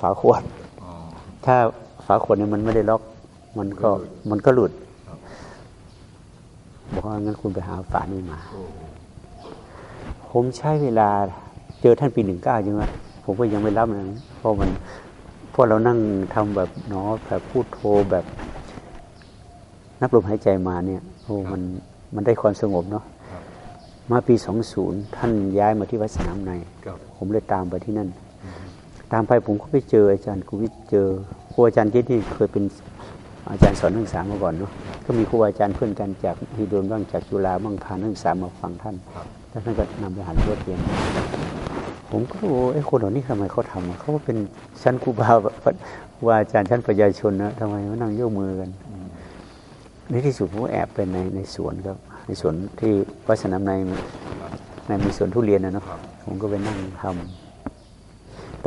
ฝาขวดถ้าฝาขวดเนี่ยมันไม่ได้ล็อก มันก็มันก็หลุด บอกว่างั้นคุณไปหาฝานี่มา ผมใช้เวลาเจอท่านปีหนึ่งเก้าใช่ไหมผมก็ยังไม่รับนะเพราะมันเพราะเรานั่งทำแบบเนาะแบบพูดโทรแบบ นับลมหายใจมาเนี่ยโอ้มันมันได้ความสงบเนาะมาปีสองศูนย์ท่านย้ายมาที่วัดสนามใน ผมเลยตามไปที่นั่น ตามไปผมก็ไปเจออาจารย์กุวิทเจอครูอาจารย์ที่ที่เคยเป็นอาจารย์สอนนักศึกษามาก่อนเนาะก็มีครูอาจารย์เพื่อนกันจากฮิโดนบ้างจากจุฬาบ้างพานักศึกษามาฟังท่านแล้วท่านก็นำไปหันรถเรียนผมก็โอ้ไอ้คนเหล่านี้ทำไมเขาทำเขาเป็นชั้นครูบาว่าอาจารย์ชั้นประชาชนนะทำไมมานั่งโยกมือกันในที่สุดผมแอบไปในในสวนครับในสวนที่วัดสนามในในมีสวนทุเรียนนะเนาะผมก็ไปนั่งทำ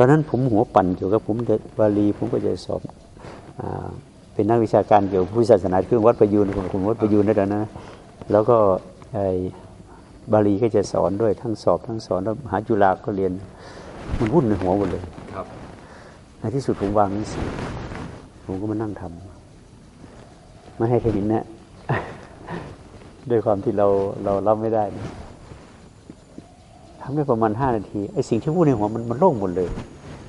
ตอนนั้นผมหัวปั่นเกี่ยวกับผมจะบาลีผมก็จะสอบอาเป็นนักวิชาการเกี่ยวกับพุทธศาสนาคือวัดประยูนของผมวัดประยูนนั่นแหละนะแล้วก็ไอ้บาลีก็จะสอนด้วยทั้งสอบทั้งสอนแล้วมหาจุฬาก็เรียนมันวุ่นในหัวหมดเลยครับในที่สุดผมวางหนังสือผมก็มานั่งทำไม่ให้ใครเห็นนะด้วยความที่เราเรารับไม่ได้นะ ทำได้ประมาณห้านาทีไอ้สิ่งที่พูดในหัวมันมันโล่งหมดเลย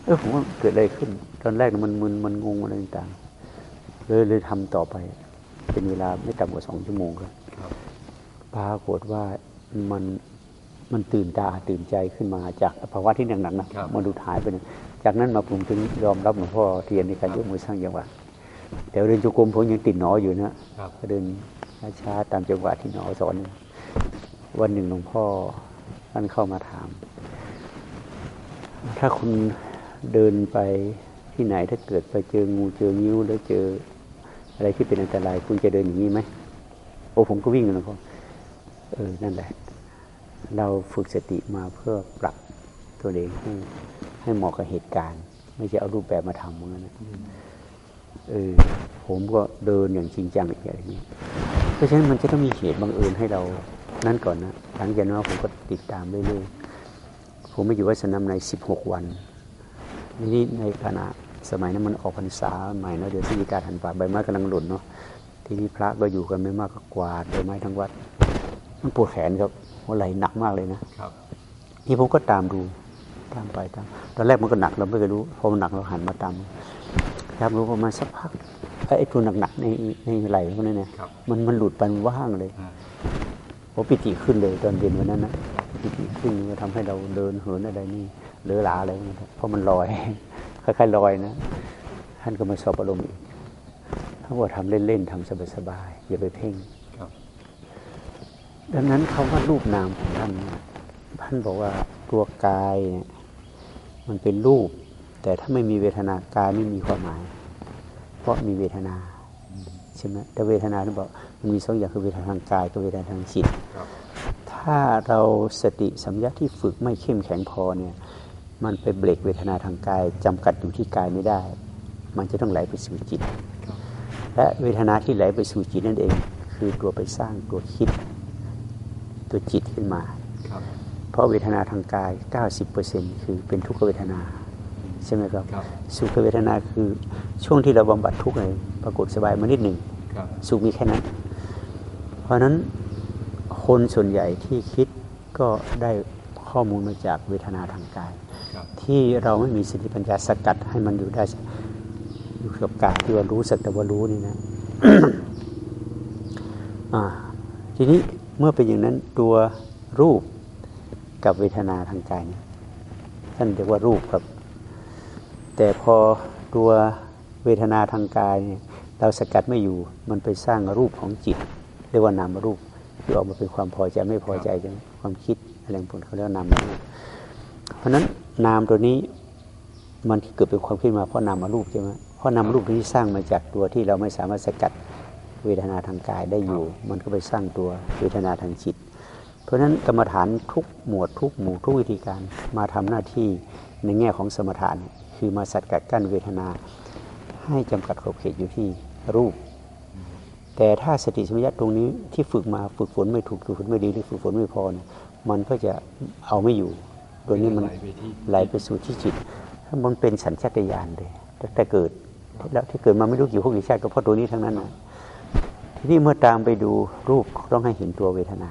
เออผมว่าเกิดอะไรขึ้น ตอนแรกมันมันมันงงอะไรต่างๆเลยเลยทำต่อไป เป็นเวลาไม่ต่ำกว่าสองชั่วโมงครับครับปรากฏว่ามันมันตื่นตาตื่นใจขึ้นมาจากภาวะที่หนักๆนะครับมันดูหายไปนะจากนั้นมาผมถึงยอมรับหลวงพ่อเทียนในการยกมือสร้างจังหวะแต่เดินจุกรมผมยังติดหนออยู่นะครับก็เดินช้าๆตามจังหวะที่หนอสอน วันหนึ่งหลวงพ่อ ท่านเข้ามาถาม ถ้าคุณเดินไปที่ไหนถ้าเกิดไปเจองูเจองิ้วแล้วเจออะไรที่เป็นอันตราย คุณจะเดินอย่างนี้ไหมโอ้ผมก็วิ่งนะพ่อเออนั่นแหละ เราฝึกสติมาเพื่อปรับตัวเองให้ให้เหมาะกับเหตุการณ์ ไม่ใช่เอารูปแบบมาทำเหมือนกันนะเออผมก็เดินอย่างจริงจังอย่างนี้เพราะฉะนั้นมันจะต้องมีเหตุบังเอิญให้เรา นั่นก่อนนะหลังจากนั้นผมก็ติดตามเรื่อยๆผมไปอยู่วัดสนามในสิบหกวันนี่ในขณะสมัยนั้นมันออกพรรษาใหม่เนอะเดือนพฤศจิกาธันวาใบไม้กำลังหล่นเนาะทีนี้พระก็อยู่กันไม่มากก็กวาดใบไม้ทั้งวัด มันปวดแขนครับหัวไหล่หนักมากเลยนะครับนี่ผมก็ตามดูตามไปตามตอนแรกมันก็หนักเราไม่เคยรู้พอมันหนักเราหันมาตามตามรู้ประมาณสักพักไอ้ตัวหนักๆในในไหล่พวกนั้นเนี่ยครับมันมันหลุดไปมันว่างเลย อ่าผมปิติขึ้นเลยตอนเย็นวันนั้นนะปิติขึ้นมันทำให้เราเดินเหินอะไรนี่เหลือหลาอะไรนี่เพราะมันลอยคล้ายๆลอยนะท่านก็มาสอบอารมณ์อีกท่านบอกทำเล่นๆทำสบายๆอย่าไปเพ่งครับดังนั้นคำว่ารูปนามของท่านเนี่ยท่านบอกว่าตัวกายเนี่ยมันเป็นรูป แต่ถ้าไม่มีเวทนากายไม่มีความหมาย เพราะมีเวทนา ใช่ไหมแต่เวทนาท่านบอกมันมีสองอย่างคือเวทนาทางกายกับเวทนาทางจิตครับถ้าเราสติสัมยาที่ฝึกไม่เข้มแข็งพอเนี่ยมันไปเบรกเวทนาทางกายจำกัดอยู่ที่กายไม่ได้ มันจะต้องไหลไปสู่จิตครับและเวทนาที่ไหลไปสู่จิตนั่นเอง คือตัวไปสร้างตัวคิด ตัวจิตขึ้นมาครับเพราะเวทนาทางกาย 90%คือเป็นทุกขเวทนาใช่ไหมครับครับสุขเวทนาคือช่วงที่เราบำบัดทุกข์เลยปรากฏสบายมานิดหนึ่งครับ สุขมีแค่นั้น เพราะฉะนั้นคนส่วนใหญ่ที่คิดก็ได้ข้อมูลมาจากเวทนาทางกายครับที่เราไม่มีสติปัญญาสกัดให้มันอยู่ได้อยู่กับกายที่ว่ารู้สักแต่ว่ารู้นี่นะอ่าทีนี้เมื่อเป็นอย่างนั้นตัวรูปกับเวทนาทางกายเนี่ยท่านเรียกว่ารูปครับ แต่พอตัวเวทนาทางกายเนี่ย เราสกัดไม่อยู่มันไปสร้างรูปของจิตเรียกว่านามรูปที่ออกมาเป็นความพอใจไม่พอใจจังความคิดอะไรพวกนี้เขาเรียกว่านามรูปเพราะฉะนั้นนามตัวนี้มันเกิดเป็นความคิดมาเพราะนามรูปใช่ไหมเพราะนามรูปที่สร้างมาจากตัวที่เราไม่สามารถสกัดเวทนาทางกายได้อยู่ มันก็ไปสร้างตัวเวทนาทางจิต เพราะฉะนั้นกรรมฐานทุกหมวดทุกหมู่ทุกวิธีการมาทำหน้าที่ในแง่ของสมถะเนี่ยคือมาสัดกัดกั้นเวทนา ให้จำกัดขอบเขตอยู่ที่ รูป แต่ถ้าสติสัมปชัญญะตรงนี้ที่ฝึกมาฝึกฝนไม่ถูกฝึกฝนไม่ดีหรือฝึกฝนไม่พอเนี่ยมันก็จะเอาไม่อยู่ตัวนี้มันไหลไปที่ไหลไปสู่ที่จิตถ้ามันเป็นสัญชาตญาณเลยตั้งแต่เกิดแล้วที่เกิดมาไม่รู้กี่พวกกี่ชาติก็เพราะตัวนี้ทั้งนั้นนะทีนี้เมื่อตามไปดูรูปต้องให้เห็นตัวเวทนา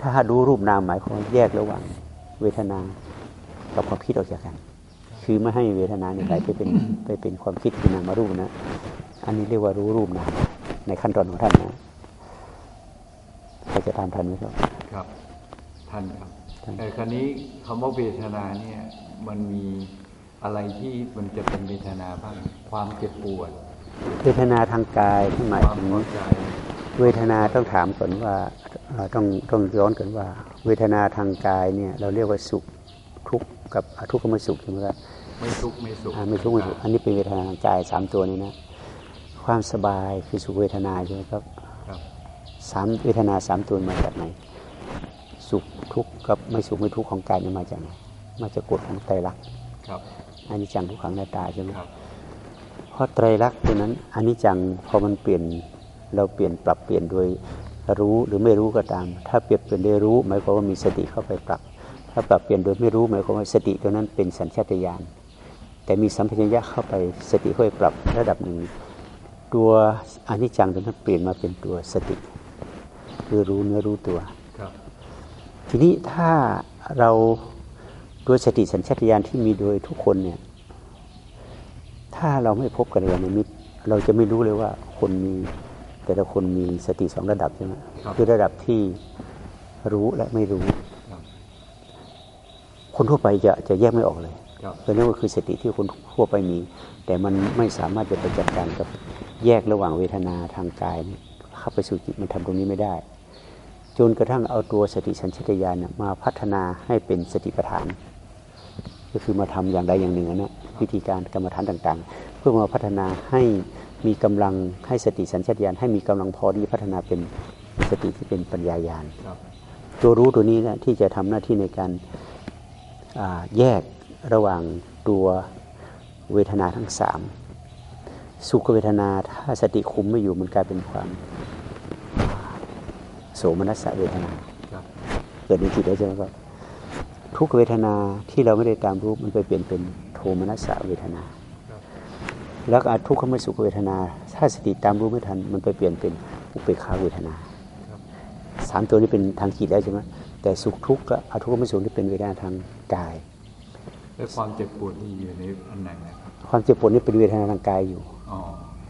ถ้าดูรูปนามหมายความว่าแยกระหว่างเวทนากับความคิดออกจากกัน คือไม่ให้เวทนาเนี่ยไหลไปเป็นไปเป็นความคิดคือนามรูปนะ อันนี้เรียกว่ารู้รูปนามในขั้นตอนของท่านนะใครจะตามทันไหมครับ ครับท่านครับท่านแต่คราวนี้คำว่าเวทนาเนี่ย มันมีอะไรที่มันจะเป็นเวทนาบ้างความเจ็บปวด เวทนาทางกายที่หมายความถึงพอใจเวทนาต้องถามก่อนว่าเอ่อต้องต้องย้อนก่อนว่า เวทนาทางกายเนี่ย เราเรียกว่าสุขทุกข์กับอทุกขมสุขใช่ไหมครับ ไม่ทุกข์ไม่สุขอ่าไม่ทุกข์ไม่สุขอันนี้เป็นเวทนาทางกายสามตัวนี้นะความสบายคือสุขเวทนาใช่ไหมครับครับสามเวทนาสามตัวมาจากไหนสุขทุกข์กับไม่สุขไม่ทุกข์ของกายเนี่ยมาจากไหนมาจากกฎของไตรลักษณ์ครับอันนี้จังทุกขังหน้าตาใช่ไหมครับเพราะไตรลักษณ์ตัวนั้นอันนี้จังพอมันเปลี่ยนเราเปลี่ยนปรับเปลี่ยนโดยรู้หรือไม่รู้ก็ตาม ถ้าเปลี่ยนเปลี่ยนโดยรู้หมายความว่ามีสติเข้าไปปรับ ถ้าปรับเปลี่ยนโดยไม่รู้หมายความว่าสติตัวนั้นเป็นสัญชาตญาณ แต่มีสัมผัสญญะเข้าไปสติเข้าไปปรับระดับหนึ่ง ตัวอนิจจังตัวนั้นเปลี่ยนมาเป็นตัวสติ คือรู้เนื้อรู้ตัวครับทีนี้ถ้าเราตัวสติสัญชาตญาณที่มีโดยทุกคนเนี่ย ถ้าเราไม่พบกัลยาณมิตรเราจะไม่รู้เลยว่าคนมีแต่ละคนมีสติสองระดับใช่ไหมครับคือระดับที่รู้และไม่รู้ครับคนทั่วไปจะจะแยกไม่ออกเลย ครับเพราะนั่นก็คือสติที่คนทั่วไปมี แต่มันไม่สามารถจะไปจัดการกับแยกระหว่างเวทนาทางกายเนี่ยเข้าไปสู่จิตมันทำตรงนี้ไม่ได้ จนกระทั่งเอาตัวสติสัญชาตญาณเนี่ยมาพัฒนาให้เป็นสติปัฏฐาน ก็คือมาทำอย่างใดอย่างหนึ่งอะนะวิธีการกรรมฐานต่างๆ เพื่อมาพัฒนาให้มีกำลังให้สติสัญชาตญาณให้มีกำลังพอที่จะพัฒนาเป็นสติที่เป็นปัญญายาณครับตัวรู้ตัวนี้นะที่จะทำหน้าที่ในการอ่าแยก ระหว่างตัวเวทนาทั้งสามสุขเวทนาถ้าสติคุมไม่อยู่มันกลายเป็นความอ่าโสมนัสเวทนาครับเกิดในจิตแล้วใช่ไหมครับทุกเวทนาที่เราไม่ได้ตามรู้มันไปเปลี่ยนเป็นโทมนัสเวทนาครับแล้วก็ทุกขมสุขเวทนา ถ้าสติตามรู้ไม่ทันมันไปเปลี่ยนเป็นอุเบกขาเวทนาครับสามตัวนี้เป็นทางจิตแล้วใช่ไหมแต่สุขทุกข์กับอทุกขมสุขนี่เป็นเวทนาทางกาย แล้วความเจ็บปวดนี่อยู่ในอันไหนนะครับ ความเจ็บปวดนี่เป็นเวทนาทางกายอยู่อ๋อ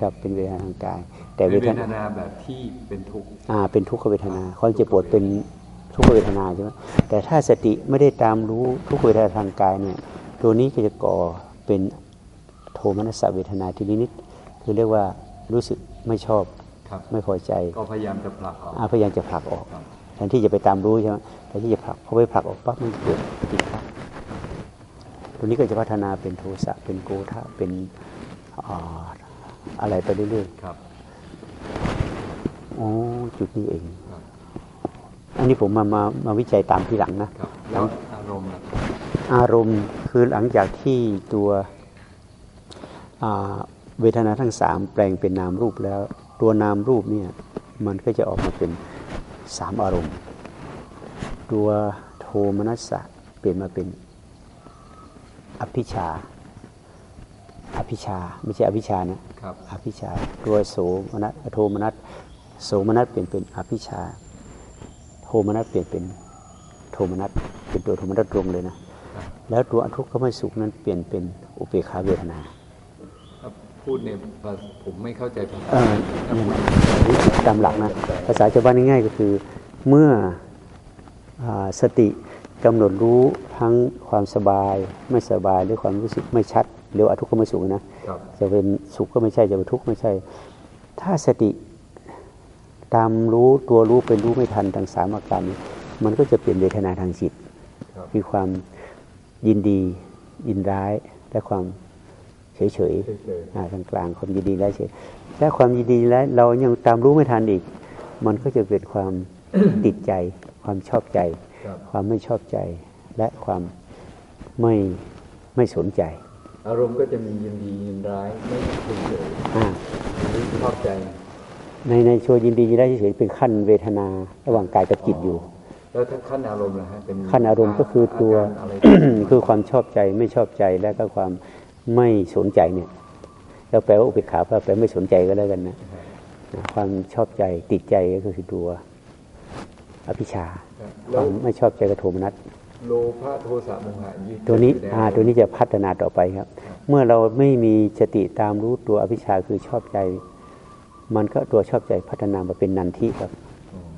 ครับเป็นเวทนาทางกาย แต่เป็นเวเวททนานาแบบที่เป็นทุกข์อ่าเป็นทุกขเวทนา ความเจ็บปวดเป็นทุกขเวทนาใช่ไหมแต่ถ้าสติไม่ได้ตามรู้ทุกขเวทนาทางกายเนี่ย ตัวนี้ก็จะก่อเป็นโทมนัสเวทนาทีนิดๆคือเรียกว่ารู้สึกไม่ชอบครับไม่พอใจก็พยายามจะผลักออกอาพยายามจะผลักออกครับแทนที่จะไปตามรู้ใช่ไหมแทนที่จะผลักพอไปผลักออกปั๊บมันเกิดติดขัด ตัวนี้ก็จะพัฒนาเป็นโทสะเป็นโกธะเป็นอ่าอะไรไปเรื่อยครับๆอ๋อจุดนี้เองครับอันนี้ผมมามามาวิจัยตามทีหลังนะครับแล้วอารมณ์ล่ะครับอารมณ์คือหลังจากที่ตัวอ่าเวทนาทั้งสามแปลงเป็นนามรูปแล้ว ตัวนามรูปเนี่ยมันก็จะออกมาเป็นสามอารมณ์ ตัวโทมนัสสะเปลี่ยนมาเป็น อภิชา อภิชา ไม่ใช่อภิชานะครับอภิชาตัวโสมนัสโทมนัสโสมนัสเปลี่ยนเป็นอภิชา โทมนัสเปลี่ยนเป็นโทมนัสเป็นตัวโทมนัสรวมเลยนะครับแล้วตัวอทุกขมสุขนั้นเปลี่ยนเป็นอุเบกขาเวทนาถ้าพูดเนี่ยผมไม่เข้าใจภาษาเออนั่นน่ะอันนี้ตามหลักนะ ภาษาชาวบ้านง่ายๆก็คือเมื่ออาสติ กำหนดรู้ทั้งความสบายไม่สบายหรือความรู้สึกไม่ชัดหรืออทุกขมสุขนะครับจะเป็นสุขก็ไม่ใช่จะเป็นทุกข์ไม่ใช่ ถ้าสติตามรู้ตัวรู้เป็นรู้ไม่ทันทางสามอาการนี้มันก็จะเปลี่ยนเวทนาทางจิตครับคือความยินดียินร้ายและความเฉยเฉยเฉยๆอ่ากลางกลางๆความยินดีและเฉยและความยินดีและเรายังตามรู้ไม่ทันอีก มันก็จะเกิดความติดใจความชอบใจๆ ครับความไม่ชอบใจและความไม่ไม่สนใจ อารมณ์ก็จะมียินดียินร้ายไม่เฉยอ่าๆอันนี้ชอบใจ ในในโชว์ยินดียินร้ายเฉยๆเป็นขั้นเวทนาระหว่างกายกับจิตอยู่แล้วถ้าขั้นอารมณ์นะฮะเป็นขั้นอารมณ์ก็คือตัวาการอะไรคือความชอบใจไม่ชอบใจและก็ความไม่สนใจเนี่ยเราแปลว่าอุเบกขาแปลไม่สนใจก็แล้วกันนะนะความชอบใจติดใจก็คือตัว อภิชฌาคแล้ววามไม่ชอบใจก็โทมนัสโลภะโทสะโมหะยึดตัวนี้อยู่ใอ่าตัวนี้จะพัฒนาต่อไปครับ เมื่อเราไม่มีสติตามรู้ตัวอภิชฌาคือชอบใจ มันก็ตัวชอบใจพัฒนามาเป็นนันทิครับอืม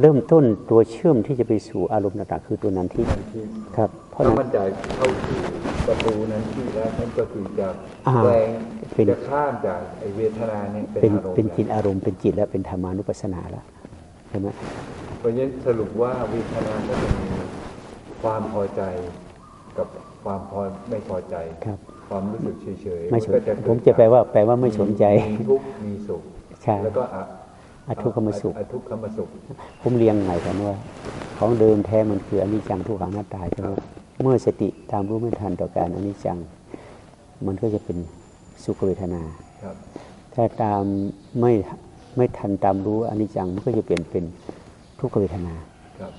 เริ่มต้นตัวเชื่อมที่จะไปสู่อารมณ์ต่างๆคือตัวนันทิที่ครับ เพราะถ้านั้นมันจะเข้าสู่ประตูนั้นที่แล้วนั่นก็คือจะอ่าแปลงเป็นจะข้ามจากไอเวทนาเนี่ยเป็นเป็นอารมณ์เป็นจิตแล้วอารมณ์เป็นจิตแล้วเป็นธรรมานุปัสสนาแล้วใช่ไหมเพ ราะฉะนั้นสรุปว่าเวทนาก็จะมีความพอใจกับความพอไม่พอใจครับ ความรู้สึกเฉยๆไม่สนก็เกิดผมจะแปลว่าแปลว่าไม่สนใจมีทุกข์มีสุขใช่แล้วก็อะอทุกขมสุขอทุกขมสุข ผมเรียงใหม่กันว่า ของเดิมแท้มันคืออนิจจังทุกขังหน้าตาใช่ไหมเมื่อสติตามรู้ไม่ทันต่อการอนิจจัง มันก็จะเป็นสุขเวทนาครับถ้าตามไม่ไม่ทันตามรู้อนิจจังมันก็จะเปลี่ยนเป็น ทุกขเวทนาครับ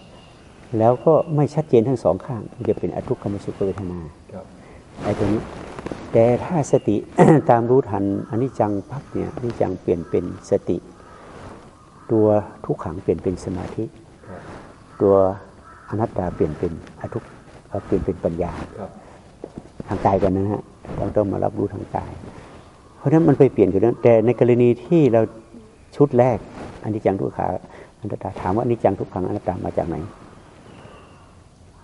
แล้วก็ไม่ชัดเจนทั้งสองข้างมันจะเป็นอทุกขมสุขเวทนาครับไอ้ตรงนี้แต่ถ้าสติตามรู้ทันอนิจจังพักเนี่ยอนิจจังเปลี่ยนเป็นสติ ตัวทุกขังเปลี่ยนเป็นสมาธิครับตัวอนัตตาเปลี่ยนเป็นอทุกเอ่อเปลี่ยนเป็นปัญญาครับทางกายก่อนนะฮะเราต้องมารับรู้ทางกาย เพราะฉะนั้นมันไปเปลี่ยนอยู่นั้นแต่ในกรณีที่เราชุดแรกอันนี้จังทุกขาอ นัตตาถามว่าอันนี้จังทุกขังอนัตตามาจากไหน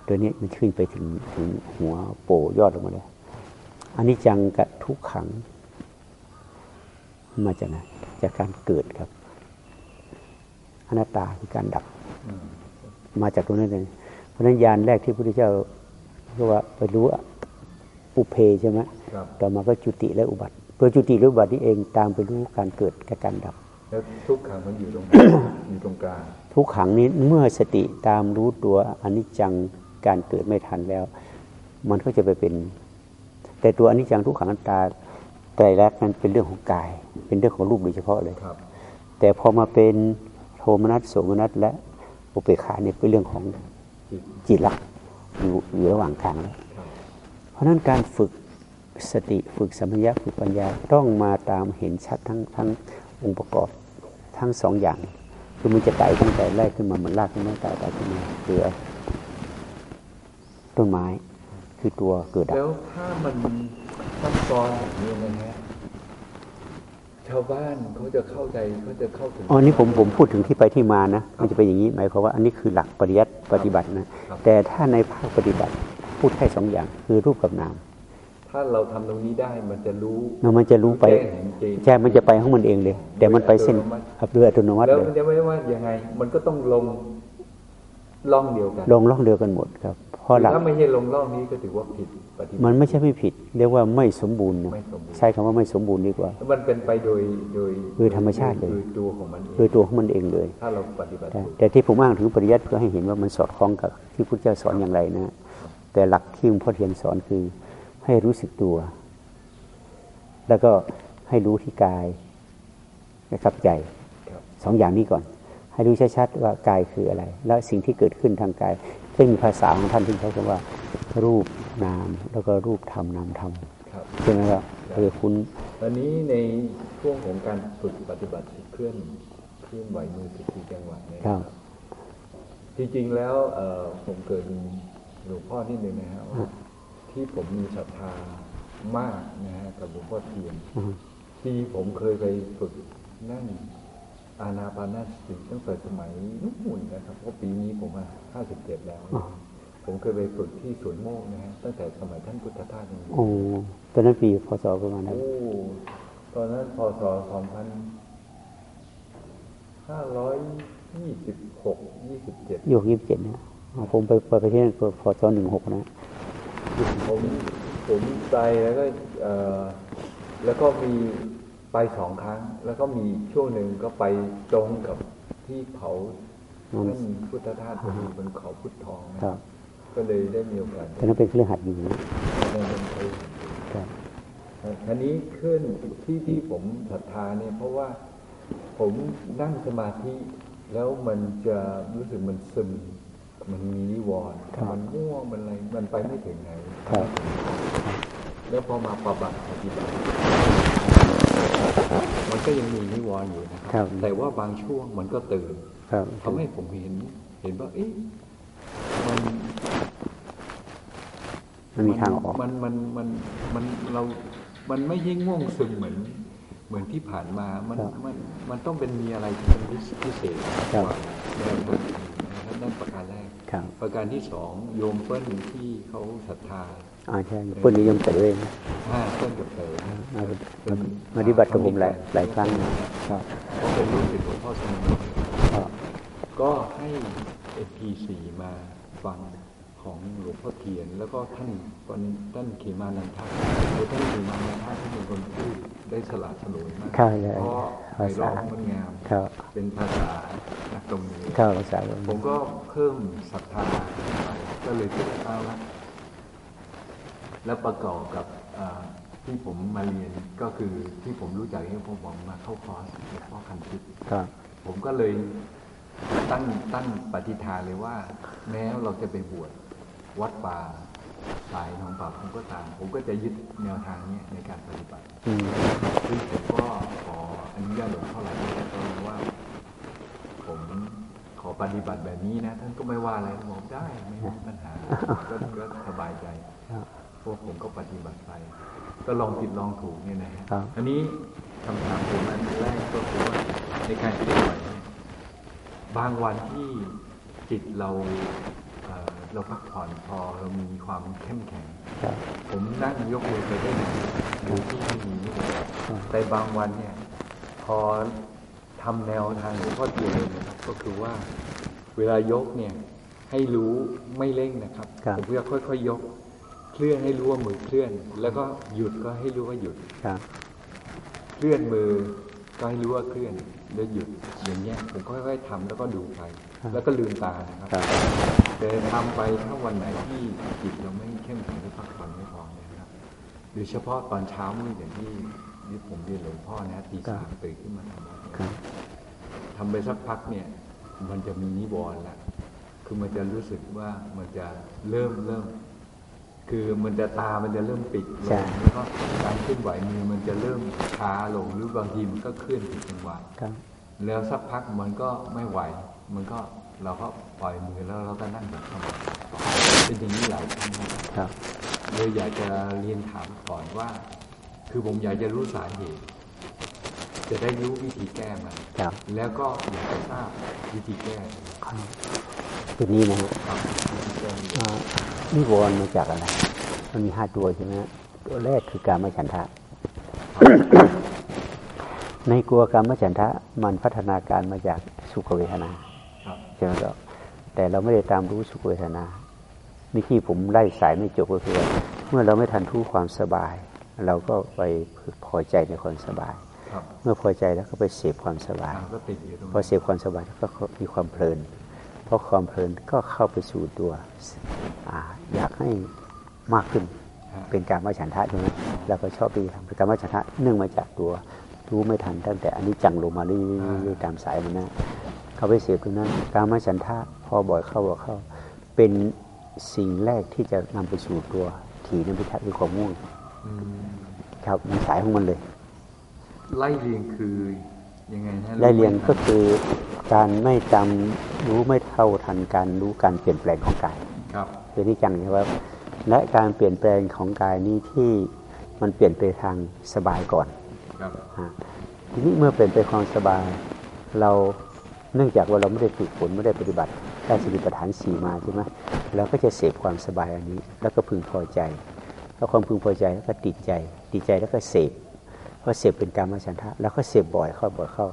ตัวนี้มันขึ้นไปถึงถึงหัวโปยอดลงมาเลยอันนี้จังกับทุกขัง มาจากไหนจากการเกิดครับอนัตตาคือการดับอืมมาจากตรงนั้นเลยเพราะฉะนั้นยานแรกที่พระพุทธเจ้าก็ว่าไปรู้อุเพใช่ไหมครับต่อมาก็จุติและอุบัติตัวจุติและอุบัตินี่เองตามไปรู้การเกิดกับการดับ แล้วทุกขังมันอยู่ตรงอยู่ตรงกลางทุกขังนี้เมื่อสติตามรู้ตัวอนิจจังการเกิดไม่ทันแล้ว มันก็จะไปเป็น แต่ตัวอนิจจังทุกขังอนัตตาไตรลักษณ์นั้นเป็นเรื่องของกาย เป็นเรื่องของรูปโดยเฉพาะเลยครับ แต่พอมาเป็นโทมนัสโสมนัสและอุเบกขาเนี่ยเป็นเรื่องของจิตจิตละอยู่อยู่ระหว่างกลางแล้วครับเพราะฉะนั้นการฝึกสติฝึกสัมผัสฝึกปัญญาต้องมาตามเห็นชัดทั้งทั้งองค์ประกอบ ทั้งสองอย่าง คือมันจะไต่ตั้งแต่แรกขึ้นมาเหมือนรากขึ้นมาไต่ไต่ขึ้นมาคือต้นไม้คือตัวเกิดดับแล้วถ้ามันซับซ้อนอย่างนี้นะฮะชาวบ้านเขาจะเข้าใจเขาจะเข้าถึงอ๋อนี่ผมผมพูดถึงที่ไปที่มานะมันจะเป็นอย่างนี้หมายความว่าอันนี้คือหลักปริยัติปฏิบัตินะครับแต่ถ้าในภาคปฏิบัติพูดแค่สองอย่างคือรูปกับนาม ถ้าเราทำตรงนี้ได้มันจะรู้แล้วมันจะรู้ไปแจ้งเห็นจริงใช่มันจะไปของมันเองเลย แต่มันไปเส้นครับด้วยอัตโนมัติแล้วเลยมันจะไม่ว่ายังไง มันก็ต้องลงล่องเดียวกันลงล่องเดียวกันหมดครับเพราะหลักถ้าไม่ใช่ลงล่องนี้ก็ถือว่าผิดปฏิบัติมันไม่ใช่ไม่ผิด เรียกว่าไม่สมบูรณ์นะไม่สมบูรณ์ใช้คำว่าไม่สมบูรณ์ดีกว่าแล้วมันเป็นไปโดยโดยคือธรรมชาติเลยคือตัวของมันเองโดยตัวของมันเองเลย ถ้าเราปฏิบัติแต่ถูกแต่ที่ผมอ้างถึงปริยัติเพื่อให้เห็นว่ามันสอดคล้องกับที่พุทธเจ้าสอนอย่างไรนะแต่หลักที่หลวงพ่อเทียนสอนคือ ให้รู้สึกตัว แล้วก็ให้รู้ที่กายนะครับใจครับสองอย่างนี้ก่อน ให้รู้ชัดๆว่ากายคืออะไร แล้วสิ่งที่เกิดขึ้นทางกายซึ่งมีภาษาของท่านที่ใช้คำว่า รูปนาม แล้วก็รูปธรรมนามธรรมครับใช่ไหมครับเออคุณตอนนี้ในช่วงของการฝึกปฏิบัติเคลื่อนเคลื่อนไหวมือสิบสี่จังหวะเนี่ยครับจริงๆแล้วเอ่อผมเกิดหลวงพ่อที่หนึ่งนะฮะว่า ที่ผมมีศรัทธามากนะฮะกับหลวงพ่อเทียนอืมที่ผมเคยไปฝึกนั่งอานาปานาสติตั้งแต่สมัยนู่นนะครับเพราะปีนี้ผมอะห้าสิบเจ็ดแล้ว ผมเคยไปฝึกที่สวนโมกนะฮะตั้งแต่สมัยท่านพุทธทาสยังอยู่โอ้ตอนนั้นปีพศประมาณนั้นโอ้ตอนนั้นพศสองพันห้าร้อยยี่สิบหกยี่สิบเจ็ดยี่หกยี่สิบเจ็ดนะผมไปไปประเทศนั้นพศหนึ่งหกนะ ผมผมไปแล้วก็เอ่อแล้วก็มีไปสองครั้ง แล้วก็มีช่วงหนึ่งก็ไปตรงกับที่เผาท่านพุทธทาสพอดีบนเขาพุทธทองนะครับ ก็เลยได้มีโอกาสตอนนั้นเป็นเครื่องหัดอยู่นะได้เรียนรู้ครับอันนี้ขึ้นที่ที่ผมศรัทธาเนี่ยเพราะว่าผมนั่งสมาธิแล้วมันจะรู้สึกมันซึม มันมีนิวรณ์ครับมันม่วงมันอะไรมันไปไม่ถึงไหนครับ แล้วพอมาปฏิบัติปฏิบัติมันก็ยังมีนิวรณ์อยู่นะคครัรับ แต่ว่าบางช่วงมันก็ตื่นครับทำให้ผมเห็น เห็นว่าเอ๊ะมันมันมีทางออก มันมันมันมันเรา มันไม่ใช่ง่วงซึมเหมือน เหมือนที่ผ่านมา มันครับมันมันต้องเป็นมีอะไรที่เป็นพิเศษครับกว่าแนวทางนะครับนั่นประการแรก ครับ ประการที่สองโยมเปิ้ลที่เขาศรัทธาอ่าใช่เปิ้ลนิยมเต๋อเองนะห้าเปิ้ลกับเต๋อมามามาปฏิบัติกับผมหลายหลายครั้งนะครับเขาเป็นลูกศิษย์หลวงพ่อสมุทรก็ก็ให้เอพีสีมาฟังของหลวงพ่อเทียน แล้วก็ท่านคนท่านขีมานันทะหรือท่านขีมานันทะท่านเป็นคนพูดได้สละสลวยมากเข้าใจเพราะ ไพภาเราะษามันงามเข้าเป็นภาษานักตรงนี้เข้าภาษาผมก็เพิ่มศรัทธาไปก็เลยคิดเอาละแล้วประกอบกับอ่าที่ผมมาเรียนก็คือที่ผมรู้จักที่ผมบอกมาเข้าคอร์สหลวงพ่อคันทิพย์ครับผมก็เลยตั้งตั้งปฏิฐานเลยว่า แม้เราจะไปบวชวัดป่าสายหนองป่าผมก็ตาม ผมก็จะยึดแนวทางเนี้ยในการปฏิบัติอืมซึ่งผมก็ขอ อนุญาตหลวงพ่อหลายครั้งก็รู้ว่า ผมขอปฏิบัติแบบนี้นะท่านก็ไม่ว่าอะไรผมบอกได้ไม่มีปัญหาก็ก็สบายใจครับพวกผมก็ปฏิบัติไปก็ลองผิดลองถูกเนี่ยนะฮะครับอันนี้คำถามผมอันแรกก็คือว่าในการปฏิบัติเนี่ยบางวันที่จิตเราเอ่อเราพักผ่อนพอเรามีความเข้มแข็งครับผมนั่งยกมือไปได้นานดูที่ไม่มีนี่เลยแต่บางวันเนี่ยพ อทำแนวทางหลวงพ่อเทียนเลยนะครับ ก็คือว่าเวลายกเนี่ยให้รู้ไม่เร่งนะครับครับผมจะค่อยๆยกเคลื่อนให้รู้ว่ามือเคลื่อน แล้วก็หยุดก็ให้รู้ว่าหยุดครับเคลื่อนมือก็ให้รู้ว่าเคลื่อนแล้วหยุดอย่างเงี้ยผมก็ค่อยๆทำแล้วก็ดูไปแล้วก็ลืมตานะครับครับแต่ทำไปถ้าวันไหนที่จิตเราไม่เข้มแข็งหรือพักผ่อนไม่พอเนี่ยนะครับโดยเฉพาะตอนเช้ามืดอย่างที่ ที่ผมเรียนหลวงพ่อนะตีสามตื่นขึ้นมาทำวัดครับทำไปสักพักเนี่ย มันจะมีนิวรณ์ละคือมันจะรู้สึกว่ามันจะเริ่มเริ่ม คือมันจะตามันจะเริ่มปิดลใช่งแล้วก็การเคลื่อนไหวมือมันจะเริ่มช้าลงหรือบางทีมันก็เคลื่อนผิดจังหวะครับแล้วสักพักมันก็ไม่ไหว มันก็เราก็ปล่อยมือแล้วเราก็นั่งแบบสมาธิต่อเป็นอย่างนี้หลายครั้งนะครับครับเลยอยากจะเรียนถามก่อนว่า คือผมอยากจะรู้สาเหตุ จะได้รู้วิธีแก้มันครับแล้วก็อยากจะทราบวิธีแก้ครับตัวนี้นะฮะครับวิธีแก้นี่อ่านิวรณ์มาจากอะไร มันมีห้าตัวใช่ไหมฮะตัวแรกคือการมฉันทะ ในกลัวกรรมฉันทะมันพัฒนาการมาจากสุขเวทนาครับใช่ไหมครับแต่เราไม่ได้ตามรู้สุขเวทนาเมื่อกี้ผมไล่สายไม่จบก็คือว่าเมื่อเราไม่ทันรู้ความสบาย เราก็ไปพอใจในความสบายครับเมื่อพอใจแล้วก็ไปเสพความสบายอ่าก็ติดอยู่ตรงพอนี้เสพความสบายก็มีความเพลิน เพราะความเพลินก็เข้าไปสู่ตัวอาอยากให้มากขึ้นฮะเป็นการมาฉันทะใช่ไหมเราก็ชอบที่ทำเป็นการมาฉันทะเนื่องมาจากตัวรู้ไม่ทันตั้งแต่อันนี้จังลงมาเรื่อยๆตามสายมันนะเขาไปเสพตรงนั้นการมาฉันทะพอบ่อยเข้าบ่อยเข้า เป็นสิ่งแรกที่จะนำไปสู่ตัวถีนพิทักษ์คือความง่วงอืม ครับมีสายของมันเลย ไล่เรียงคือยังไงนะไล่เรียงก็คือการไม่จำรู้ไม่เท่าทันการรู้การเปลี่ยนแปลงของกาย ครับคือที่จังนะครับและการเปลี่ยนแปลงของกายนี้ที่มันเปลี่ยนไปทางสบายก่อนครับฮะทีนี้เมื่อเปลี่ยนไปความสบาย เราเนื่องจากว่าเราไม่ได้ฝึกฝนไม่ได้ปฏิบัติได้สติปัฏฐานสี่มาใช่ไหมเราก็จะเสพความสบายอันนี้ แล้วก็พึงพอใจ แล้วความพึงพอใจแล้วก็ติดใจ ติดใจแล้วก็เสพพอเสพเป็นการมาฉันทะ แล้วก็เสพบ่อยเข้าบ่อยเข้า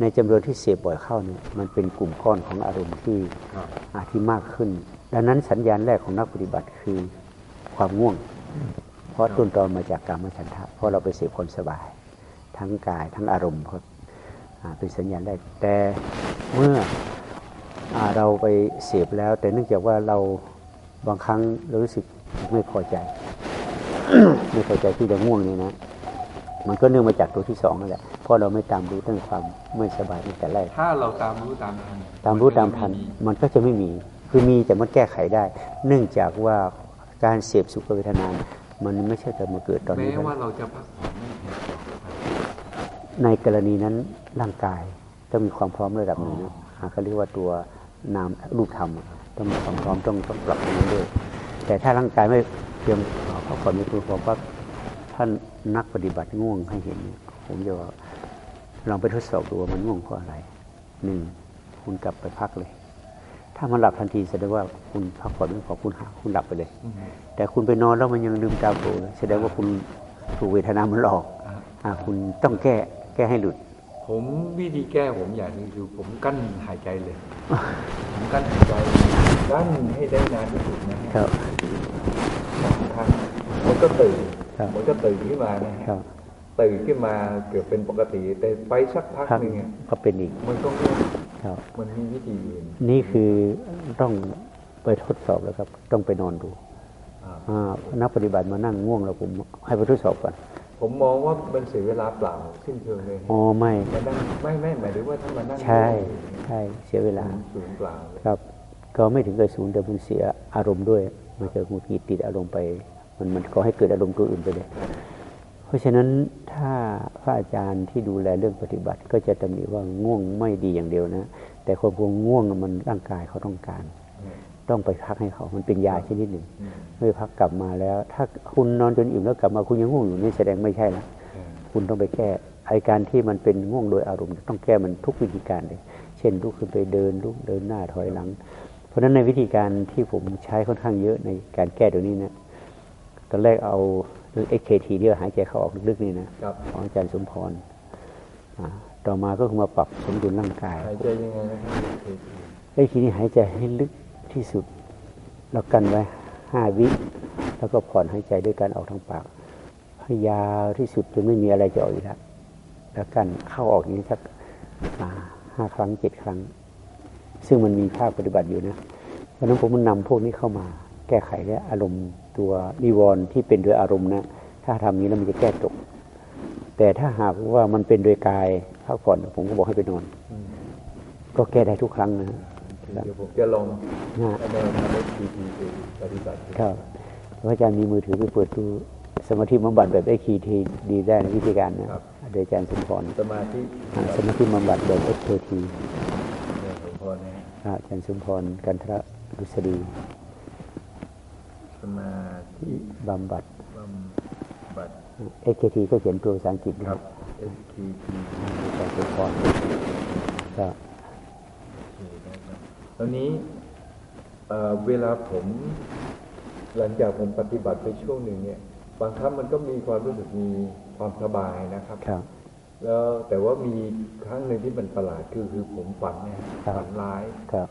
ในจำนวนที่เสพบ่อยเข้าเนี่ยมันเป็นกลุ่มก้อนของอารมณ์ที่ครับอาที่มากขึ้น ดังนั้นสัญญาณแรกของนักปฏิบัติคือความง่วง เพราะต้นตอนมาจากการมฉันทะเพราะเราไปเสพความสบาย ทั้งกายทั้งอารมณ์ครับอ่าเป็นสัญญาณแรกแต่เมื่ออาเราไปเสพแล้ว แต่เนื่องจากว่าเราบางครั้งเรารู้สึกไม่พอใจ ไม่พอใจที่เราง่วงเนี่ยนะ มันก็เนื่องมาจากตัวที่สองนั่นแหละเพราะเราไม่ตามรู้ตั้งความไม่สบายตั้งแต่แรกถ้าเราตามรู้ตามทันตามรู้ตามทันมันก็จะไม่มี คือมีแต่มันแก้ไขได้ เนื่องจากว่าการเสพสุขเวทนา มันไม่ใช่แต่มาเกิดตอนแม้นี้ว่าเราจะพักผ่อนไม่เพียงพอในกรณีนั้นร่างกายต้องมีความพร้อมระดับหนึ่งนะอ่าเขาเรียกว่าตัวนามรูปธรรมอะต้องมีความพร้อมต้องต้องปรับตรงนั้นด้วย แต่ถ้าร่างกายไม่ เพียงพอก่อนมีคุณผมว่าท่านนักปฏิบัติง่วงให้เห็นเนี่ยผมจะว่าลองไปทดสอบดูว่ามันง่วงเพราะอะไรหนึ่งคุณกลับไปพักเลย ถ้ามันหลับทันทีแสดงว่าคุณพักผ่อนไม่พอคุณหาคุณหลับไปเลยอืมแต่คุณไปนอนแล้วมันยังลืมตาโผล่เลยแสดงว่าคุณถูกเวทนามันหลอกอะอ่าคุณต้องแก้แก้ให้หลุด ผมวิธีแก้ผมอย่างหนึงคือผมกั้นหายใจเลย ผมกั้นหายใจกั้นให้ได้นานที่สุดนะฮะครับสองครั้ง มันก็ตื่นครับมันก็ตื่นขึ้นมานะฮะครับตื่นขึ้นมาเกือบเป็นปกติ แต่ไปสักพักพักหนึ่งอะก็เป็นอีก มันก็ง่วงครับ มันมีวิธีอื่นนี่คือต้องไปทดสอบแล้วครับ ต้องไปนอนดูอ่าอ่านักปฏิบัติมานั่งง่วงแล้วผมให้ไปทดสอบก่อนผมมองว่ามันเสียเวลาเปล่าสิ้นเชิงเลยอ๋อไม่มานั่งไม่ไม่หมายถึงว่าถ้ามานั่งใช่ใช่เสียเวลาศูนย์เปล่าเลยครับ ก็ไม่ถึงกับศูนย์แต่มันเสียอารมณ์ด้วยมันจะหงุดหงิดติดอารมณ์ไป มันมันก็ให้เกิดอารมณ์ตัวอื่นไปเลย เพราะฉะนั้นถ้าพระอาจารย์ที่ดูแลเรื่องปฏิบัติ ก็จะตำหนิว่าง่วงไม่ดีอย่างเดียวนะ แต่คนพวกง่วงมันร่างกายเขาต้องการ ต้องไปพักให้เขา มันเป็นยาชนิดหนึ่งอืมไม่พักกลับมาแล้ว ถ้าคุณนอนจนอิ่มแล้วกลับมาคุณยังง่วงอยู่นี่แสดงไม่ใช่ละคุณต้องไปแก้ไอาการที่มันเป็นง่วงโดยอารมณ์ต้องแก้มันทุกวิธีการเลย เช่นลุกขึ้นไปเดินลุกเดินหน้าถอยหลัง เพราะฉะนั้นในวิธีการที่ผมใช้ค่อนข้างเยอะในการแก้ตัวนี้นะ ตอนแรกเอาเรื่อง XKT ที่ว่าหายใจเข้าออกลึกๆนี่นะครับของอาจารย์สมพรอ่าต่อมาก็คือมาปรับสมดุลร่างกายหายใจยังไงนะครับเคยไอ้ทีนี้หายใจให้ลึกที่สุด แล้วกันไว้ห้าวิแล้วก็ผ่อนหายใจด้วยการออกทางปากให้ยาวที่สุดจนไม่มีอะไรจะออกอีกแล้วแล้วกันเข้าออกอย่างนี้สักอ่าห้าครั้งเจ็ดครั้ง ซึ่งมันมีภาคปฏิบัติอยู่นะเพราะฉะนั้นผมมันนำพวกนี้เข้ามา แก้ไขและอารมณ์ ตัวนิวรณ์ที่เป็นโดยอารมณ์นะถ้าทำนี้แล้วมันจะแก้ตกแต่ถ้าหากว่ามันเป็นโดยกายพักผ่อนผมก็บอกให้ไปนอนอืมก็แก้ได้ทุกครั้งนะฮะเดี๋ยวผมจะลองนะเอาแนวทางเอทีทีไปปฏิบัติดูครับพระอาจารย์มีมือถือไปเปิดดูสมาธิบำบัดแบบไอ้คีทีดีได้นะวิธีการนะโดยอาจารย์สมพรสมาธิอ่าสมาธิบำบัดแบบเอเคทีเนี่ยผมพอนะฮะอาจารย์สมพรกันทรดุษฎี สมาธิบำบัดบำบัดเอเคทีก็เขียนตัวภาษาอังกฤษนะครับ S T T อาจารย์สมพรก็ตอนนี้เอ่อเวลาผมหลังจากผมปฏิบัติไปช่วงหนึ่งเนี่ย บางครั้งมันก็มีความรู้สึกมีความสบายนะครับครับ แล้วแต่ว่ามีครั้งหนึ่งที่มันประหลาดคือคือผมฝันเนี่ยครับฝันร้ายครับ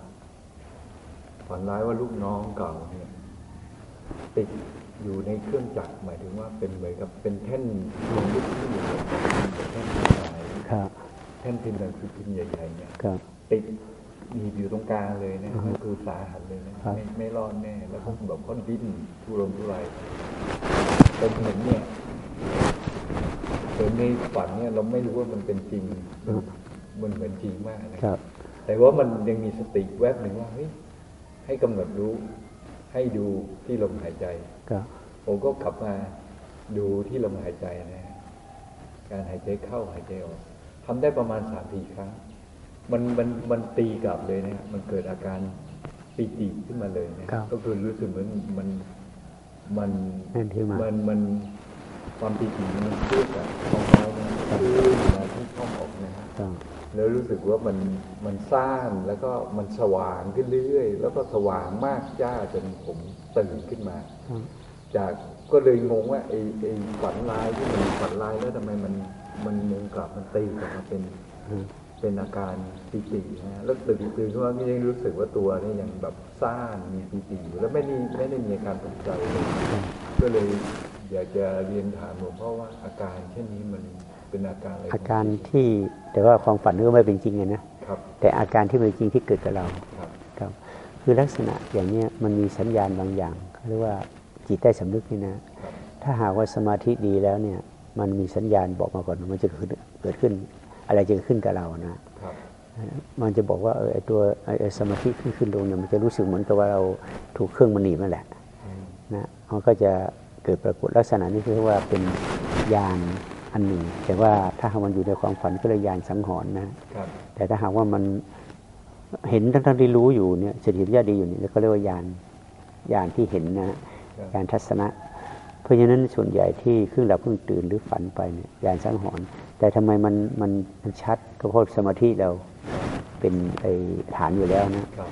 ฝันร้ายว่าลูกน้องเก่าเนี่ย ติดอยู่ในเครื่องจักรหมายถึงว่าเป็นเหมือนกับเป็นแท่นลงลึกที่อยู่เป็นแท่นพิมพ์สายครับแท่นพิมพ์หนังสือพิมพ์ใหญ่ๆเนี่ยครับติดหนีบอยู่ตรงกลางเลยนะอือฮึก็คือสาหัสเลยนะครับไม่ไม่รอดแน่แล้วผมแบบเขาดิ้นทุรนทุรายผมเห็นเนี่ยเห็นในฝันเนี่ยเราไม่รู้ว่ามันเป็นจริงมันเหมือนจริงมากนะครับ แต่ว่ามันยังมีสติแวบหนึ่งว่าเฮ้ยให้กำหนดรู้ ให้ดูที่ลมหายใจครับผมก็กลับมาดูที่ลมหายใจนะฮะการหายใจเข้าหายใจออกทำได้ประมาณสามสี่ครั้ง มันมันมันตีกลับเลยนะฮะมันเกิดอาการปีติขึ้นมาเลยนะครับก็คือรู้สึกเหมือนมันมันนั่นที่มามันมันความปีติมันเกิดจากท้องเราเนี่ยขึ้นมาที่ช่องออกนะฮะครับ แล้วรู้สึกว่ามันมันซ่านแล้วก็มันสว่างขึ้นเรื่อยๆ แล้วก็สว่างมากจ้าจนผมตื่นขึ้นมาครับจากก็เลยงงว่าไอ้ไอ้ฝันร้ายที่มันฝันร้ายแล้วทำไมมันมันมึงกลับมันตีกลับมาเป็นอืมเป็นอาการปีตินะฮะแล้วตื่นตื่นขึ้นมาก็ยังรู้สึกว่าตัวนี่ยังแบบซ่านมีปีติอยู่แล้วไม่ได้ไม่ได้มีอาการตกใจเลยก็เลยอยากจะเรียนถามหลวงพ่อว่าอาการเช่นนี้มัน เป็นอาการอะไรขงอาการที่แต่ว่าความฝันนี่ก็ไม่เป็นจริงไงนะครับแต่อาการที่เป็นจริงที่เกิดกับเราครับครับคือลักษณะอย่างเนี้ยมันมีสัญญาณบางอย่างเขาเรียกว่าจิตใต้สำนึกนี่นะครับถ้าหากว่าสมาธิดีแล้วเนี่ย มันมีสัญญาณบอกมาก่อนว่ามันจะเกิดเกิดขึ้น อะไรจะเกิดขึ้นกับเรานะครับถมันจะบอกว่าเออไอตัวไอสมาธิขึ้นขึ้นลงเนี่ยมันจะรู้สึกเหมือนกับว่าเราถูกเครื่องมันหนีบนั่นแหละนะมันก็จะเกิดปรากฏลักษณะนี้คือว่าเป็นยาน อันหนึ่ง แต่ว่าถ้าหากมันอยู่ในความฝันก็เลยยานสังหรณ์นะครับแต่ถ้าหากว่ามันเห็นทั้งๆที่รู้อยู่เนี่ยสติปัญญาดีอยู่เนี่ยก็เรียกว่ายานยานที่เห็นนะยานทัศนะ เพราะฉะนั้นส่วนใหญ่ที่ครึ่งหลับครึ่งตื่นหรือฝันไปเนี่ยยานสังหรณ์แต่ทำไมมันมันมันชัดก็เพราะสมาธิเราเป็นไอฐานอยู่แล้วนะครับ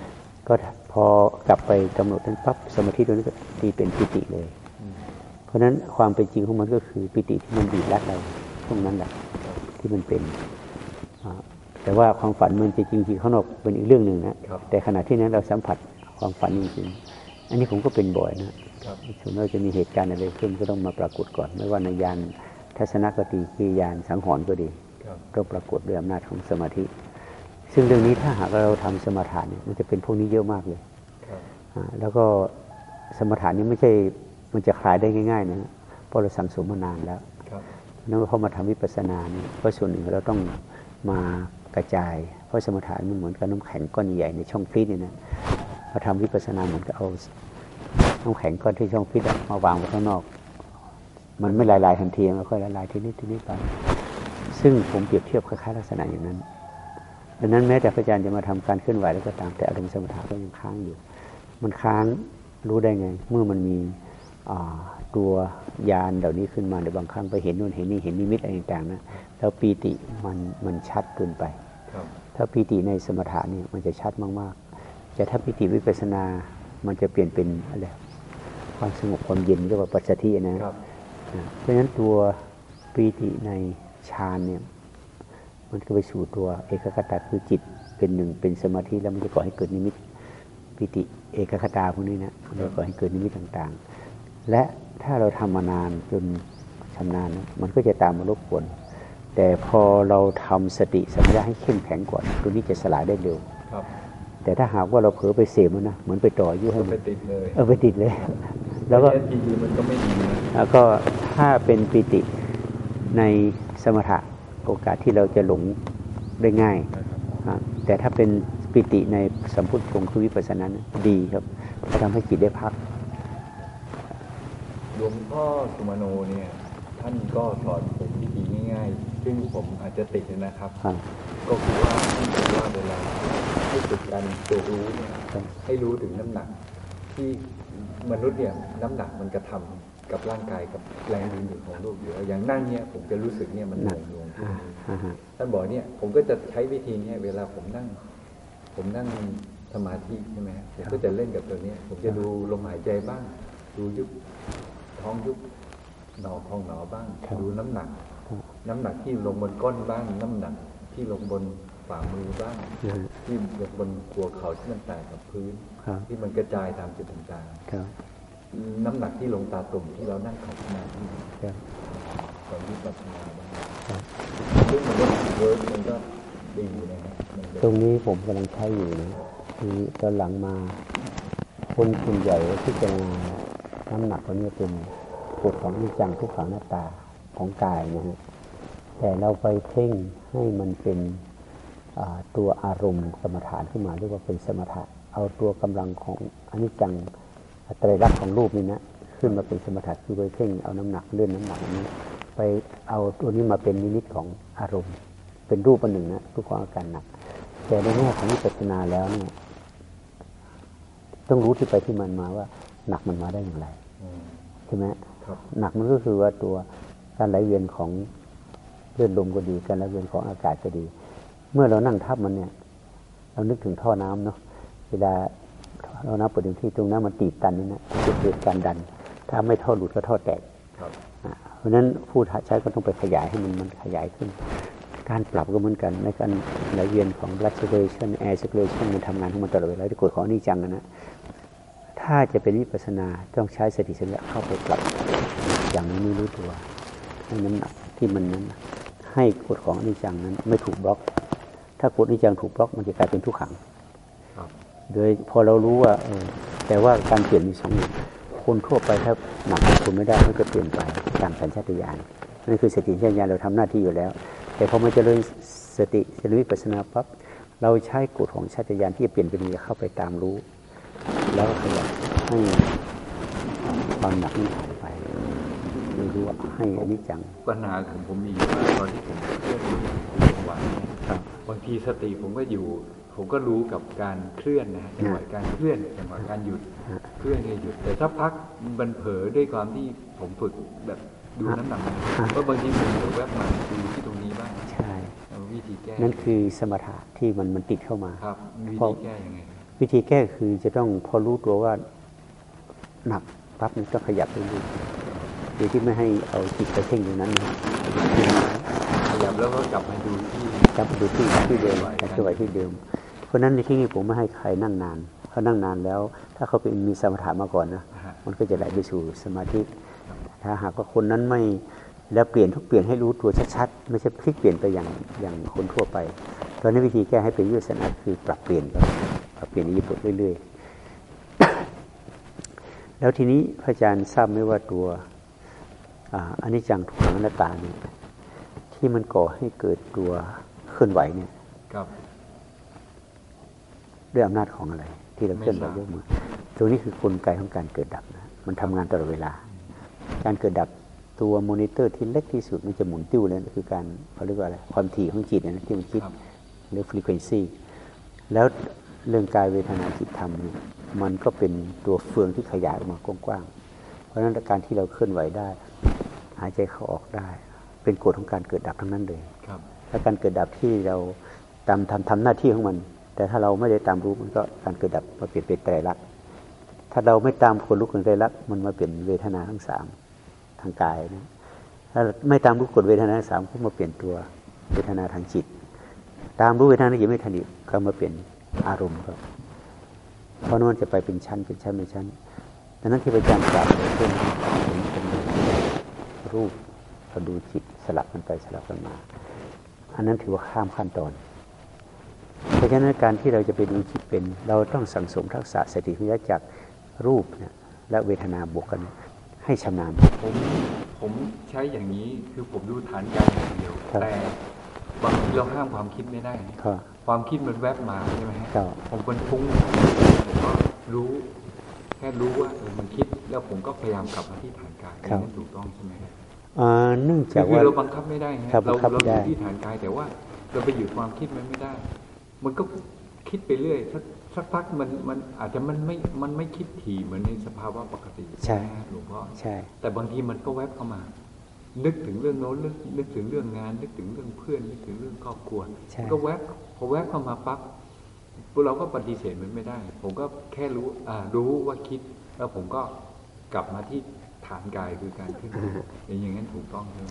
ก็พอกลับไปกำหนดนั้นปั๊บสมาธิตัวนี้ก็ตีเป็นปิติเลยอืม เพราะฉะนั้นความเป็นจริงของมันก็คือปิติที่มันบีบรัดเราตรงนั้นแหละครับที่มันเป็นอ่าแต่ว่าความฝันมันจะจริงๆข้างนอกเป็นอีกเรื่องหนึ่งนะครับแต่ขณะที่นั้นเราสัมผัสความฝันจริงๆอันนี้ผมก็เป็นบ่อยนะครับส่วนมากจะมีเหตุการณ์อะไรขึ้นก็ต้องมาปรากฏก่อน ไม่ว่าในยานทัศนคติคือยานสังหรณ์ก็ดีครับก็ปรากฏด้วยอำนาจของสมาธิ ซึ่งเรื่องนี้ถ้าหากเราทำสมาธิเนี่ยมันจะเป็นพวกนี้เยอะมากเลยครับอ่าแล้วก็สมถะนี้ไม่ใช่ มันจะคลายได้ง่าย ๆ นะเพราะเราสั่งสมมานานแล้วครับนั่นพอมาทำวิปัสสนาเนี่ยก็ส่วนหนึ่งเราต้องมากระจาย เพราะสมถะมันเหมือนกับน้ำแข็งก้อนใหญ่ในช่องฟรีซเนี่ยนะพอทำวิปัสสนาเหมือนกับเอาน้ำแข็งก้อนที่ช่องฟรีซอะมาวางไว้ข้างนอก มันไม่ละลายทันทีมันค่อยละลายทีนี้ทีนี้ไปซึ่งผมเปรียบเทียบคล้ายๆลักษณะอย่างนั้นดังนั้นแม้แต่พระอาจารย์จะมาทำการเคลื่อนไหวแล้วก็ตามแต่อารมณ์สมถะก็ยังค้างอยู่ มันค้างรู้ได้ไง เมื่อมันมีอ่า ตัวยานเหล่านี้ขึ้นมาในบางครั้งไปเห็นนู่นเห็นนี่เห็นนิมิตอะไรต่างๆนะแล้วปีติมันมันชัดเกินไปครับถ้าปีติในสมถะเนี่ยมันจะชัดมากๆแต่ถ้าปีติวิปัสสนา มันจะเปลี่ยนเป็นอะไรความสงบความเย็นเรียกว่าปัจจทินะครับนะเพราะฉะนั้นตัวปีติในฌานเนี่ยมันก็ไปสู่ตัวเอกคตาคือจิตเป็นหนึ่งเป็นสมาธิแล้วมันจะก่อให้เกิดนิมิตปีติเอกคตาพวกนี้นะมันจะก่อให้เกิดนิมิตต่างๆ และถ้าเราทำมานานจนชำนาญนะมันก็จะตามมารบกวนแต่พอเราทำสติสัมปชัญญะให้เข้มแข็งก่อนตัวนี้จะสลายได้เร็วครับแต่ถ้าหากว่าเราเผลอไปเสพมันนะเหมือนไปต่ออายุให้ก็มัไปนติดเลยเออไปติดเลย แล้วก็จริงๆมันก็ไม่ดีนะแล้วก็ถ้าเป็นปิติในสมถะโอกาสที่เราจะหลงได้ง่ายนะครับอะแต่ถ้าเป็นปิติในสัมพุทธธงคือวิปัสสนานะดีครับจะทำให้จิตได้พัก หลวงพ่อสุมาโนเนี่ย ท่านก็สอนผมวิธีง่าย ๆ ซึ่งผมอาจจะติดนะครับครับก็คือว่าท่านบอกว่าเวลาให้ฝึกการตัวรู้เนี่ยครับให้รู้ถึงน้ำหนัก ที่มนุษย์เนี่ยน้ำหนักมันกระทำกับร่างกายกับแรงดึงดูดของโลกอยู่แล้วอย่างนั่งเนี่ยผมจะรู้สึกเนี่ยมันหน่วงหน่วงอ่าอ่าฮะท่านบอกเนี่ยผมก็จะใช้วิธีเนี้เวลาผมนั่ง ผมนั่งสมาธิใช่ไหมฮะผมก็จะเล่นกับตัวเนี้ยผมจะดูลมหายใจบ้าง ดูยุบ ท้องยุบหนอพองหนอบ้าง ดูน้ำหนักครับน้ำหนักที่ลงบนก้นบ้าง น้ำหนักที่ลงบนฝ่ามือบ้างนะฮะที่ลงบนหัวเข่าที่มันแตกกับพื้นครับที่มันกระจายตามจุดต่างครับๆน้ำหนักที่ลงตาตุ่มที่เรานั่งขัดสมาธิครับตอนวิปัสสนาบ้างครับซึ่งมันก็เวิร์กมันก็ดีนะฮะมันก็ตรงนี้ผมกำลังใช้อยู่นะคือตอนหลังมา คนส่วนใหญ่ที่จะมา น้ำหนักตัวนี้เป็นกฎของอนิจจังทุกขังหน้าตาของกายนะฮะแต่เราไปเพ่งให้มันเป็นตัวอารมณ์สมถานขึ้นมาเรียกว่าเป็นสมถะเอาตัวกำลังของอนิจจังไตรลักษณ์ของรูปนี่นะขึ้นมาเป็นสมถะคือไปเพ่งเอาน้ำหนักเลื่อนน้ำหนักนี้ ไปเอาตัวนี้มาเป็นนิมิตของอารมณ์ เป็นรูปอันหนึ่งนะทุกความอาการหนัก แต่ในแง่ของวิปัสสนาแล้วเนี่ยต้องรู้ที่ไปที่มันมาว่าหนักมันมาได้อย่างไร ใช่ไหมครับหนักมันก็คือว่าตัวการไหลเวียนของเลือดลมก็ดี การไหลเวียนของอากาศก็ดี เมื่อเรานั่งทับมันเนี่ย เรานึกถึงท่อน้ำเนาะเวลาเราน้ำเปิดเต็มที่ตรงนั้นมันตีบตันนี่นะจะเกิดการดัน ถ้าไม่ท่อหลุดก็ท่อแตกครับอะเพราะฉะนั้นผู้ใช้ก็ต้องไปขยายให้มันมันขยายขึ้น การปรับก็เหมือนกันในการไหลเวียนของ blood circulation air circulation มันทำงานของมันตลอดเวลาที่กฎของอนิจจังอะนะ ถ้าจะเป็นวิปัสสนาต้องใช้สติสัมปชัญญะเข้าไปปรับ อย่างนี้ไม่รู้ตัวให้น้ำหนักที่มันนั้น ให้กฎของอนิจจังนั้นไม่ถูกบล็อก ถ้ากฎอนิจจังถูกบล็อกมันจะกลายเป็นทุกขังครับโดยพอเรารู้ว่าเออแต่ว่าการเปลี่ยนมีสองอย่างคนทั่วไปถ้าหนักคนไม่ได้มันก็เปลี่ยนไปตามสัญชาตญาณนั่นคือสติสัญชาตญาณเราทำหน้าที่อยู่แล้ว แต่พอมันเจริญสติเจริญวิปัสสนาปั๊บเราใช้กฎของชาติยานที่จะเปลี่ยนเป็นมีเข้าไปตามรู้ แล้วขยับให้ความหนักนี้หายไปไม่รู้ว่าให้อันนี้จังปัญหาของผมมีว่าตอนที่ผมเคลื่อนจังหวะเนี่ยครับบางทีสติผมก็อยู่ ผมก็รู้กับการเคลื่อนนะฮะจังหวะการเคลื่อนจังหวะการหยุดฮะเคลื่อนก็หยุด แต่ถ้าพักมันเผลอด้วยความที่ผมฝึกแบบดูน้ำหนักมันก็บางทีผมเผลอแวบมาดูที่ตรงนี้บ้างใช่เอาวิธีแก้นั่นคือสมถะที่มันมันติดเข้ามาครับวิเพราะธีแก้ยังไง วิธีแก้คือจะต้องพอรู้ตัวว่าหนักปั๊บมันก็ขยับไปดูโดยที่ไม่ให้เอาจิตไปเพ่งอยู่นั้นนะขยับแล้วก็กลับมาดูที่กลับไปดูที่ที่เดิมแต่จังหวที่เดิม เพราะนั้นในที่นี้ผมไม่ให้ใครนั่งนานเขานั่งนานแล้ว ถ้าเขาเป็นมีสมถะมาก่อนนะมันก็จะไหลไปสู่สมาธิถ้าหากว่าคนนั้นไม่แล้วเปลี่ยนทุกเปลี่ยนให้รู้ตัวชัดๆไม่ใช่พลิกเปลี่ยนไปอย่างอย่างคนทั่วไปตอนนี้วิธีแก้ให้เป็นยุทธศาสตร์คือปรับเปลี่ยน เปลี่ยนอิริยาบถเรื่อยๆ แล้วทีนี้พระอาจารย์ทราบไหมว่าตัวอ่าอันนี้จังทุกขังอนัตตาเนี่ยที่มันก่อให้เกิดตัวเคลื่อนไหวเนี่ยครับด้วยอำนาจของอะไร ที่เราเคลื่อนไหวไม่ทราบยกมือตรงนี้คือกลไกของการเกิดดับนะมันทำงานตลอดเวลา การเกิดดับตัวมอนิเตอร์ที่เล็กที่สุดมันจะหมุนติ้วเลยคือการเขาเรียกว่าอะไรความถี่ของจิตนะที่มันคิดครับหรือ frequency แล้ว เรื่องกายเวทนาจิตธรรมเนี่ยมันก็เป็นตัวเฟืองที่ขยายออกมากว้างๆ เพราะฉะนั้นการที่เราเคลื่อนไหวได้ หายใจเข้าออกได้ เป็นกฎของการเกิดดับทั้งนั้นเลยครับและการเกิดดับที่เราตามทำทำหน้าที่ของมัน แต่ถ้าเราไม่ได้ตามรู้มันก็การเกิดดับมาเปลี่ยนเป็นไตรลักษณ์ถ้าเราไม่ตามคนรู้คนไตรลักษณ์มันมาเปลี่ยนเวทนาทั้งสามทางกายนะถ้าไม่ตามรู้กฎเวทนาทั้งสามก็มาเปลี่ยนตัวเวทนาทางจิต ตามรู้เวทนาทางจิตไม่ทันอีกก็มาเปลี่ยน อารมณ์ครับ เพราะนั้นมันจะไปเป็นชั้นเป็นชั้นเป็นชั้นดังนั้นที่พระอาจารย์กล่าวเพิ่มเป็นรูปเราดูจิตสลับกันไปสลับกันมา อันนั้นถือว่าข้ามขั้นตอน เพราะฉะนั้นการที่เราจะไปดูจิตเป็น เราต้องสังสมทักษะสติปัญญาจากรูปเนี่ยและเวทนาบวกกันให้ชำนาญผมผมใช้อย่างนี้คือผมดูฐานกายอย่างเดียวครับแต่ บางทีเราห้ามความคิดไม่ได้นะก็ความคิดมันแวบมาใช่ไหมฮะครับผมมันฟุ้งผมก็รู้แค่รู้ว่าเออมันคิดแล้วผมก็พยายามกลับมาที่ฐานกายอย่างนั้นถูกต้องใช่ไหมครับอ่าเนื่องคืจากอว่าเราบังคับไม่ได้ฮะครับเราบังคับเราไม่อได้ยู่ที่ฐานกายแต่ว่าเราไปหยุดความคิดมันไม่ได้ มันก็คิดไปเรื่อยสักสักพักมันมันอาจจะมันไม่มันไม่คิดถี่เหมือนในสภาวะปกติใช่ไหมฮะหลวงพ่อใช่ แต่บางทีมันก็แวบเข้ามา นึกถึงเรื่องโน้นนึกนึกถึงเรื่องงาน นึกถึงเรื่องเพื่อน นึกถึงเรื่องครอบครัวใช่มันก็แวบพอแวบเข้ามาปั๊บพวกเราก็ปฏิเสธมันไม่ได้ ผมก็แค่รู้อ่ารู้ว่าคิด แล้วผมก็กลับมาที่ฐานกายคือการขึ้นอย่างนั้นถูกต้องใช่ไหม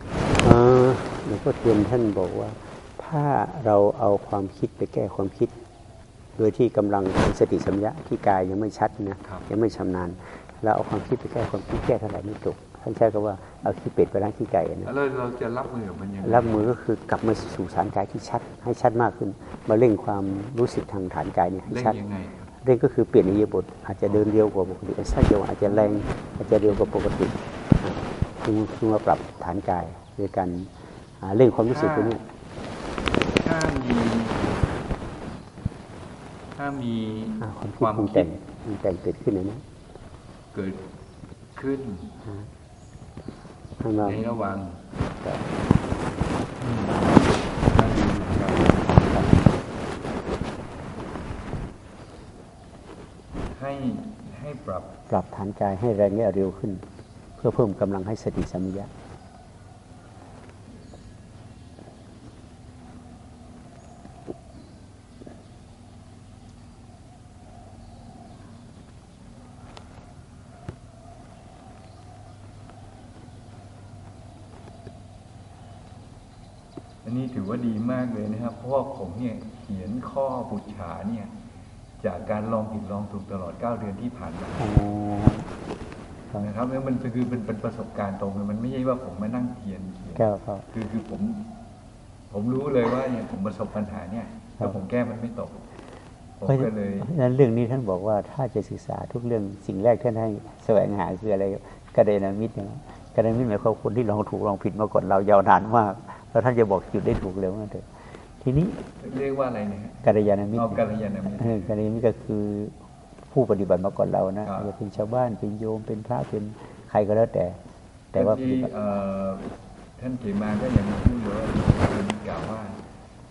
อ่าหลวงพ่อเทียนท่านบอกว่า ถ้าเราเอาความคิดไปแก้ความคิด โดยที่กำลังของสติสัมยาที่กายยังไม่ชัดนะยังไม่ชำนาญเราเอาความคิดไปแก้ความคิดแก้เท่าไหร่ไม่จบ ท่านใช้คำว่าเอาขี้เป็ดไปล้างขี้ไก่นะแล้วเราจะรับมือกับมันยังไงรับมือก็คือกลับมาสู่ฐานกายที่ชัด ให้ชัดมากขึ้น มาเร่งความรู้สึกทางฐานกายเนี่ยให้เล่นชัดยังไงครับเร่งก็คือเปลี่ยนอิริยาบถอาจจะเดินเร็วกว่าปกติสั้นเร็วอาจจะแรงอาจจะเร็วกว่าปกติอะคือคือมาปรับฐานกายโดยการอ่าเร่งความรู้สึกตัวเนี้ยถ้ามีถ้ามีอ่าความคิดความปรุงคิแต่ดงปรุงแต่งเกิดขึ้นในนี้เกิดขึ้นข้างนอก ในระหว่างก็การดูเราให้ให้ปรับปรับฐานกายให้แรงและเร็วขึ้น เพื่อเพิ่มกำลังให้สติสัมปชัญญะ อันนี้ถือว่าดีมากเลยนะครับ เพราะว่าผมเนี่ยเขียนข้อบุจฉาเนี่ย จา กการลองผิดลองถูกตลอด 9 เดือนที่ผ่านมาอ๋อครับนะครับแล้วมันคือเป็นเป็นประสบการณ์ตรงเลยมันไม่ใช่ว่าผมมานั่งเขียนเขียนแก้วก็คือคือผม ผมรู้เลยว่าเนี่ยผมประสบปัญหาเนี่ยครัแล้บวผมแก้มันไม่ตกผมเพราะก็เลยฉะนั้นเรื่องนี้ท่านบอกว่าถ้าจะศึกษาทุกเรื่องสิ่งแรกท่านให้แสวงหาคืออะไรกระเดนามิตรนะกระเดนามิตรหมายความว่าคนที่ลองถูกลองผิดมาก่อนเรายาวนานมาก แล้วท่านจะบอกจุดได้ถูกเร็วนั่นเถอะ ทีทีนี้เรียกว่าอะไรนะฮะกัลยาณมิตรเอากัลยาณมิตรเออกัลยาณมิตรก็คือผู้ปฏิบัติมาก่อนเรานะครับอาจจะเป็นชาวบ้านเป็นโยมเป็นพระเป็นใครก็แล้วแต่ แต่ว่าปที่ฏิบัติเอ่อท่านเขมาก็ยังพูดอยู่ว่าคุณกล่าวว่า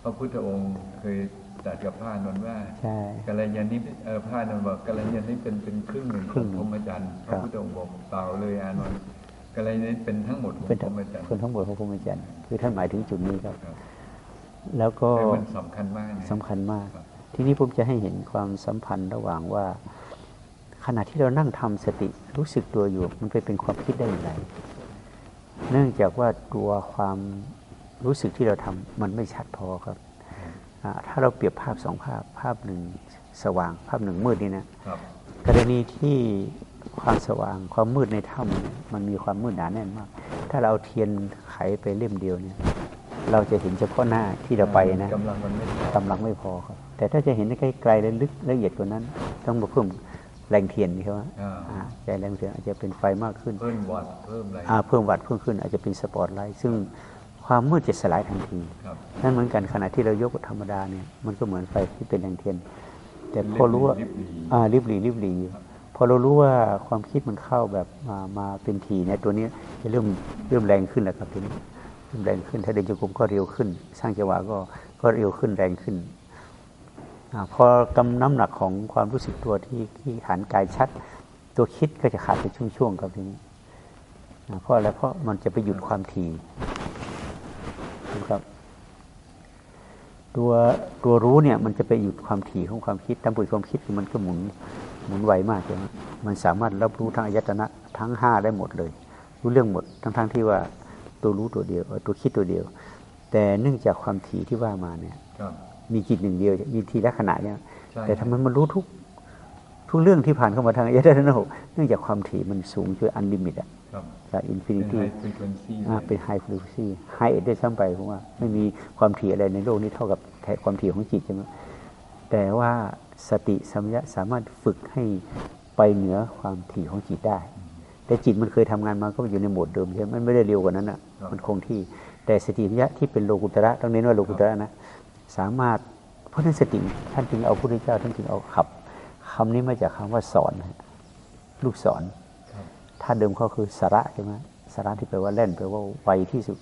พระพุทธองค์เคยตรัสกับพระอานนท์ว่าใช่กัลยาณมิตรเออพระอานนท์บอกกัลยาณมิตรเป็นเป็นครึ่งหนึ่งคขรึ่องงหนึ่งพรหมจรรย์พครัระบพุทธองค์บอกเปล่าเลยอานนท์กัลยาณมิตรเป็นทั้งหมดของเป็นพรหมจรรย์คนทั้งหมดของพรหมจรรย์คือท่านหมายถึงจุดนี้ครับครับ แล้วก็แต่มันสำคัญมากนะสำคัญมากครับทีนี้ผมจะให้เห็นความสัมพันธ์ระหว่างว่า ขณะที่เรานั่งทำสติรู้สึกตัวอยู่ มันไปเป็นความคิดได้อย่างไร เนื่องจากว่าตัวความรู้สึกที่เราทำมันไม่ชัดพอครับอ่าถ้าเราเปรียบภาพสองภาพภาพหนึ่งสว่างภาพหนึ่งมืดนี่นะครับกรณีที่ความสว่างความมืดในถ้ำเนี่ยมันมีความมืดหนาแน่นมาก ถ้าเราเอาเทียนไขไปเล่มเดียวเนี่ย เราจะเห็นเฉพาะหน้าที่เราไปนะกำลังมันไม่พอกำลังไม่พอครับ แต่ถ้าจะเห็นได้ไกลๆและลึกละเอียดกว่านั้น ต้องมาเพิ่มแรงเทียนนี่ครับว่าอ่าอ่าใจแรงเทียนอาจจะเป็นไฟมากขึ้น เพิ่มวัตต์เพิ่มอะไรอ่าเพิ่มวัตต์เพิ่มขึ้นอาจจะเป็นสปอตไลท์ซึ่งความมืดจะสลายทันทีครับนั่นเหมือนกันขณะที่เรายกธรรมดาเนี่ยมันก็เหมือนไฟที่เป็นแรงเทียน แต่พอรู้ว่าลิบหลีอ่าริบหลีริบหลีอยู่พอเรารู้ว่าความคิดมันเข้าแบบมามาเป็นทีเนี่ยตัวเนี้ยจะเริ่มเริ่มแรงขึ้นแล้วครับทีนี้เริ่ม แรงขึ้น ถ้าเดินจงกรมก็เร็วขึ้น สร้างจังหวะก็ก็เร็วขึ้นแรงขึ้นอพอกำน้ำหนักของความรู้สึกตัวที่ที่ฐานกายชัด ตัวคิดก็จะขาดไปช่วงๆครับทีนี้เพราะอะไรเพราะมันจะไปหยุดความถี่นะครับ ตัวตัวรู้เนี่ยมันจะไปหยุดความถี่ของความคิดตามปุยความคิดมันก็หมุนหมุนไวมากใช่ไหมมันสามารถรับรู้ทั้งอายตนะทั้งห้าได้หมดเลย รู้เรื่องหมดทั้งทั้งที่ว่า ตัวรู้ตัวเดียวเอ่อตัวคิดตัวเดียว แต่เนื่องจากความถี่ที่ว่ามาเนี่ยครับมีจิตหนึ่งเดียวมีทีละขณะเนี่ยใช่แต่ทำไมมันรู้ทุกทุกเรื่องที่ผ่านเข้ามาทางอายตนะหกเนื่องจากความถี่มันสูงจนอันลิมิตอะครับจากอินฟินิเป็นตี้ high frequency อ่าเลยเป็นไฮฟ r ูซี่ไฮเอ็ดได้ซ้ำไปเพราะว่า ไม่มีความถี่อะไรในโลกนี้เท่ากับแท้ความถี่ของจิตใช่ไหมแต่ว่าสติสัมยะสามารถฝึกให้ไปเหนือความถี่ของจิตได้ แต่จิตมันเคยทำงานมาก็อยู่ในโหมดเดิมใช่ไหมมันไม่ได้เร็วกว่านั้นอะครับมันคงที่ แต่สติสัมยะที่เป็นโลกุตระต้องเน้นว่าโลกุตระนะ สามารถเพราะฉะนั้นสติท่านจึงเอาพระพุทธเจ้าท่านจึงเอาขับคำนี้มาจากคำว่าสอนนะลูกศรครับถ้าเดิมเขาคือสาระใช่ไหมสาระที่แปลว่าเล่นแปลว่าไวที่สุด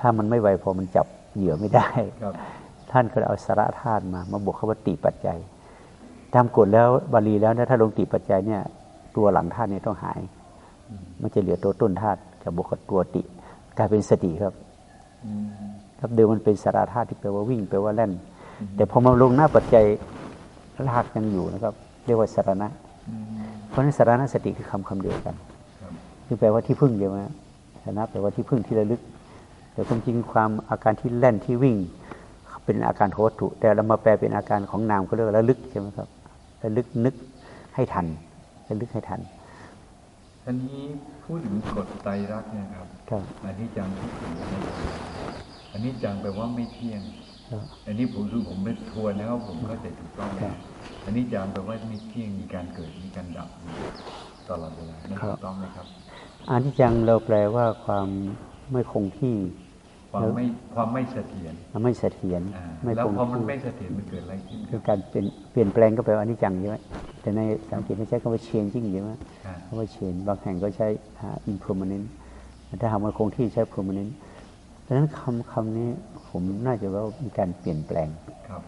ถ้ามันไม่ไวพอมันจับเหยื่อไม่ได้ครับท่านก็เลยเอาสาระธาตุมา มาบวกคำว่าติปัจจัยตามกฎแล้วบาลีแล้วนะถ้าลงติปัจจัยเนี่ย ตัวหลังธาตุเนี่ยต้องหาย มันจะเหลือตัวต้นธาตุกับบวกกับตัวติ กลายเป็นสติครับอืมครับเดิมมันเป็นสาราธาตุที่แปลว่าวิ่งแปลว่าเล่น แต่พอมาลงหน้าปัจจัยรากยังอยู่นะครับ เรียกว่าสารณะอืมเพราะฉะนั้นสารณสติคือคำคำเดียวกันครับคือแปลว่าที่พึ่งเดียวนะสารณะแปลว่าที่พึ่งที่ระลึก แต่ความจริงความอาการที่แล่นที่วิ่ง เป็นอาการของวัตถุแต่เรามาแปลเป็นอาการของนามก็เรียกว่าระลึกใช่ไหมครับระลึกนึกให้ทันระลึกให้ทัน อันนี้พูดถึงกฎไตรลักษณ์เนะครับครับอันนี้จังทุกขังอนัตตาอันนี้จังแปลว่าไม่เที่ยงครับอันนี้ผมรู้ผมไม่ทวนนะครับผมเข้าใจถูกต้องครันะบอันนี้จังแปลว่าไม่เที่ยงมีการเกิดมีการดับอยู่ตลอดเวลานี่ครับถูกต้องไหมครับอันที่จังเราแปลว่าความไม่คงที่ ความไม่ความไม่เสถียรไม่เสถียรอ่าไม่แล้วคงพอมันที่ไม่เสถียรมันเกิดอะไรขึ้นคคืรัอบการเปลี่ยนเปลี่ยนแปลงก็แปลว่าอนิจจังใช่ไหมแต่ในสังเกตไม่ใช้คำว่าเชนจริงใช่ไหมอ่าคำว่าเชนบางแห่งก็ใช้อ่า impermanent ถ้าหากมันคงที่ใช้ permanent ดังนั้นคำคำนี้ผมน่าจะว่ามีการเปลี่ยนแปลงครับ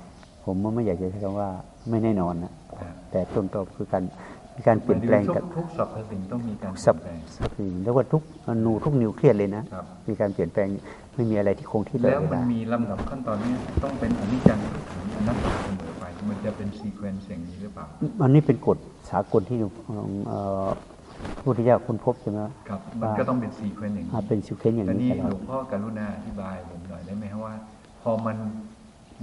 ผมไม่อยากจะใช้คำว่าไม่แน่นอนนะอ่าแต่ต้นตอคือการมีการเปลี่ยนแปลงทุกับกทุกสรรพสิ่งต้องมีการเปสัลี่บยนแปลงสับสิ่งแล้วว่าทุกอนูทุกนิวเคลียสเลยนะครับมีการเปลี่ยนแปลง ไม่มีอะไรที่คงที่ตลแล้อวดเวมันลามีลำดับขั้นตอนเนี้ต้องเป็นอนิจจังทุกขังอนัตตาเสมอไปมันจะเป็นซีเควนซ์อย่างนี้หรือเปล่าอันนี้เป็นกฎสากลที่ของเอ่อพระพุทธเจ้าค้นพบใช่ไหมครับมันก็ต้องเป็นซีเควนซ์อย่างนี้อ่าเป็นซิเควนอย่างแต่นี้นี่ตลหอลดวงพ่อกรุณาอธิบายผมหน่อยได้ไหมครับว่า พอมัน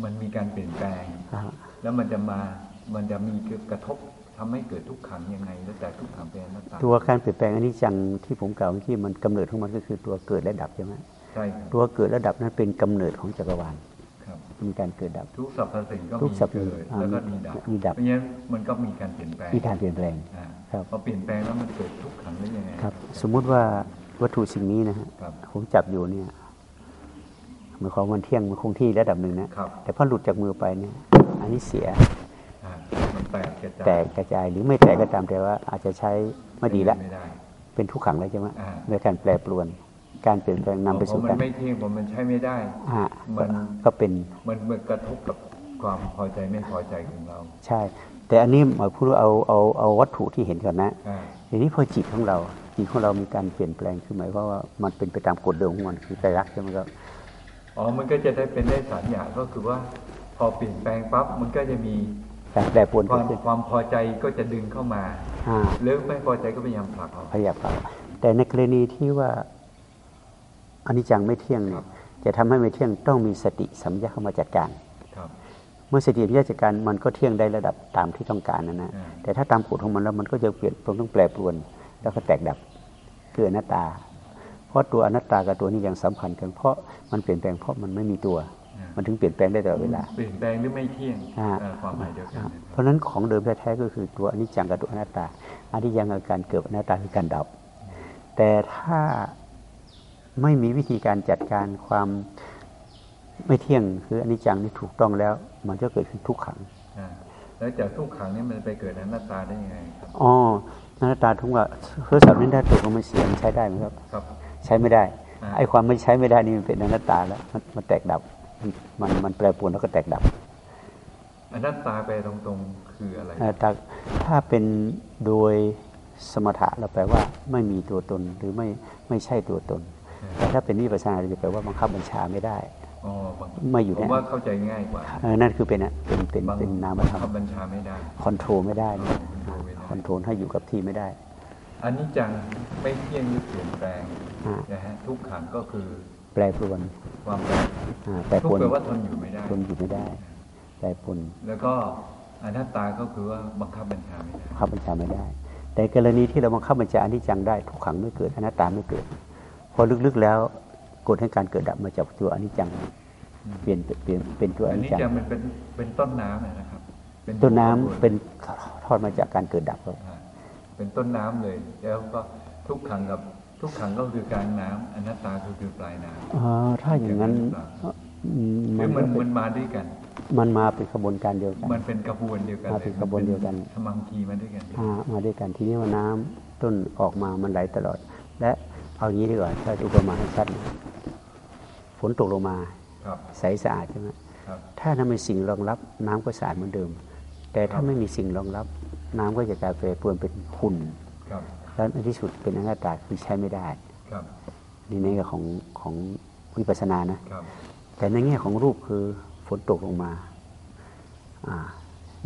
มันมีการเปลี่ยนแปลงอ่าแล้วมันจะมามันจะมีกระทบทำให้เกิดทุกขังยังไง แล้วแต่ทุกขังเป็นอนัตตาตัวการเปลี่ยนแปลงอันนี้จังที่ผมกล่าวเมื่อกี้มันกำเนิดของมันก็คือตัวเกิดและดับใช่ไหม ใช่ครับตัวเกิดและดับนั้นเป็นกำเนิดของจักรวาลครับมีการเกิดดับ ทุกสรรพสิ่งก็ทุกมีสรรพสิ่งเกิดอ่าแล้วก็มีดับมีดับเพราะงั้นมันก็มีการเปลี่ยนแปลงมีการเปลี่ยนแปลงอ่าครับพอเปลี่ยนแปลงแล้วมันเกิดทุกขังได้ยังไงครับ สมมุติว่าวัตถุสิ่งนี้นะฮะครับผมจับอยู่เนี่ยหมายความว่ามันเที่ยงมันคงที่ระดับหนึ่งนะครับแต่พอหลุดจากมือไปเนี่ย อันนี้เสียอ่ามันแตกกระจายแตกกระจายหรือไม่แตกก็ตามแต่ว่าอาจจะใช้ไม่ดีละไม่ได้เป็นทุกขังแล้วใช่ไหมอ่าในการแปรปรวน การเปลี่ยนแปลงนำไปเพสู่ราะมัการนไม่เที่ยงผมมันใช้ไม่ได้อ่ามันก็เป็นมันมันกระทบกับความพอใจไม่พอใจของเรา ใช่ แต่อันนี้หมายพูดว่าเอาเอาเอาวัตถุที่เห็นก่อนนะอ่าทีนี้พอจิตของเราจิตของเรามีการเปลี่ยนแปลงขึ้นหมายความว่ามันเป็นไปตามกฎเดิมของมันคือใจรักใช่ไหมครับอ๋อมันก็จะได้เป็นได้สามอย่างก็คือว่า พอเปลี่ยนแปลงปั๊บมันก็จะมีการแปรปรวนคเกิวาดมขึ้นความพอใจก็จะดึงเข้ามาอ่าหรือไม่พอใจก็พยายามผลักออกพยายามปรับแต่ในกรณีที่ว่า อนิจจังไม่เที่ยงเนี่ยจะทำให้ไม่เที่ยงต้องมีสติสัมยาเข้ามาจัดการครับเมื่อสติสัมยาจัดการมันก็เที่ยงได้ระดับตามที่ต้องการนะนะอ่าแต่ถ้าตามกฎของมันแล้วมันก็จะเปลี่ยนตรงต้องแปรปรวน แล้วก็แตกดับคืออนัตตา เพราะตัวอนัตตากับตัวนี้ยังสัมพันธ์กัน เพราะมันเปลี่ยนแปลงเพราะมันไม่มีตัว มันถึงเปลี่ยนแปลงได้ตลอดเวลาเปลี่ยนแปลงหรือไม่เที่ยงอ่าเอ่อความหมายเดียวกันนะเพราะฉะนั้นของเดิมแท้ๆก็คือตัวอนิจจังกับตัวอนัตตาอนิจจังกับการเกิดอนัตตาคือการดับ แต่ถ้า ไม่มีวิธีการจัดการความไม่เที่ยงคืออนิจจังนี่ถูกต้องแล้ว มันก็เกิดขึ้นทุกขังอ่าแล้วจากทุกขังนี่มันไปเกิดอนัตตาได้ยังไงครับอ๋ออนัตตาทุกว่าโทรศัพท์นี้ถ้าตกลงมาเสียมันใช้ได้ไหมครับครับ ใช้ไม่ได้อ่าไอ้ความไม่ใช้ไม่ได้นี่มันเป็นอนัตตาแล้ว มันมันแตกดับมันมันมันแปรปรวนแล้วก็แตกดับอนัตตาไปตรงๆคืออะไรเอ่อถ้าถ้าเป็นโดยสมถะเราแปลว่า ไม่มีตัวตนหรือไม่ไม่ใช่ตัวตนแต่ ถ้าเป็นวิปัสสนาเราจะแปลว่าบังคับบัญชาไม่ได้อ๋อบางไม่อยู่ผในมว่าเข้าใจง่ายกว่าเออนั่นคือเป็นอะเป็นเป็นบางเป็นนามบังธรรคับมบัญชาไม่ได้คอนโทรลไม่ได้นะคอนโทรลไม่ได้คอนโทรลให้อยู่กับที่ไม่ได้ อันนี้จังไม่เที่ยงหรือเปลี่ยนแปลงอ่านะฮะทุกขังก็คือแปรปรวนความแปรอ่าแปรทุปกรวนแปลว่าทนอยู่ไม่ได้ทนอยู่ไม่ได้ แปรปรวนแล้วก็อนัตตาก็คือว่าบังคับบัญชาไม่ได้บังคับบัญชาไม่ได้ แต่กรณีที่เราบังคับบัญชาอนิจจังได้ทุกขังไม่เกิดอนัตตาไม่เกิดเพอลึกๆแล้วกฎให้การเกิดดับมาจากตัวอนิจจังเปลี่ยนเปลี่ยนเป็นตัวออันนิจนี้จังจะมันเป็นเป็นต้นน้ำนะครับเป็ต้นน้ำกระบวเป็นทอดมาจากการเกิดดับครับอ่าเป็นต้นน้ำเลย แล้วก็ทุกขังกับทุกขังก็คือกลางน้ำอนัตตาก็คือปลายน้อ๋อถ้าอย่างนั้นอืมำหมัรืนอมันก็เป็มันนมาด้วยกัน มันมาเป็นขบวนการเดียวกัน มันเป็นกระบวนเดียวกันมาเป็นกระบวนเดียวกันสมังคีมาด้วยกันอ่ามาด้วยกันทีนี้ว่าน้ำต้นออกมามันไหลตลอด และ เอางี้ดีกว่าถ้าอุปมาให้ชัดนะฝนตกลงมาครับใสสะอาดใช่ไหมครับถ้าถ้ามีสิ่งรองรับ น้ำก็สะอาดเหมือนเดิม แต่ถ้าไม่มีสิ่งรองรับ น้ำก็จะกลายเป็นปรวนเป็นขุ่นครับแล้วในที่สุดเป็นอนัตตาคือใช้ไม่ได้ครับนี่ในแง่ของของวิปัสสนานะครับแต่ในแง่ของรูปคือฝนตกลงมาอ่า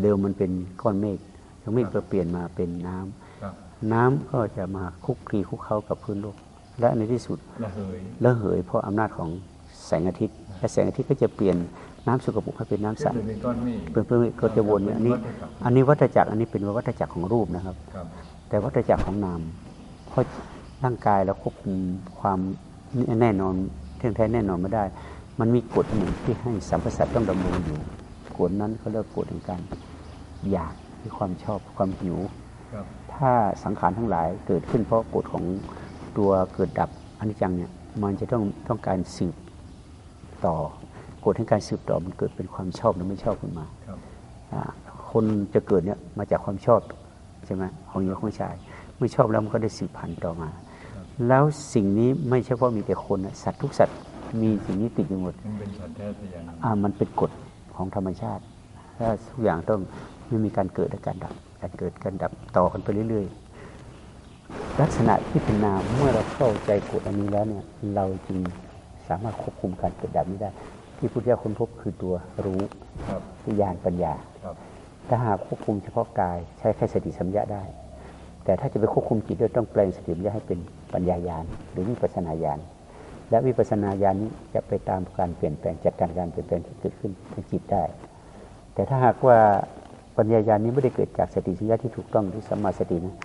เดิมมันเป็นก้อนเมฆแล้วเมฆก็เปลี่ยนมาเป็นน้ำครับน้ำก็จะมาคลุกคลีคลุกเข้ากับพื้นโลก และในที่สุดระเหยระเหยเพราะอำนาจของแสงอาทิตย์และแสงอาทิตย์ก็จะเปลี่ยนน้ำสกปรกให้เป็นน้ำก็ใสคือเป็นก้อนเมฆเป็นเพื่อก็จะวนเนี่ยอันนี้ อันนี้วัฏจักรอันนี้เป็นวัฏจักรของรูปนะครับครับ แต่วัฏจักรของนามเพราะร่างกายเราควบคุมความแน่นอนเที่ยงแท้แน่นอนไม่ได้ มันมีกฎหนึ่งที่ให้สัมพสัตว์ต้องดำรงอยู่กฎนั้นเขาเรียกกฎแห่งการอยากคือความชอบความหิวครับถ้าสังขารทั้งหลายเกิดขึ้นเพราะกฎของ ตัวเกิดดับอนิจจังเนี่ยมันจะต้องต้องการสืบต่อกฎแห่งการสืบต่อมันเกิดเป็นความชอบหรือไม่ชอบขึ้นมาครับอ่าคนจะเกิดเนี่ยมาจากความชอบใช่ไหมของหญิงของชายไม่ชอบแล้วมันก็ได้สืบพันธุ์ต่อมา แล้วสิ่งนี้ไม่ใช่เพราะมีแต่คนนะสัตว์ทุกสัตว์มีสิ่งนี้ติดอยู่หมดมันเป็นสัญชาตญาณอ่ามันเป็นกฎของธรรมชาติถ้าทุกอย่างต้องไม่มีการเกิดและการดับการเกิดการดับต่อกันไปเรื่อยๆ ลักษณะที่เป็นนามเมื่อเราเข้าใจกฎอันนี้แล้วเนี่ย เราจึงสามารถควบคุมการเกิดดับนี้ได้ ที่พุทธเจ้าค้นพบคือตัวรู้ครับคือญาณปัญญาครับถ้าหากควบคุมเฉพาะกายใช้แค่สติสัมยาได้ แต่ถ้าจะไปควบคุมจิตด้วยต้องแปลงสติสัมยาให้เป็นปัญญายาณหรือวิปัสสนาญาณและวิปัสสนาญาณนี้จะไปตามการเปลี่ยนแปลงจัดการการเปลี่ยนแปลงที่เกิดขึ้นในจิตได้ แต่ถ้าหากว่าปัญญายาณนี้ไม่ได้เกิดจากสติสัมยาที่ถูกต้องหรือสัมมาสตินะ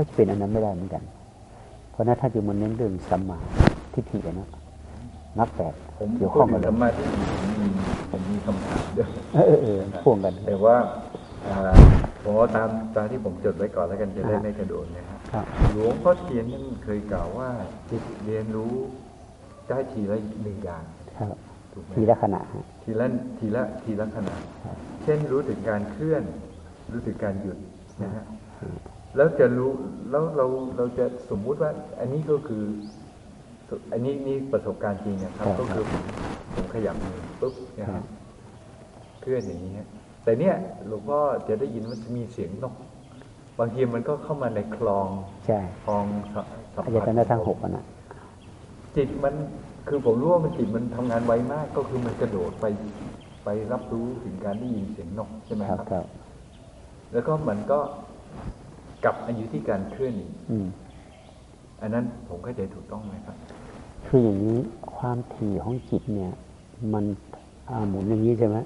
ก็จะเป็นอันนั้นไม่ได้เหมือนกัน เพราะฉะนั้นถ้าจะมันเน้นเรื่องสัมมาทิฏฐิอะนะนับแปดผมเกี่ยวพูข้ดองถึกันงเลธรยรมะที่ผมมีผมมีคำถามด้วยเออเออเออพ่วงกัน แต่ว่าอ่าผมเอาตามตามที่ผมจดไว้ก่อนแล้วกันจะได้ไม่กระโดดนะครับครับหลวงพ่อเทียนนั่นเคยกล่าวว่าจิตเรียนรู้ได้ทีละหนึ่งอย่างครับถูถูกไหมทีละขณะฮะทีละทีละทีละขณะ เช่นรู้ถึงการเคลื่อน รู้ถึงการหยุดนะฮะ แล้วจะรู้แล้วเราเราจะสมมุติว่า อันนี้ก็คือ อันนี้นี่ประสบการณ์จริงนะครับ ก็คือผมผมขยับมือปุ๊บนะฮะเคลื่อนอย่างนี้ฮะแต่เนี่ยหลวงพ่อจะได้ยินว่าจะมีเสียงนกบางทีมันก็เข้ามาในคลองใช่คลองสัสัมอายผัตสนะทั้งหกอะนะจิตมันคือผมรู้ว่ามันจิตมันทำงานไวมาก ก็คือมันกระโดดไปไปรับรู้ถึงการได้ยินเสียงนกใช่ไหมคครัรับบครับ แล้วก็มันก็ กลับมาอยู่ที่การเคลื่อนอีกอืมอันนั้นผมเข้าใจถูกต้องไหมครับ คืออย่างนี้ความถี่ของจิตเนี่ย มันอ่าหมุนอย่างนี้ใช่ไหม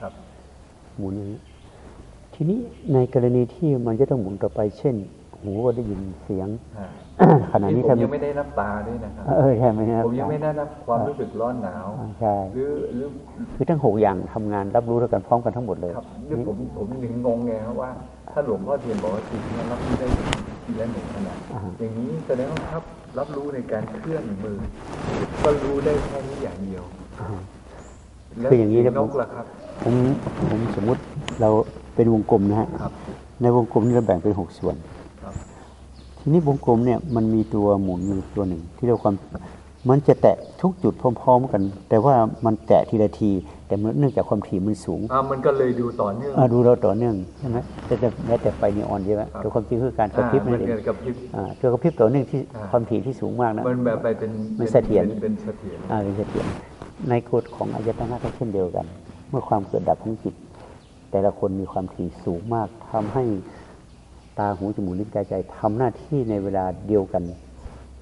ครับ หมุนอย่างนี้ ทีนี้ในกรณีที่มันจะต้องหมุนต่อไป เช่น หูก็ได้ยินเสียงอ่าขณะนี้นี่ผมถ้ายังไม่ได้นับตาด้วยนะครับเออใช่ไหมครับผมยังไม่ได้นับความรู้สึกร้อนหนาวอ่าใช่หรือหรือคือทั้งหกอย่างทำงานรับรู้แล้วกันพร้อมกันทั้งหมดเลยครับนี่ผมผมถึงงงไงครับว่า ถ้าหลวงพ่อเทียนบอกว่าจิตเนี่ยรับรู้ได้ทีละหนึ่งขณะอ่าฮะอย่างนี้แสดงว่าครับรับรู้ในการเคลื่อนมือ ก็รู้ได้แค่นี้อย่างเดียวอ่าแล้วคืออย่างนี้นะนกล่ะครับผมผมสมมุติเราเป็นวงกลมนะฮะครับในวงกลมนี้เราแบ่งเป็นหกส่วนครับทีนี้วงกลมเนี่ยมันมีตัวหมุนอยู่ตัวหนึ่ง ที่เรียกว่าความ มันจะแตะทุกจุดพร้อม ๆ กัน แต่ว่ามันแตะทีละที แต่มันเนื่องจากความถี่มันสูงอ่ามันก็เลยดูต่อเนื่องอ่าดูเราต่อเนื่องใช่ไหมแต่แต่แม้แต่ไฟนีออนใช่ไหมครับแต่ความจริงคือการกระพริบอ่ามันั่นเอเกิงดกับพริบอ่าตัวกระพริบต่อเนื่องที่อ่าความถี่ที่สูงมากนะมันแบบไปเป็นมันเสถียรป็นเป็นเสถียรอ่าเป็นเสถียรในกฎของอายตนะก็เช่นเดียวกัน เมื่อความเกิดดับของจิต แต่ละคนมีความถี่สูงมากทำให้ตาหูจมูกลิ้นกายใจทำหน้าที่ในเวลาเดียวกัน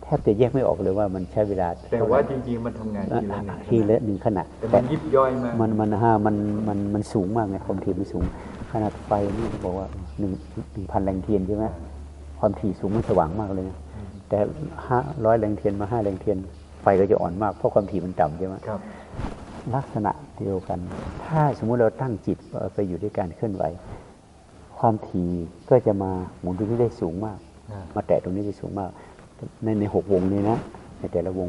แทบจะแยกไม่ออกเลยว่ามันใช้เวลา แต่ว่าจริงๆมันทำงานทีละหนึ่งทีละหนึ่งขณะแต่มันยิบย่อยมากมันมันห้ามันมันมันสูงมากไงความถี่มันสูง ขนาดไฟนี่เขาบอกว่าหนึ่งหนึ่งพันแรงเทียนใช่ไหมความถี่สูงมันสว่างมากเลยนะแต่ห้าร้อยแรงเทียนมาห้าแรงเทียน ไฟก็จะอ่อนมากเพราะความถี่มันต่ำใช่ไหมครับลักษณะเดียวกัน ถ้าสมมุติเราตั้งจิตไปอยู่ด้วยการเคลื่อนไหว ความถี่ก็จะมาหมุนตรงนี้ได้สูงมากอ่ามาแตะตรงนี้ได้สูงมาก ในในหกวงนี้นะในแต่ละวง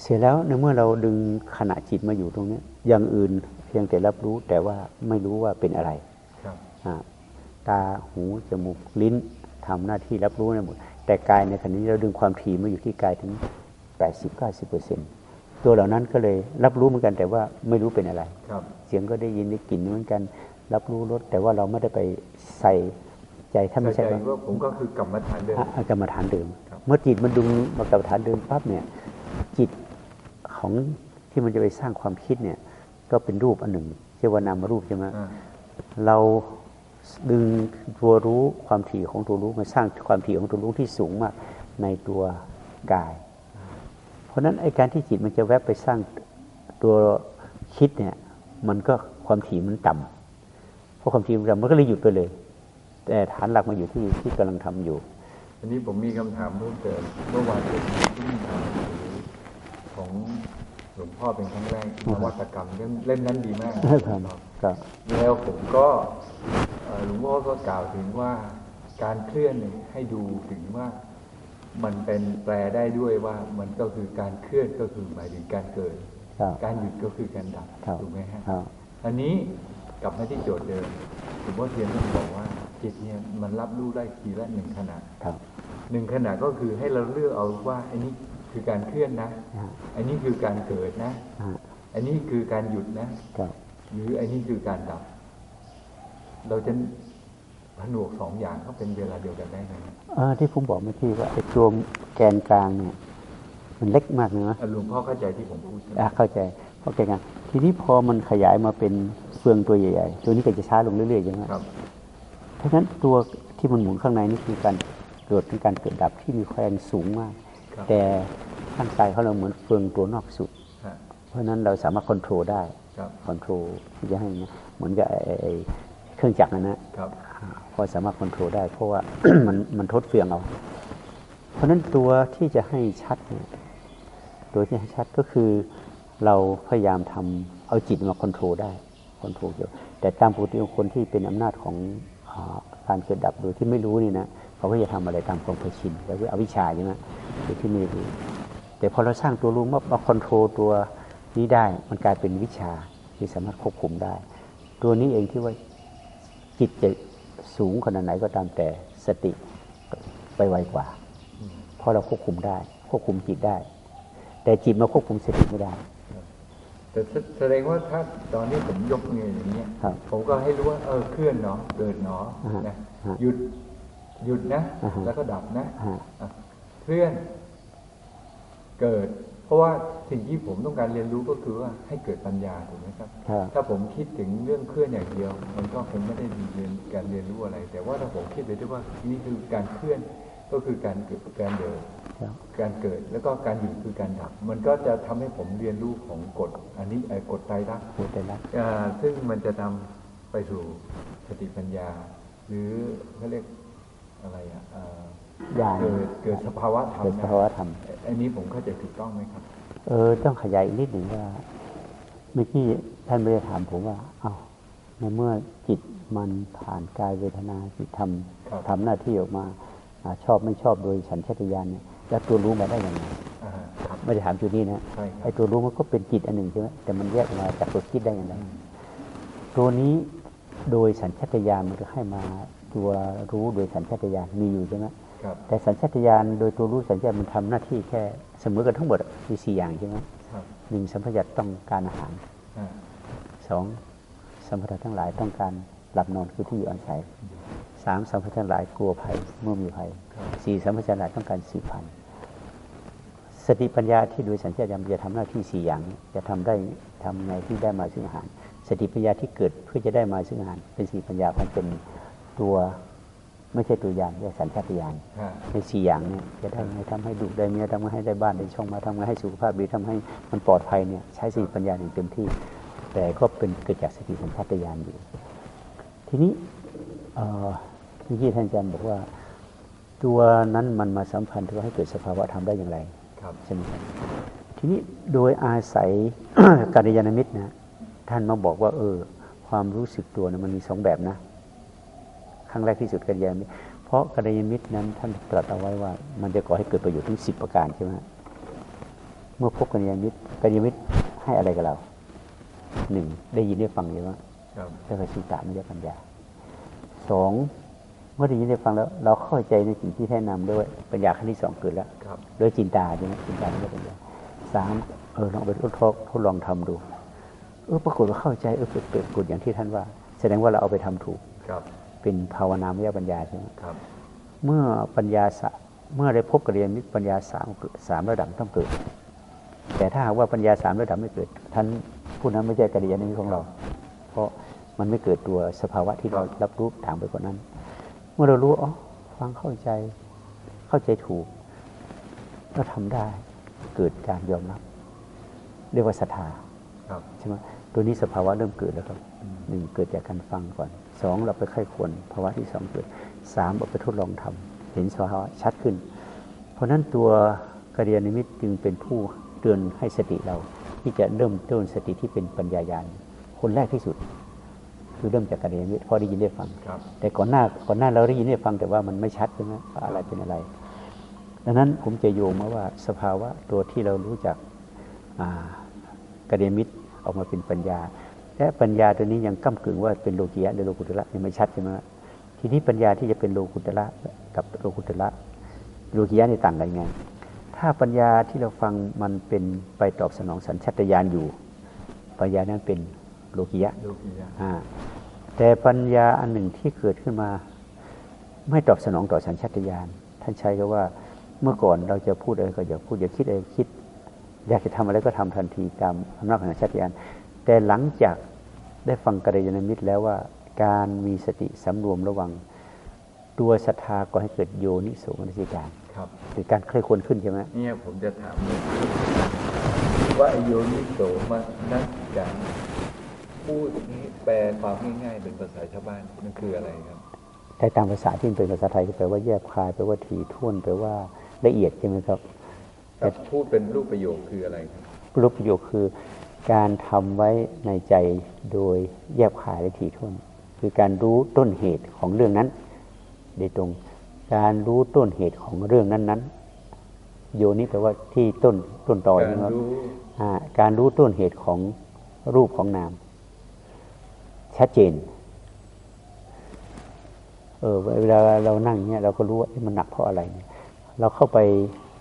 เสร็จแล้วในเมื่อเราดึงขณะจิตมาอยู่ตรงนี้อย่างอื่นเพียงแต่รับรู้แต่ว่าไม่รู้ว่าเป็นอะไรครับอ่าตาหูจมูกลิ้นทำหน้าที่รับรู้ในหมดแต่กายในขณะนี้เราดึงความถี่มาอยู่ที่กายถึง 80-90%ตัวเหล่านั้นก็เลยรับรู้เหมือนกัน แต่ว่าไม่รู้เป็นอะไรครับเสียงก็ได้ยินได้กลิ่นเหมือนกัน รับรู้รสแต่ว่าเราไม่ได้ไปใส่ใจถ้าไม่เข้าใจใช่ว่าว่าผมก็คือกรรมฐานเดิมอะอะกรรมฐานเดิมครับ เมื่อจิตมันดึงมากรรมฐานเดิมปั๊บเนี่ย จิตของที่มันจะไปสร้างความคิดเนี่ย ก็เป็นรูปอันหนึ่งเรียกว่านามรูปใช่ไหมอ่าเราดึงตัวรู้ความถี่ของตัวรู้มาสร้างความถี่ของตัวรู้ที่สูงมากในตัวกาย เพราะฉะนั้นไอการที่จิตมันจะแวบไปสร้างตัวคิดเนี่ย มันก็ความถี่มันต่ำเพราะความถี่มันต่ำมันก็เลยหยุดไปเลย แต่ฐานหลักมาอยู่ที่ที่กำลังทำอยู่ อันนี้ผมมีคำถามเพิ่มเติมเมื่อวานผมที่มีทำหนังสือของหลวงพ่อเป็นครั้งแรกนวัตกรรมเล่มเล่มนั้นดีมากครับครับแล้วผมก็เอ่อหลวงพ่อก็กล่าวถึงว่าการเคลื่อนเนี่ยให้ดูถึงว่ามันเป็นแปลได้ด้วยว่ามันก็คือการเคลื่อนก็คือหมายถึงการเกิดครับการหยุดก็คือการดับครับถูกไหมฮะครับอันนี้ กลับมาที่โจทย์เดิมหลวงพ่อเทียนท่านบอกว่าจิตเนี่ยมันรับรู้ได้ทีละหนึ่งขณะครับหนึ่งขณะก็คือให้เราเลือกเอาว่าอันนี้คือการเคลื่อนนะอ่าอันนี้คือการเกิดนะอ่าอันนี้คือการหยุดนะครับหรืออันนี้คือการดับ เราจะผนวกสองอย่างก็เป็นเวลาเดียวกันได้ไหมเออที่ผมบอกเมื่อกี้ว่าไอ้ตัวแกนกลางเนี่ย มันเล็กมากเลยนะอะหลวงพ่อเข้าใจที่ผมพูดใช่ไหมอะเข้าใจเพราะแกนกลางทีนี้พอมันขยายมาเป็น เฟืองตัวใหญ่ๆ ตัวนี้ก็จะช้าลงเรื่อยๆใช่ไหมครับเพราะฉะนั้นตัวที่มันหมุนข้างในนี่คือการเกิดเป็นการเกิดดับที่มีความสูงมากครับแต่ข้างกายเขาเราเหมือนเฟืองตัวนอกสุดฮะเพราะฉะนั้นเราสามารถควบคุมได้ครับควบคุมที่จะให้นะเหมือนกับไอ้ไอ้ไอ้เครื่องจักรนะนะครับพอสามารถควบคุมได้ เพราะว่ามันมันทดเฟืองเอา เพราะฉะนั้นตัวที่จะให้ชัดเนี่ยตัวที่ให้ชัดก็คือเราพยายามทำเอาจิตมาควบคุมได้ ควบคุมอยู่ แต่ตามปกติของคนที่เป็นอำนาจของอการเกิดดับโดยที่ไม่รู้นี่นะเขาก็จะทำอะไรตามความเคยชินแล้วก็อวิชชาใช่ไหมโดยที่ไม่รู้แต่พอเราสร้างตัวรู้มามาควบคุมตัวนี้ได้ มันกลายเป็นวิชาที่สามารถควบคุมได้ ตัวนี้เองที่ว่าจิตจะสูงขนาดไหนก็ตามแต่สติไปไวกว่าเพราะเราควบคุมได้ ควบคุมจิตได้ แต่จิตมาควบคุมสติไม่ได้ แต่แสแสดงว่าถ้าตอนนี้ผมยกเงินอย่างเงี้ยครับผมก็ให้รู้ว่าเออเคลื่อนเนาะเกิดเนาะอ่าฮะนะฮะหยุดหยุดนะอ่าฮะแล้วก็ดับนะฮะอะเคลื่อนเกิด เพราะว่าสิ่งที่ผมต้องการเรียนรู้ก็คือว่าให้เกิดปัญญาถูกไหมครับครับ ถ้าผมคิดถึงเรื่องเคลื่อนอย่างเดียว มันก็คงไม่ได้มีเรียนการเรียนรู้อะไร แต่ว่าถ้าผมคิดไปด้วยว่านี่คือการเคลื่อนก็คือการเกิดการเดินครับ การเกิดแล้วก็การหยุดคือการดับ มันก็จะทำให้ผมเรียนรู้ของกฎอันนี้ไอ้กฎไตรลักษณ์พูดได้แล้วอ่าซึ่งมันจะนำไปสู่สติปัญญา หรือเขาเรียกอะไรอะอ่าญาณเกิดเกิดสภาวะธรรมเกิดนะสภาวะธรรมอันนี้ผมเข้าใจถูกต้องไหมครับ เออต้องขยายอีกนิดหนึ่งว่าเมื่อกี้ท่านไม่ได้ถามผมว่าเอา้าในเมื่อจิตมันผ่านกายเวทนาจิตทครับำทำหน้าที่ออกมาอาชอบไม่ชอบโดยสัญชาตญาณเนี่ย แล้วตัวรู้มาได้ยังไงอ่าครับไม่ได้ถามจุดนี้นะใช่ครับไอ้ตัวรู้มันก็เป็นจิตอันหนึ่งใช่ไหมแต่มันแยกออกมาจากตัวคิดได้ยังไงตัวนี้โดยสัญชาตญาณมันก็ให้มาตัวรู้โดยสัญชาตญาณมีอยู่ใช่ไหมครับแต่สัญชาตญาณโดยตัวรู้สัญชาตญาณมันทำหน้าที่แค่เสมอกันทั้งหมดอะมีสี่อย่างใช่ไหมครับหนึ่งสัมผัสญาณต้องการอาหารอ่าสองสัมผัสทั้งหลายต้องการหลับนอนคือที่อยู่อาศัยสามสัมผัสทั้งหลายกลัวภัยเมื่อมีภัยสี่สัมผัสทั้งหลายต้องการสืบพันธุ์ สติปัญญาที่โดยสัญชาตญาณมันจะทำหน้าที่สี่อย่างนี้จะทำได้ทำไงที่ได้มาซึ่งอาหาร สติปัญญาที่เกิดเพื่อจะได้มาซึ่งอาหาร เป็นสติปัญญามันเป็นตัวไม่ใช่ตัวอย่างเรียกสัญชาตญาณอ่าในสี่อย่างเนี่ยจะได้ไงทำให้ดุได้เมียทำให้ได้บ้านได้ช่องมาทำไงให้สุขภาพดีทำให้มันปลอดภัยเนี่ยใช้สติปัญญาอย่างเต็มที่ แต่ก็เป็นเกิดจากสติสัมปชัญญาณอยู่ ทีนี้เอ่อเมื่อกี้ท่านอาจารย์บอกว่า ตัวนั้นมันมาสัมพันธ์ที่ว่าให้เกิดสภาวะธรรมได้อย่างไรครับ ใช่ไหมครับทีนี้โดยอาศัยกัลยาณมิตรนะท่านมาบอกว่า เออ ความรู้สึกตัวนะมันมีสองแบบนะครั้งแรกที่สุดกัลยาณมิตร เพราะกัลยาณมิตรนั้น ท่านตรัสเอาไว้ว่า มันจะก่อให้เกิดประโยชน์ถึงสิบประการใช่ไหมฮะเมื่อพบกัลยาณมิตรกัลยาณมิตรให้อะไรกับเราหนึ่งได้ยินได้ฟังใช่ไหมครับเรียกว่าสิตามิยปัญญาสอง เมื่อได้ยินได้ฟังแล้ว เราเข้าใจในสิ่งที่แนะนำด้วยปัญญาขั้นที่สองเกิดแล้วครับด้วยจินตาใช่ไหมจินตาไม่ใช่ปัญญาสามเออลองไปทดลองทดลองทำดูเออปรากฏว่าเข้าใจเออเกิดผลอย่างที่ท่านว่า แสดงว่าเราเอาไปทำถูกครับ เป็นภาวนามยปัญญาใช่ไหมครับ เมื่อปัญญาสะเมื่อได้พบกับเรียนมิตรปัญญาสามสามระดับต้องเกิด แต่ถ้าหากว่าปัญญาสามระดับไม่เกิด ท่านผู้นั้นไม่ใช่กัลยาณมิตรของเรา เพราะมันไม่เกิดตัวสภาวะที่เรารับรู้ถางไปกว่านั้นเมื่อเรารู้อ๋อฟังเข้าใจเข้าใจถูกก็ทำได้เกิดการยอมรับ เรียกว่าศรัทธาครับใช่ไหมตัวนี้สภาวะเริ่มเกิดแล้วครับหนึ่งเกิดจากการฟังก่อนสองเราไปไข้ควรภาวะที่สองเกิดสามเราไปทดลองทำเห็นสภาวะชัดขึ้น เพราะฉะนั้นตัวกริยานิมิตจึงเป็นผู้เตือนให้สติเรา ที่จะเริ่มต้นสติที่เป็นปัญญายาณคนแรกที่สุด คือเริ่มจากกริยานิมิตพอได้ยินได้ฟังครับแต่ก่อนหน้าก่อนหน้าเราได้ยินได้ฟังแต่ว่ามันไม่ชัดใช่ไหมว่าอะไรเป็นอะไร ดังนั้นผมจะโยงมาว่าสภาวะตัวที่เรารู้จักอ่ากระเดมิตรออกมาเป็นปัญญา และปัญญาตัวนี้ยังก้ากึ่งว่าเป็นโลกียะหรือโลกุตระยังไม่ชัดใช่ไหมทีนี้ปัญญาที่จะเป็นโลกุตระกับโลกุตระโลกียะนี่ต่างกันยังไงถ้าปัญญาที่เราฟังมันเป็นไปตอบสนองสัญชาตญาณอยู่ ปัญญานั้นเป็น โลกียะโลกียะอ่าแต่ปัญญาอันหนึ่งที่เกิดขึ้นมา ไม่ตอบสนองต่อสัญชาตญาณท่านใช้คำว่าเมื่อก่อนเราจะพูดอะไรก็อย่าพูดอย่าคิดอะไรคิด อยากจะทำอะไรก็ทำทันทีตามอำนาจของสัญชาตญาณแต่หลังจากได้ฟังกัลยาณมิตรแล้วว่าการมีสติสำรวมระวังตัวศรัทธาก็ให้เกิดโยนิโสมนสิการครับคือการเคยควรขึ้นใช่ไหมเนี่ยผมจะถามเลยว่าไอโยนิโสมันนักการ พูดนี้แปลความง่ายๆเป็นภาษาชาวบ้านมันคืออะไรครับแต่ตามภาษาที่เป็นภาษาไทยก็แปลว่าแยบคายแปลว่าถี่ถ้วนแปลว่าละเอียดใช่ไหมครับแต่พูดเป็นรูปประโยคคืออะไรครับรูปประโยคคือการทำไว้ในใจโดยแยบขายและถี่ถ้วน คือการรู้ต้นเหตุของเรื่องนั้นโดยตรงการรู้ต้นเหตุของเรื่องนั้นๆ โยนิแปลว่าที่ต้นต้นตอการใช่ไหมครับรู้อ่าการรู้ต้นเหตุของรูปของนาม ชัดเจน เออเวลาเรานั่งเนี่ยเราก็รู้ว่าเอ๊ะมันหนักเพราะอะไรเนี่ยเราเข้าไป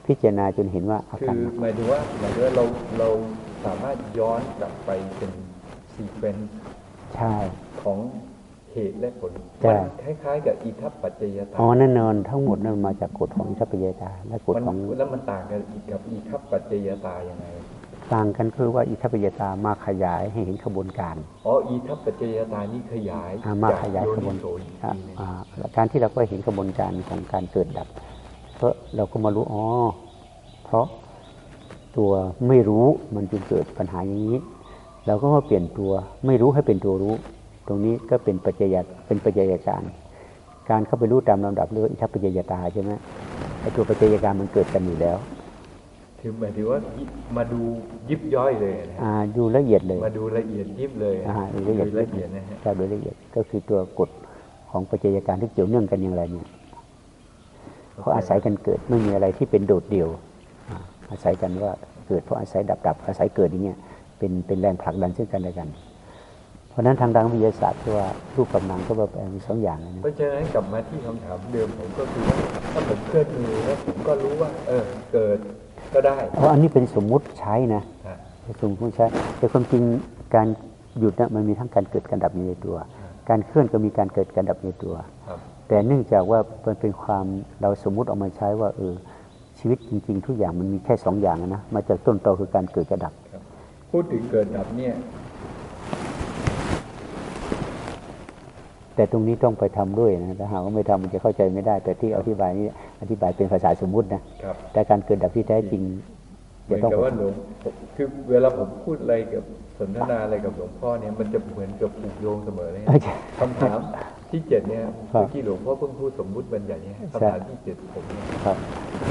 พิจารณาจนเห็นว่าอาคืการอหนักหมายถึงว่าหมายถึงว่าเราเราสามารถย้อนกลับไปเป็น sequenceใช่ของเหตุและผลใช่มันคล้ายๆ กับอิทัปปัจจยตาอ๋อแน่นอนทั้งหมดนั้นมาจากกฎของอิทัปปัจจยตาและกฎมันของแล้วมันต่างกันอีกกับอิทัปปัจจยตายังไง ต่างกันคือว่าอิทัปปัจจยตามาขยายให้เห็นขบวนการอ๋ออิทัปปัจจยตานี่ขยายอ่ามาจกขยายโขบวนนิโสอีกอ่าทีหนึ่งอ่าการที่เราก็เห็นกระบวนการของการเกิดดับ เพราะเราก็มารู้อ๋อเพราะตัวไม่รู้มันจึงเกิดปัญหาอย่างนี้ เราก็มาเปลี่ยนตัวไม่รู้ให้เป็นตัวรู้ ตรงนี้ก็เป็นปัจจัยเป็นปัจจัยการ การเข้าไปรู้ตามลำดับเรียกว่าอิทัปปัจจยตาใช่ไหมไอ้ตัวปัจจัยการมันเกิดกันอยู่แล้ว คือหมายถึงว่ายิมาดูยิบย่อยเลยนะอ่าดูละเอียดเลย มาดูละเอียดยิบเลยอ่าดูละเอียดโละเอียดนะฮะใช่โดยละเอียดก็คือตัวกฎของปัจจัยการที่เกี่ยวเนื่องกันอย่างไรเนี่ยเขาอาศัยกันเกิดไม่มีอะไรที่เป็นโดดเดี่ยวอ่าอาศัยกันว่าเกิดเพราะอาศัยดับดับอาศัยเกิดอย่างเงี้ยเป็นเป็นแรงผลักดันซึ่งกันและกัน เพราะฉะนั้นทางด้านวิทยาศาสตร์ที่ว่ารูปกับนามก็แบบมีสองอย่างนะเพราะฉะนั้นกลับมาที่คำถามเดิมผมก็คือว่าถ้าผมเคลื่อนมือแล้วผมก็รู้ว่าเออเกิด ก็ได้เพราะอันนี้เป็นสมมุติใช้นะอะเป็นสมมุติใช้แต่ความจริงการหยุดนะมันมีทั้งการเกิดการดับอยู่ในตัว การเคลื่อนก็มีการเกิดการดับในตัวครับแต่เนื่องจากว่ามันเป็นความเราสมมุติออกมาใช้ว่าเออชีวิตจริง ๆ ทุกอย่างมันมีแค่สองอย่างอะนะมาจากต้นตอคือการเกิดกระดับครับ พูดถึงเกิดดับเนี่ย แต่ตรงนี้ต้องไปทำด้วยนะถ้าหากว่าไม่ทำมันจะเข้าใจไม่ได้ แต่ที่อธิบายนี้อธิบายเป็นภาษาสมมุตินะครับแต่การเกิดดับที่แท้จริงเหมืจะอนต้องกับไปว่าหลวงผมคือเวลาผมพูดอะไรกับสนทนาอะไรกับหลวงพ่อเนี่ยมันจะเหมือนกับผูกโยงเสมอเลยเอ้ยคำถามที่เจ็ดเนี่ยครับเมื่อกี้หลวงพ่อเพิ่งพูดสมมุติบัญญัติเนี่ยคำถามที่เจ็ดผมเนี่ยครับ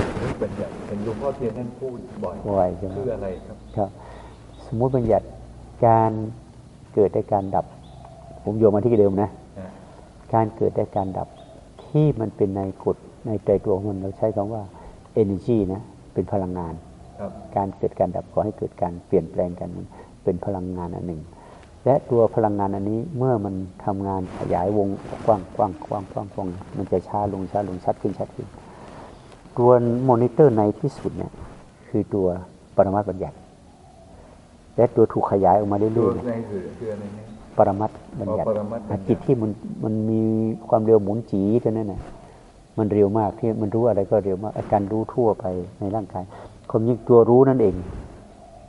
สมมุติบัญญัติเห็นหลวงพ่อเทียนท่านพูดบ่อยบ่อยใช่ไหมคืออะไรครับครับ สมมุติบัญญัติการเกิดได้การดับ ผมโยงมาที่เดิมนะอะ การเกิดได้การดับที่มันเป็นในกฎในใจตัวของมันเราใช้คำว่า energy นะเป็นพลังงานครับการเกิดการดับขอให้เกิดการเปลี่ยนแปลงกันมันเป็นพลังงานอันหนึ่ง และตัวพลังงานอันนี้เมื่อมันทำงานขยายวงกว้างกว้างกว้างกว้างกว้างมันจะช้าลงช้าลงชัดขึ้นชัดขึ้นตัวมอนิเตอร์ในที่สุดเนี่ยคือตัวปรมัตถบัญญัติและตัวถูกขยายออกมาตัเรื่วอยๆเนี่ยในคือคืออะไรเนี่ย ปรมัตถบัญญัติอ๋อปรมัตถบัญญัติจิตที่มันมันมีความเร็วหมุนจีเท่านั้นน่ะมันเร็วมากที่มันรู้อะไรก็เร็วมาก อาการรู้ทั่วไปในร่างกายความยิ่งตัวรู้นั่นเอง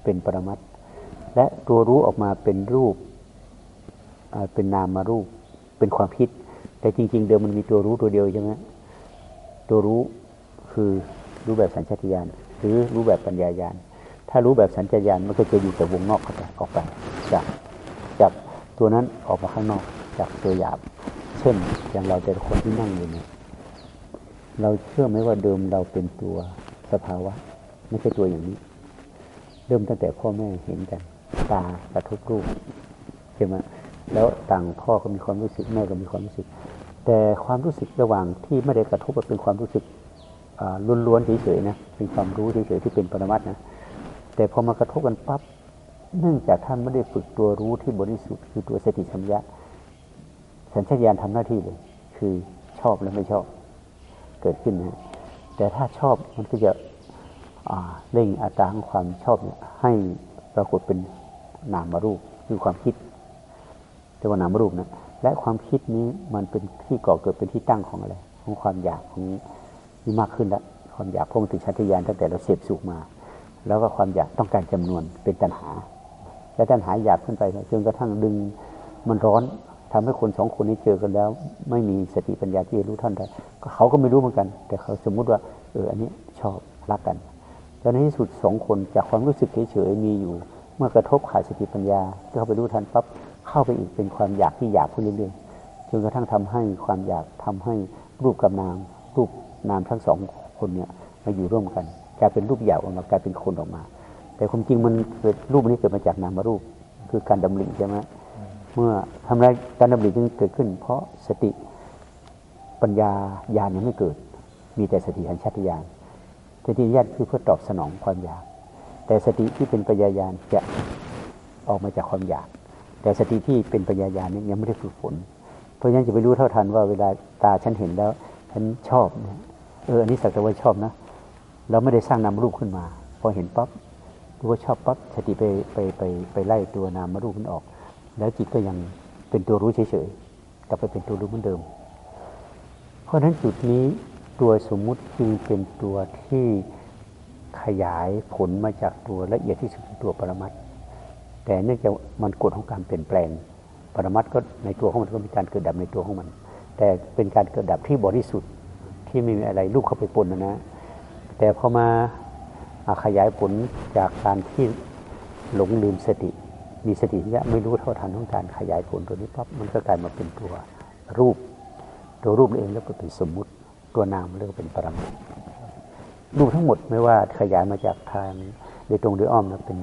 เป็นปรมัตถ์และตัวรู้ออกมาเป็นรูปอ่าเป็นนามมารูป เป็นความคิด แต่จริง ๆ เดิมมันมีตัวรู้ตัวเดียวใช่ไหมตัวรู้คือรู้แบบสัญชาตญาณหรือรู้แบบปัญญายาณถ้ารู้แบบสัญชาตญาณมันก็จะอยู่แต่วงนอกเข้าไปออกไปจากจาก ตัวนั้นออกมาข้างนอกจากตัวหยาบ เช่นอย่างเราแต่ละคนที่นั่งอยู่เนี่ยเราเชื่อไหมว่าเดิมเราเป็นตัวสภาวะ ไม่ใช่ตัวอย่างนี้ เริ่มตั้งแต่พ่อแม่เห็นกัน ตากระทบรูปใช่ไหมแล้วต่างพ่อก็มีความรู้สึกแม่ก็มีความรู้สึก แต่ความรู้สึกระหว่างที่ไม่ได้กระทบเป็นความรู้สึกล้วนๆเฉยๆนะเป็นความรู้เฉยๆที่เป็นปรมัตนะแต่พอมากระทบกันปั๊บ เนื่องจากท่านไม่ได้ฝึกตัวรู้ที่บริสุทธิ์คือตัวสติสัมยาสัญชาตญาณทำหน้าที่เลย คือชอบและไม่ชอบเกิดขึ้นนะแต่ถ้าชอบมันก็จะเร่งอัตราของความชอบเนี่ยให้ปรากฏเป็นนามรูปคือความคิดเรียกว่านามรูปนะและความคิดนี้มันเป็นที่ก่อเกิดเป็นที่ตั้งของอะไร ของความอยากของนี่มากขึ้นล้วความอยากพงถึงชัตยานตั้งแต่เราเสพสุขมา แล้วก็ความอยากต้องการจำนวนเป็นตัณหา และตัณหายอยากขึ้นไปจนกระทั่งดึงมันร้อนทำให้คนสองคนนี้เจอกันแล้ว ไม่มีสติปัญญาที่จะรู้ท่านได้เขาก็ไม่รู้เหมือนกัน แต่เขาสมมุติว่า เอออันนี้ชอบรักกันแล้วในที่สุดสองคนจากความรู้สึกเฉยๆมีอยู่ เมื่อกระทบขาดสติปัญญาเข้าไปรู้ทันปั๊บเข้าไปอีกเป็นความอยากที่อยากขึ้นเรื่อยๆจนกระทั่งทำให้ความอยากทำให้รูปกับนามรูปนามทั้งสองคนเนี่ยมาอยู่ร่วมกันกลายเป็นรูปหยาบออกมากลายเป็นคนออกมา แต่ความจริงมันเกิดรูปนี้เกิดมาจากนามรูป คือการดำริใช่ไหมเมื่อทำไรการดำริจึงเกิดขึ้น เพราะสติปัญญาญาณยังไม่เกิด มีแต่สติสัญชาตญาณสติญาตคือเพื่อตอบสนองความอยาก แต่สติที่เป็นปัญญายาณจะออกมาจากความอยาก แต่สติที่เป็นปัญญายาณนี้ยังไม่ได้ฝึกฝน เพราะฉะนั้นจะไปรู้เท่าทันว่าเวลาตาฉันเห็นแล้วฉันชอบเนี่ยเอออันนี้สักแต่ว่าชอบนะ เราไม่ได้สร้างนามรูปขึ้นมา พอเห็นปั๊บ รู้ว่าชอบปั๊บสติไปไปไปไปไล่ตัวนามรูปมันออก แล้วจิตก็ยังเป็นตัวรู้เฉยๆกลับไปเป็นตัวรู้เหมือนเดิม เพราะฉะนั้นจุดนี้ตัวสมมุติจึงเป็นตัวที่ขยายผลมาจากตัวละเอียดที่สุดตัวปรมัตแต่เนื่องจากมันกฎของการเปลี่ยนแปลง ปรมัตก็ในตัวของมันก็มีการเกิดดับในตัวของมัน แต่เป็นการเกิดดับที่บริสุทธิ์ที่ไม่มีอะไรลูกเข้าไปปนนะนะแต่พอมา ขยายผลจากการที่หลงลืมสติ มีสติเนี่ยไม่รู้เท่าทันของการขยายผลตัวนี้ปั๊บมันก็กลายมาเป็นตัวรูป ตัวรูปเองแล้วก็เป็นสมมุติ ตัวนามเรียกเป็นปรมัตถ์รูปทั้งหมดไม่ว่าขยายมาจากทางโดยตรงหรืออ้อมนะเป็น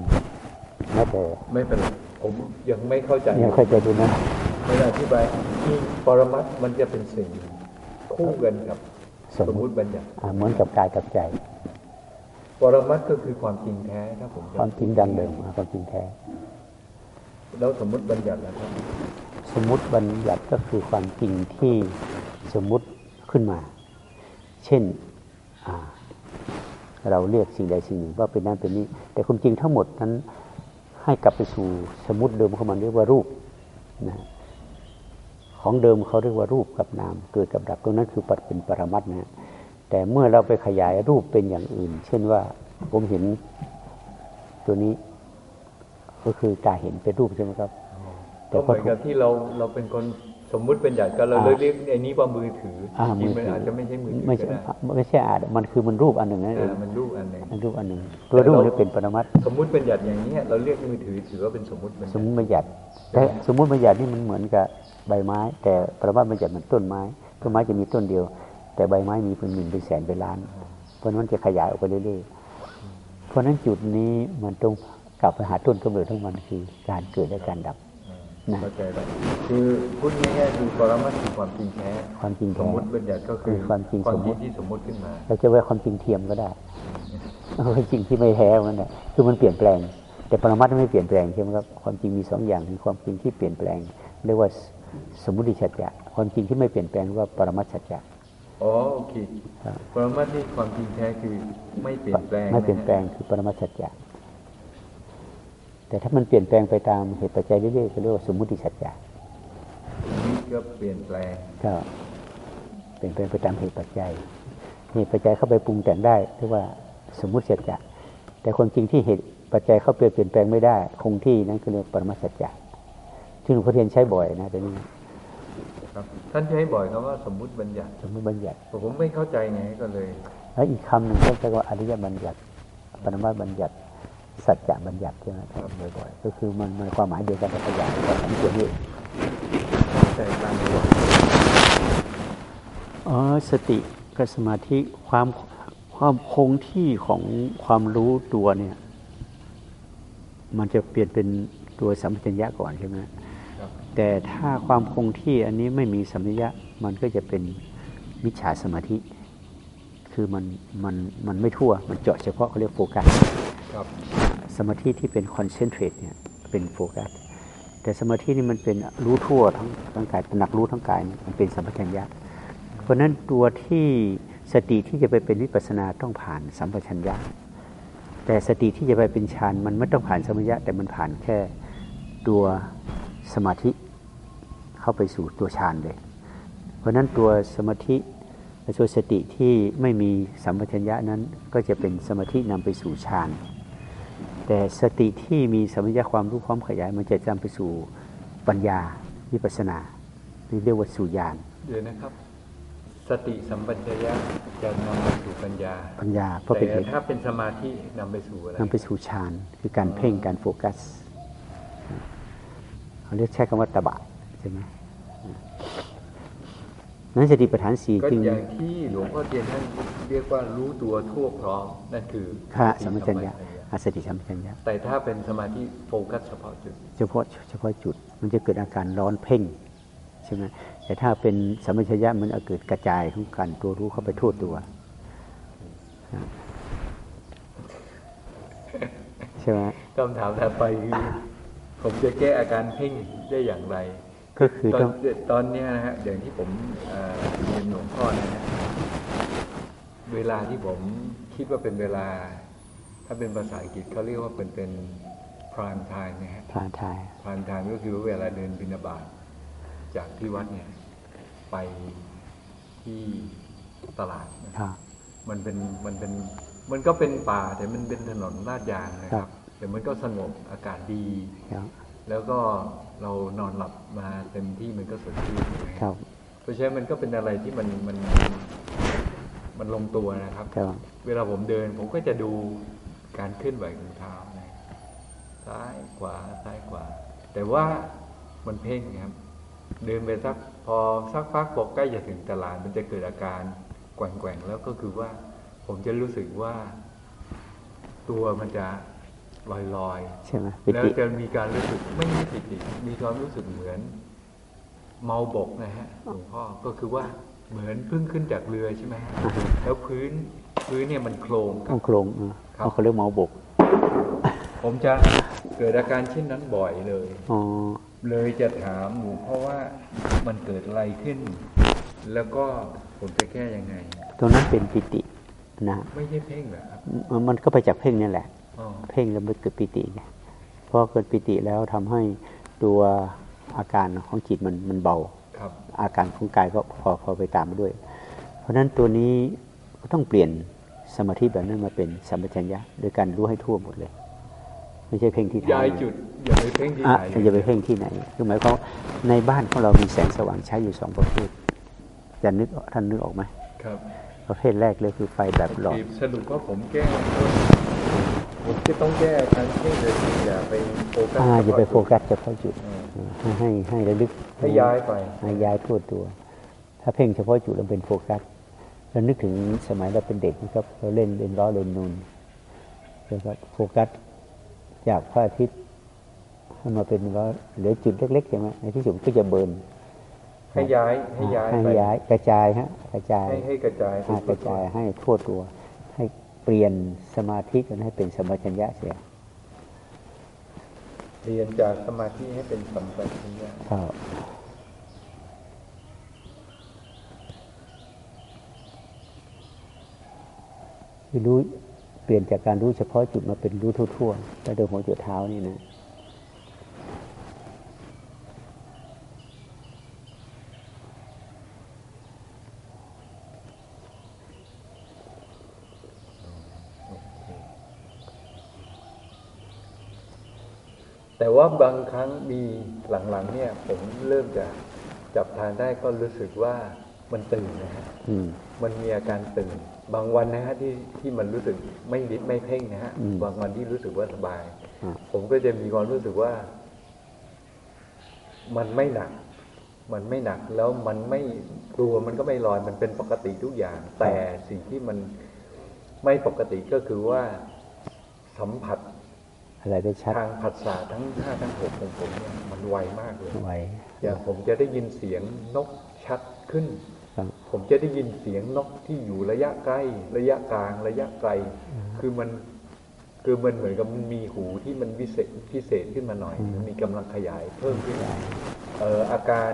แม้แต่ไม่เป็นไรผมยังไม่เข้าใจยังเข้าใจดูนะไม่ได้อธิบายที่ปรมัตถ์มันจะเป็นสิ่งคู่กันกับสสมมมุมุติติบัญญัติอ่าเหมือนกับกายกับใจ ปรมัตถ์ก็คือความจริงแท้ถ้าผมความจริงดังเดิมอ่าความจริงแท้ แล้วสมมุติบัญญัติแล้วครับ สมมุติบัญญัติก็คือความจริงที่สมมุติขึ้นมา เช่นอ่าเราเรียกสิ่งใดสิ่งหนึ่งว่าเป็นนั้นเป็นนี้ แต่ความจริงทั้งหมดนั้นให้กลับไปสู่สมมติเดิมของมันเรียกว่ารูปนะของเดิมเขาเรียกว่ารูปกับนาม เกิดกับดับตรงนั้นคือปัดเป็นปรมัตถ์นะฮะ แต่เมื่อเราไปขยายรูปเป็นอย่างอื่น เช่นว่าผมเห็นตัวนี้ ก็คือตาเห็นเป็นรูปใช่ไหมครับ แต่ก็เหพอมือนกับที่เราเราเป็นคนสมมุติบัญญัติกันเราเลยเรียกไอ้นี้ว่ามือถืออ่าจริมืงอมันถืออาจจะไม่ใช่มือถือไม่ก็ใช่ได้ไม่ใช่อาจมันคือมันรูปอันหนึ่งนั่นเองอ่ามันรูปอันหนึ่งมันรูปอันหนึ่งตัวรูปนี่เป็นปรมัตถ์สมมุติบัญญัติอย่างนี้ยเราเรียกมือถือถือว่าเป็นสมมุติบัญสญัมติมติบัญญัติแต่สมมติบัญญัตินี่มันเหมือนกับใบไม้ แต่ปรมัตถ์บัญญัติเหมือนต้นไม้ต้นไม้จะมีต้นเดียว แต่ใบไม้มีเป็นหมื่นเป็นแสนเป็นล้าน เพราะฉะนั้นมันจะขยายออกไปเรื่อยๆเพราะฉะนั้นจุดนี้มันต้องกลับไปหาต้นกำเนิดของมันคือการเกิดและการดับนะเข้าใจแล้วคือพูดง่ายๆคือปรมัตถ์คือความจริงแท้ความจริงสแท้มมุติบัญญัติก็คือคือความจริงความสมมุจริติงที่สมมุติขึ้นมาเราจะว่าความจริงเทียมก็ได้ความจริงที่ไม่แท้มันแหละคือมันเปลี่ยนแปลง แต่ปรมัตถ์ไม่เปลี่ยนแปลงใช่ไหมครับความจริงมีสองอย่างคือความจริงที่เปลี่ยนแปลงเรียกว่าสมมุติสัจจะความจริงที่ไม่เปลี่ยนแปลงเรียกว่าปรมัตถสัจจะ อ๋อโอเคครับปรมัตถ์ที่ความจริงแท้คือไม่เปลี่ยนแปลงไม่เปลี่ยนแปลงคือปรมัตถสัจจะแต่ถ้ามันเปลี่ยนแปลงไปตามเหตุปัจจัยเรื่อยๆก็เรียกว่าสมมุติสัจจะชีวิตก็เปลี่ยนแปลงก็เปลี่ยนแปลงไปตามเหตุปัจจัยเหตุปัจจัยเข้าไปปรุงแต่งได้เรียกว่าสมมุติสัจจะแต่ความจริงที่เหตุปัจจัยเข้าไปเปลี่ยนแปลงไม่ได้ คงที่นั่นคือเรียกปรมัตถสัจจะที่หลวงพ่อเทียนใช้บ่อยนะแต่นี้ ครับ ท่านใช้บ่อยคำว่าสมมุติบัญญัติ สมมุติบัญญัติแต่ผมไม่เข้าใจไงก็เลย แล้วอีกคำหนึ่งก็เรียกว่าอริยบัญญัติปรมัตถบัญญัติ สัจจะบัญญัติใช่ไหมครับบ่อยๆก็คือมันมันความหมายเดียวกันแต่ขยายแต่อันนี้ตัวนี้เข้าใจตามตัวอ๋อสติกับสมาธิความความคงที่ของความรู้ตัวเนี่ย มันจะเปลี่ยนเป็นตัวสัมปชัญญะก่อนใช่ไหมครับ แต่ถ้าความคงที่อันนี้ไม่มีสัมปชัญญะมันก็จะเป็นมิจฉาสมาธิ คือมันมันมันไม่ทั่ว มันเจาะเฉพาะเขาเรียกโฟกัสครับสมาธิที่เป็นคอนเซนเทรตเนี่ยเป็นโฟกัส แต่สมาธินี่มันเป็นรู้ทั่วทั้งทั้งกายตระหนักรู้ทั้งกายเนี่ยมันเป็นสัมปชัญญะ เพราะฉะนั้นตัวที่สติที่จะไปเป็นวิปัสสนาต้องผ่านสัมปชัญญะ แต่สติที่จะไปเป็นฌานมันไม่ต้องผ่านสัมปชัญญะแต่มันผ่านแค่ตัวสมาธิ เข้าไปสู่ตัวฌานเลย เพราะฉะนั้นตัวสมาธิและตัวสติที่ไม่มีสัมปชัญญะนั้นก็จะเป็นสมาธินำไปสู่ฌานแต่สติที่มีสัมปชัญญะความรู้พร้อมขยาย มันจะนำไปสู่ปัญญาวิปัสสนาที่เรียกว่าสู่ญาณเดี๋ยวนะครับ สติสัมปชัญญะจะนำไปสู่ปัญญาปัญญาเพราะเป็นแต่เหตุถ้าเป็นสมาธินำไปสู่อะไรนำไปสู่ฌานคือการเพ่งการโฟกัสเขาเรียกใช้คำว่าตบะใช่ไหม นั้นสติปัฏฐานสี่ก็จึงอย่างที่หลวงพ่อเทียนท่านเรียกว่ารู้ตัวทั่วพร้อมนั่นคือพระสสัมติปชัญญะอาสติสัมปชัญญะแต่ถ้าเป็นสมาธิโฟกัสเฉพาะจุด เฉพาะเฉพาะจุดมันจะเกิดอาการร้อนเพ่งใช่ไหมแต่ถ้าเป็นสัมปชัญญะมันจะเกิดกระจายของการตัวรู้เข้าไปทั่วตัวใช่ไหมคำถามถัดไปคือผมจะแก้อาการเพ่งได้อย่างไร ก็คือตอต้นองตอนเนี้ยนะฮะอย่างที่ผมเอ่อเรียนหลวงพ่อนะฮะเวลาที่ผมคิดว่าเป็นเวลา ถ้าเป็นภาษาอังกฤษเขาเรียกว่าเป็นเป็น prime time นะฮะผ่านทาย prime time ก็คือเวลาเดินบินาบาตจากที่วัดเนี่ย ไปที่ตลาดนะครับมันเป็นมันเป็นมันก็เป็นป่าแต่มันเป็นถนนลาดยางนะคครัรับบแต่มันก็สงบอากาศดีครับแล้วก็ เรานอนหลับมาเต็มที่มันก็สดชื่นครับ เพราะฉะนั้นมันก็เป็นอะไรที่มันมันมันลงตัวนะครับครับ เวลาผมเดิน ผมก็จะดูการเคลื่อนไหวของเท้านะซ้ายขวาซ้ายขวา แต่ว่ามันเพ่งครับ เดินไปสักพอสักพักบอกใกล้จะถึงตลาด มันจะเกิดอาการแกว่งๆแล้วก็คือว่า ผมจะรู้สึกว่า ตัวมันจะ ลอยๆใช่ไหมปิแล้วติจะมีการรู้สึกไม่มีปิติมีความรู้สึกเหมือน เมาบกนะฮะหลวงพ่อก็คือว่าเหมือนเพิ่งขึ้นจากเรือใช่ไหมฮะอ่าฮะแล้วพื้นพื้นเนี่ยมันโครงกัต้บองโครงอะครับเขาเรียกเมาบก ผมจะเกิดอาการเช่นนั้นบ่อยเลยอ๋อเลยจะถามหลวงพ่อว่ามันเกิดอะไรขึ้น แล้วก็ผมจะแก้ยังไง ตรงนั้นเป็นปิตินะ ไม่ใช่เพ่งเหรอครับ มันมันก็ไปจากเพ่งนี่แหละอ๋อ เพ่งแล้วมันเกิดปิติไงพอเกิดปิติแล้วทำให้ตัวอาการของจิตมันมันเบาครับอาการของกายก็พอพอไปตามมาด้วย เพราะฉะนั้นตัวนี้ก็ต้องเปลี่ยนสมาธิแบบนั้นมาเป็นสัมปชัญญะโดยการรู้ให้ทั่วหมดเลย ไม่ใช่เพ่งที่เท้าย้ายจุดอย่าไปเพ่งที่อะไหนอย่าไปเพ่งที่ไหนคือหมายความว่าในบ้านของเรามีแสงสว่างใช้อยู่สองประเภทจะนึกท่านนึกออกไหมครับประเภทแรกเลยคือไฟแบบหลอดสรุปว่าผมแก้ ผมจะต้องแก้ทางเพ่งเลยอย่าไปโฟกัสอ่าอย่าไปโฟกัสเฉพาะจุดอืมให้ให้ให้ระลึกให้ย้ายไปให้ย้ายทั่วตัว ถ้าเพ่งเฉพาะจุดเราเป็นโฟกัสเรานึกถึงสมัยเราเป็นเด็กนะครับ เราเล่นเล่นล้อเล่นนูนแล้วก็โฟกัสจากพระอาทิตย์ให้มาเป็นล้อเหลือจุดเล็กๆใช่ไหมในที่สุดก็จะเบิร์นให้ย้ายให้ย้ายให้ไปย้ายกระจายฮะกระจายให้ให้กระจายอ่ากระจายให้ทั่วตัวให้ เปลี่ยนสมาธิกันให้เป็นสมัชัญญะเสียเรียนจากสมาธิให้เป็นสัมปชัญญะครับคือรู้เปลี่ยนจากการรู้เฉพาะจุดมาเป็นรู้ทั่วๆแล้วโดยหัวจุดเท้านี่นะ แต่ว่าบางครั้งมีหลังๆเนี่ย ผมเริ่มจะจับทานได้ก็รู้สึกว่ามันตื่นนะฮะอืมมันมีอาการตื่น บางวันนะฮะที่ที่มันรู้สึกไม่ดิไม่เพ่งนะฮะอืมบางวันที่รู้สึกว่าสบายอ่าผมก็จะมีความรู้สึกว่า มันไม่หนัก มันไม่หนักแล้วมันไม่ตัวมันก็ไม่ลอยมันเป็นปกติทุกอย่าง แต่สิ่งที่มันไม่ปกติก็คือว่าสัมผัส อะไรได้ชัดทางผัสสะทั้งห้าทั้งหกของผมเนี่ยมันไวมากเลยไวอย่างผมจะได้ยินเสียงนกชัดขึ้นครับผมจะได้ยินเสียงนกที่อยู่ระยะใกล้ ระยะกลางระยะไกล คือมันคือมันเหมือนกับมันมีหูที่มันพิเศษพิเศษขึ้นมาหน่อยอืมมันมีกำลังขยายเพิ่มขึ้นเอ่ออาการ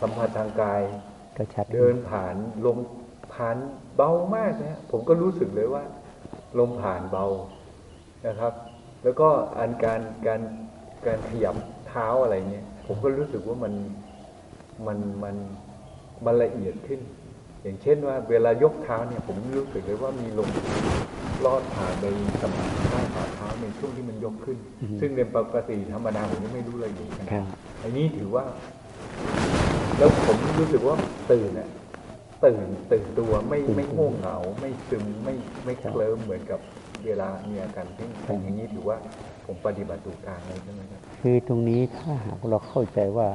สัมผัสทางกายก็ชัดเดินผ่านลมผ่านเบามากนะฮะผมก็รู้สึกเลยว่า ลมผ่านเบานะครับ แล้วก็อันการการการขยับเท้าอะไรเงี้ยผมก็รู้สึกว่ามันมันมันมันละเอียดขึ้น อย่างเช่นว่า เวลายกเท้าเนี่ย ผมรู้สึกเลยว่ามีลมลอดผ่านไปสัมผัสใต้ฝ่าเท้าในช่วงที่มันยกขึ้น ซึ่งในปกติธรรมดาผมยังไม่รู้ละเอียดขนาดครันั้นบอันนี้ถือว่า แล้วผมรู้สึกว่าตื่นอะตื่นตื่นตัวไม่ไม่ง่วงเหงาไม่ซึมไม่ไม่เคลิ้มเหมือนกับ เวลามีอาการเพ่งเป็นอย่างนี้ถือว่าผมปฏิบัติถูกทางเลยใช่ไหมครับคือตรงนี้ถ้าหากเราเข้าใจว่า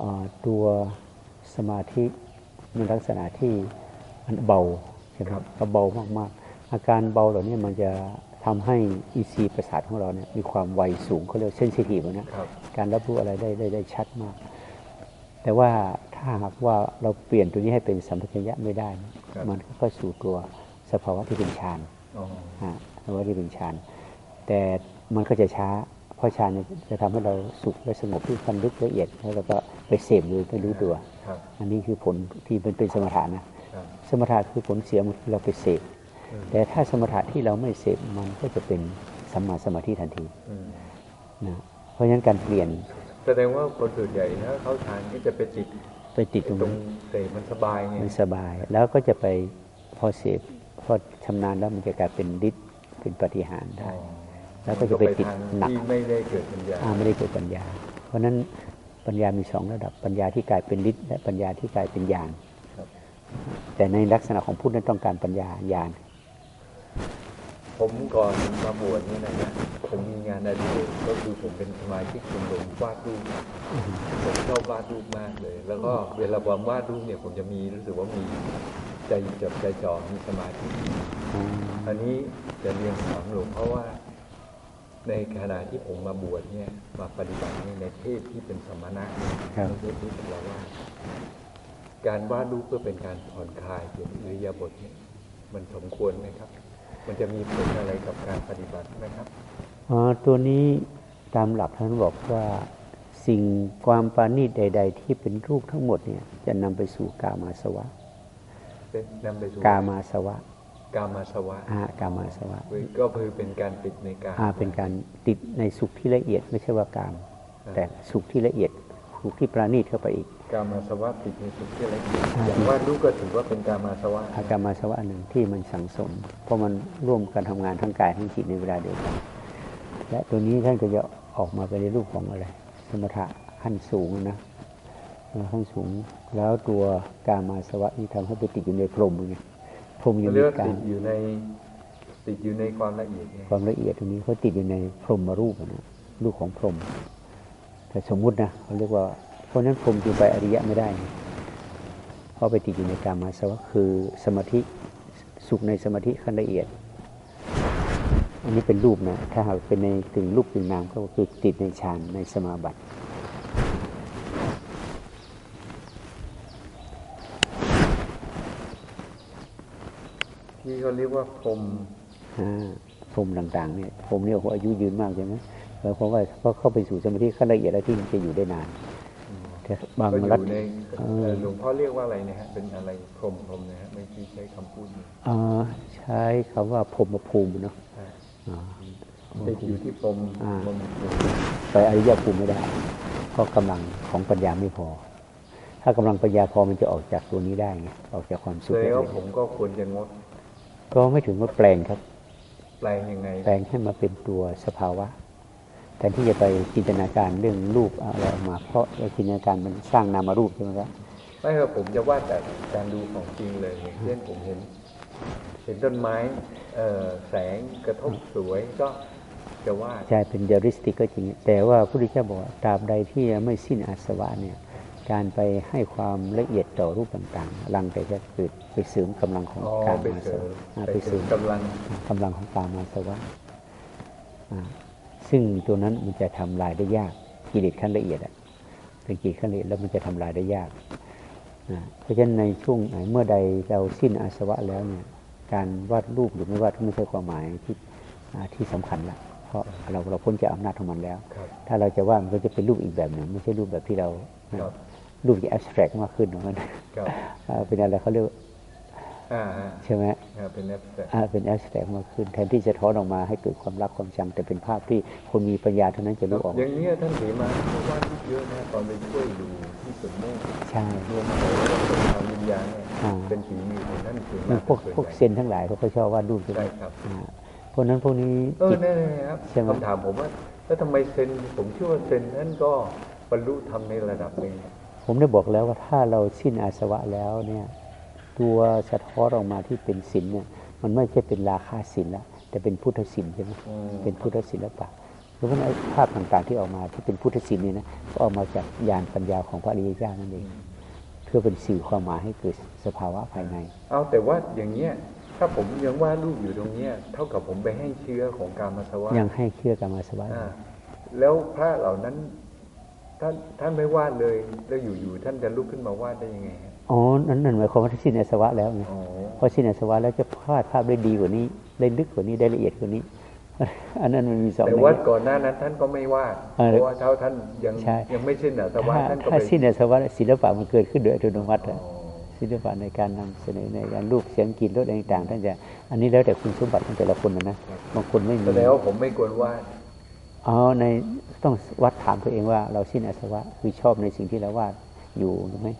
อ่าตัวสมาธิมันลักษณะที่มันเบาใช่ไหมครับก็เบามากๆ อาการเบาเหล่านี้มันจะทำให้อีซีประสาทของเราเนี่ยมีความไวสูงเขาเรียกเซนซิทีฟนะครับการรับรู้อะไรได้ได้ได้ชัดมาก แต่ว่าถ้าหากว่าเราเปลี่ยนตัวนี้ให้เป็นสัมปชัญญะไม่ได้นะมันก็เข้าสู่ตัวสภาวะที่เป็นฌาน อ๋อฮะสภาวะที่เป็นฌานแต่มันก็จะช้า เพราะฌานเนี่ยจะทำให้เราสุขและสงบที่คันลึกละเอียดแล้วเราก็ไปเสพเลยไม่รู้ตัวครับอันนี้คือผลที่เป็นเป็นสมถะนะครับสมถะคือผลเสียมันคือเราไปเสพอืมแต่ถ้าสมถะที่เราไม่เสพมันก็จะเป็นสัมมาสมาธิทันทีอืมนะเพราะฉะนั้นการเปลี่ยนแสดงว่าคนส่วนใหญ่ถ้าเขาทานก็จะไปติดไปติดตรงตรงนั้นเตะมันสบายไงมันสบายแล้วก็จะไปพอเสพพ อชำนาญแล้วมันจะกลายเป็นฤทธิ์เป็นปฏิหารย์ได้ แล้วก็จะไปติดทางหนักที่ไม่ได้เกิดปัญญาอ่าไม่ได้เกิดปัญญา เพราะฉะนั้นปัญญามีสองระดับปัญญาที่กลายเป็นฤทธิ์และปัญญาที่กลายเป็นญาณครับแต่ในลักษณะของพุทธนั้นต้องการปัญญาญาณผมก่อนมาบวชเนี่ยนะฮะผมมีงานอดิเรกก็คือผมเป็นสมาชิกชมรมวาดรูปผมชอบวาดรูปมากเลย แล้วก็เวลาผมวาดรูปเนี่ย ผมจะมีรู้สึกว่ามี ใจจดใจจ่อมีสมาธิอ๋ออันนี้จะเรียนถามหลวงเพราะว่า ในขณะที่ผมมาบวชเนี่ย มาปฏิบัติเนี่ยในเทศที่เป็นสมณะเนี่ยในเทศที่เป็นเราว่าสการวาดรูปเพื่อเป็นการผ่อนคลายเกี่ยวกับอิริยาบถเนี่ยมันสมควรไหมครับ มันจะมีผลอะไรกับการปฏิบัติไหมครับอ๋อตัวนี้ตามหลักท่านบอกว่าสิ่งความปราณีตใด ๆ ที่เป็นรูปทั้งหมดเนี่ยจะนำไปสู่กามาสวะ เป็นนำไปสู่กามาสวะ กามาสวะอากามาสวะ ก็คือเป็นการติดในการอาเป็นการติดในสุขที่ละเอียดไม่ใช่ว่ากาม แต่สุขที่ละเอียดสุขที่ปราณีตเข้าไปอีก กามาสวะติดในสุขที่อะไรเอียดอ่าอย่างวาดรูปก็ถือว่าเป็นกามาสวะอากามาสวะอันหนึ่งที่มันสังสม เพราะมันร่วมกันทำงานทั้งกายทั้งจิตในเวลาเดียวกัน และตัวนี้ท่านก็จะออกมาเป็นในรูปของอะไร สมถะขั้นสูงนะ ขั้นสูง แล้วตัวกามาสวะนี่ทำให้ไปติดอยู่ในพรหมไงพรหมยังเรีมียกว่าการติดอยู่ในติดอยู่ในความละเอียดไงความละเอียดตรงนี้เขาติดอยู่ในพรหมรูปนะรูปของพรหมแต่สมมุตินะเขาเรียกว่าเพราะฉะนั้นพรหมจึงไปอริยะไม่ได้ไงเพราะไปติดอยู่ในกามาสวะคือสมาธิสุขในสมาธิขั้นละเอียด อันนี้เป็นรูปนะถ้าหากเป็นในถึงรูปถึงนามก็คือติดในฌานในสมาบัติ ที่เขาเรียกว่าพรหมอ่าพรหมต่างๆเนี่ยพรหมเนี่ยโอ้โหอายุยืนมากใช่ไหมแล้วเพราะว่าเพราะเข้าไปสู่สมาธิขั้นละเอียดแล้วที่มันจะอยู่ได้นานแต่บางก็อรัฐยู่ในเอเอ่ออหลวงพ่อเรียกว่าอะไรนะฮะเป็นอะไรพรหมพรหมนะฮะไม่ที่ใช้คำพูดนี้อ่าใช้คำว่าพรหมภูมิเนาะอ่าอ่าติดอยู่ที่พรหมอ่าพรหมภูมิไปอริยภูมิไม่ได้เพราะกำลังของปัญญาไม่พอ ถ้ากำลังปัญญาพอมันจะออกจากตัวนี้ได้ไงออกจากความสุขแสดได้งว่าผมก็ควรจะงด ก็ไม่ถึงว่าแปลงครับ แปลงยังไง แปลงให้มาเป็นตัวสภาวะแทนที่จะไปจินตนาการเรื่องรูปอะไรออกมา เพราะจินตนาการมันสร้างนามารูปใช่ไหมครับไม่ครับผมจะวาดแต่การดูของจริงเลยอย่างเช่นผมเห็น เห็นต้นไม้เอ่อแสงกระทบสวยก็จะวาดใช่เป็นเดริสติกก็จริง แต่ว่าพระพุทธเจ้าบอกว่าตราบใดที่ยังไม่สิ้นอาสวะเนี่ย การไปให้ความละเอียดต่อรูปต่างๆ รังแต่จะเกิดไปเสริมกำลังของอ๋อการไปมาเสสริมวะอ่าไปไปเสเสริริมมกำลังกำลังของกามาสวะอ่าซึ่งตัวนั้นมันจะทำลายได้ยากกิเลสขั้นละเอียดอะเป็นกิเลสขั้นละเอียดแล้วมันจะทำลายได้ยากอ่าเพราะฉะนั้นในช่วงไหนเมื่อใดเราสิ้นอาสวะแล้วเนี่ยการวาดรูปหรือไม่วาดไม่ใช่ความหมายที่อ่าที่สำคัญละเพราะเราเราพ้นจากอำนาจของมันแล้วครับถ้าเราจะวาดมันก็จะเป็นรูปอีกแบบหนึ่งไม่ใช่รูปแบบที่เรา ครับรูปจะ abstract มากขึ้นของมันครับอ่าเป็นอะไรเขาเรียกอ่าฮะใช่ไหมอ่าเป็นแอปแสอ่าเป็น abstract มากขึ้น แทนที่จะท้อนออกมาให้เกิดความรักความชังแต่เป็นภาพที่คนมีปัญญาเท่านั้นจะรู้ออก อย่างนี้ยท่านเสมาเขาวาดรูปเยอะนะตอนไปช่วยดูที่สวนโมกใช่รวมถึงทางวิญญาณเนี่ยอ่าเป็นฝีมือของท่านเสมีมาพวกพวกเซนทั้งหลายเขาก็ชอบวาดรูปใช่ไหมใช่ครับอ่าเพราะฉะนั้นพวกนี้เออจิตแน่ๆครับใช่ไหมคำถามผมว่าแล้วทำไมเซนผมเชื่อว่าเซนนั้นก็บรรลุธรรมในระดับหนึ่ง ผมได้บอกแล้วว่าถ้าเราสิ้นอาสวะแล้วเนี่ย ตัวสะท้อนออกมาที่เป็นศิลป์เนี่ย มันไม่ใช่เป็นราคาศิลป์ละแต่เป็นพุทธศิลป์ใช่ไหมอืมเป็นพุทธศิลปะเพราะฉะนั้นไอ้ภาพต่างๆที่ออกมาที่เป็นพุทธศิลป์นี่นะก็ออกมาจากญาณปัญญาของพระอริยเจ้านั่นเองเพื่อเป็นสื่อความหมายให้เกิดสภาวะภายใน เอาแต่ว่าอย่างเงี้ยถ้าผมยังวาดรูปอยู่ตรงเนี้ยเท่ากับผมไปให้เชื้อของการมาสวะยังให้เชื่อกรรมาสวะอ่าแล้วพระเหล่านั้น ท่านท่านไม่วาดเลยแล้วอยู่ๆท่านจะลุกขึ้นมาวาดได้ยังไงฮะอ๋อนั่นนั่นหมายความว่าสิ้นอาสวะแล้วไงอ๋อพอสิ้นอาสวะแล้วจะพาดภาพได้ดีกว่านี้ ได้ลึกกว่านี้ได้ละเอียดกว่านี้เพอันนั้นมันมีสองแต่ในว่าแง่ก่อนหน้านั้นท่านก็ไม่วาดเออเพราะว่าเท่าท่านยังใช่ยังไม่สิ้นอะแต่ว่าถ้าท่านก็ถ้าไปสิ้นอาสวะศิลปะมันเกิดขึ้นโดยอัตโนมัติอ๋ออะศิลปะในการนำเสนอในการรูปเสียงกลิ่นรสอะไรต่างๆท่านจะ อันนี้แล้วแต่คุณสมบัติของแต่ละคนนะนะบางคนไม่มีแสดงว่าผมไม่ควรวาด อ๋อในต้องวัดถามตัวเองว่าเราสิ้นอาสวะคือชอบในสิ่งที่เราวาดอยู่หรือไม่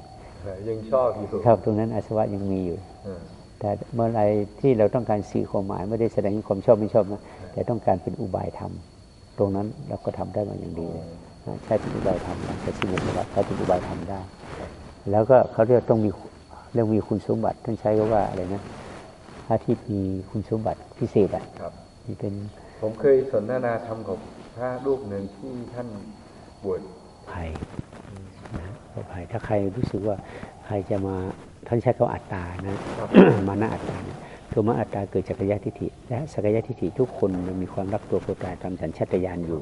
เออยังชอบอยู่ครับตรงนั้นอาสวะยังมีอยู่เออแต่เมื่อไรที่เราต้องการสื่อความหมายไม่ได้แสดงความชอบไม่ชอบนะแต่ต้องการเป็นอุบายธรรมตรงนั้นเราก็ทำได้มาอย่างดีเลยนะใช้เป็นอุบายธรรมได้ใช้สิ่งนี้ใช้เป็นอุบายธรรมได้ แล้วก็เขาเรียกต้องมีเรื่องมีคุณสมบัติท่านใช้ก็ว่าอะไรนะพระที่มีคุณสมบัติพิเศษอะครับมีเป็นผมเคยสนทนาธรรมกับ พระรูปหนึ่งที่ท่านบวชภัยนะเพราะภัยถ้าใครรู้สึกว่าใครจะมาท่านใช้คำว่าอัตตานะมานะอัตตาเนี่ยตัวมาอัตตาเกิดจากสักยะทิฏฐิและสักยะทิฏฐิทุกคนมันมีความรักตัวโปรดปรานตามสัญชาตญาณอยู่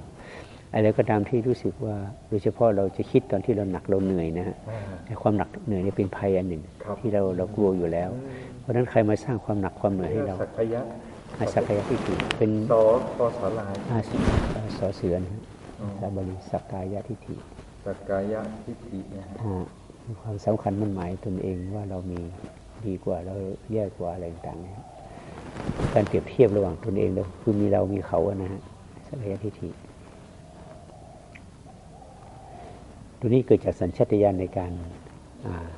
อะไรก็ตามที่รู้สึกว่าโดยเฉพาะเราจะคิดตอนที่เราหนักเราเหนื่อยนะฮะอ่าไอ้ความหนักเหนื่อยเนี่ยเป็นภัยอันหนึ่งครับที่เราเรากลัวอยู่แล้ว เพราะฉะนั้นใครมาสร้างความหนักความเหนื่อยให้เราสักยะ อาสักยะทิฏฐิเป็นสอสอสาลายอาสสอเสือนะฮะอ๋อสาบาลีสักกายะทิฏฐิสักกายะทิฏฐินะฮะอ่ามีความสำคัญมันหมายตนเองว่าเรามีดีกว่าเราแย่กว่าอะไรต่างๆเนี่ยการเปรียบเทียบระหว่างตนเองแล้วคือมีเรามีเขาอะนะฮะสักยะทิฏฐิตัวนี้เกิดจากสัญชาตญาณในการอ่า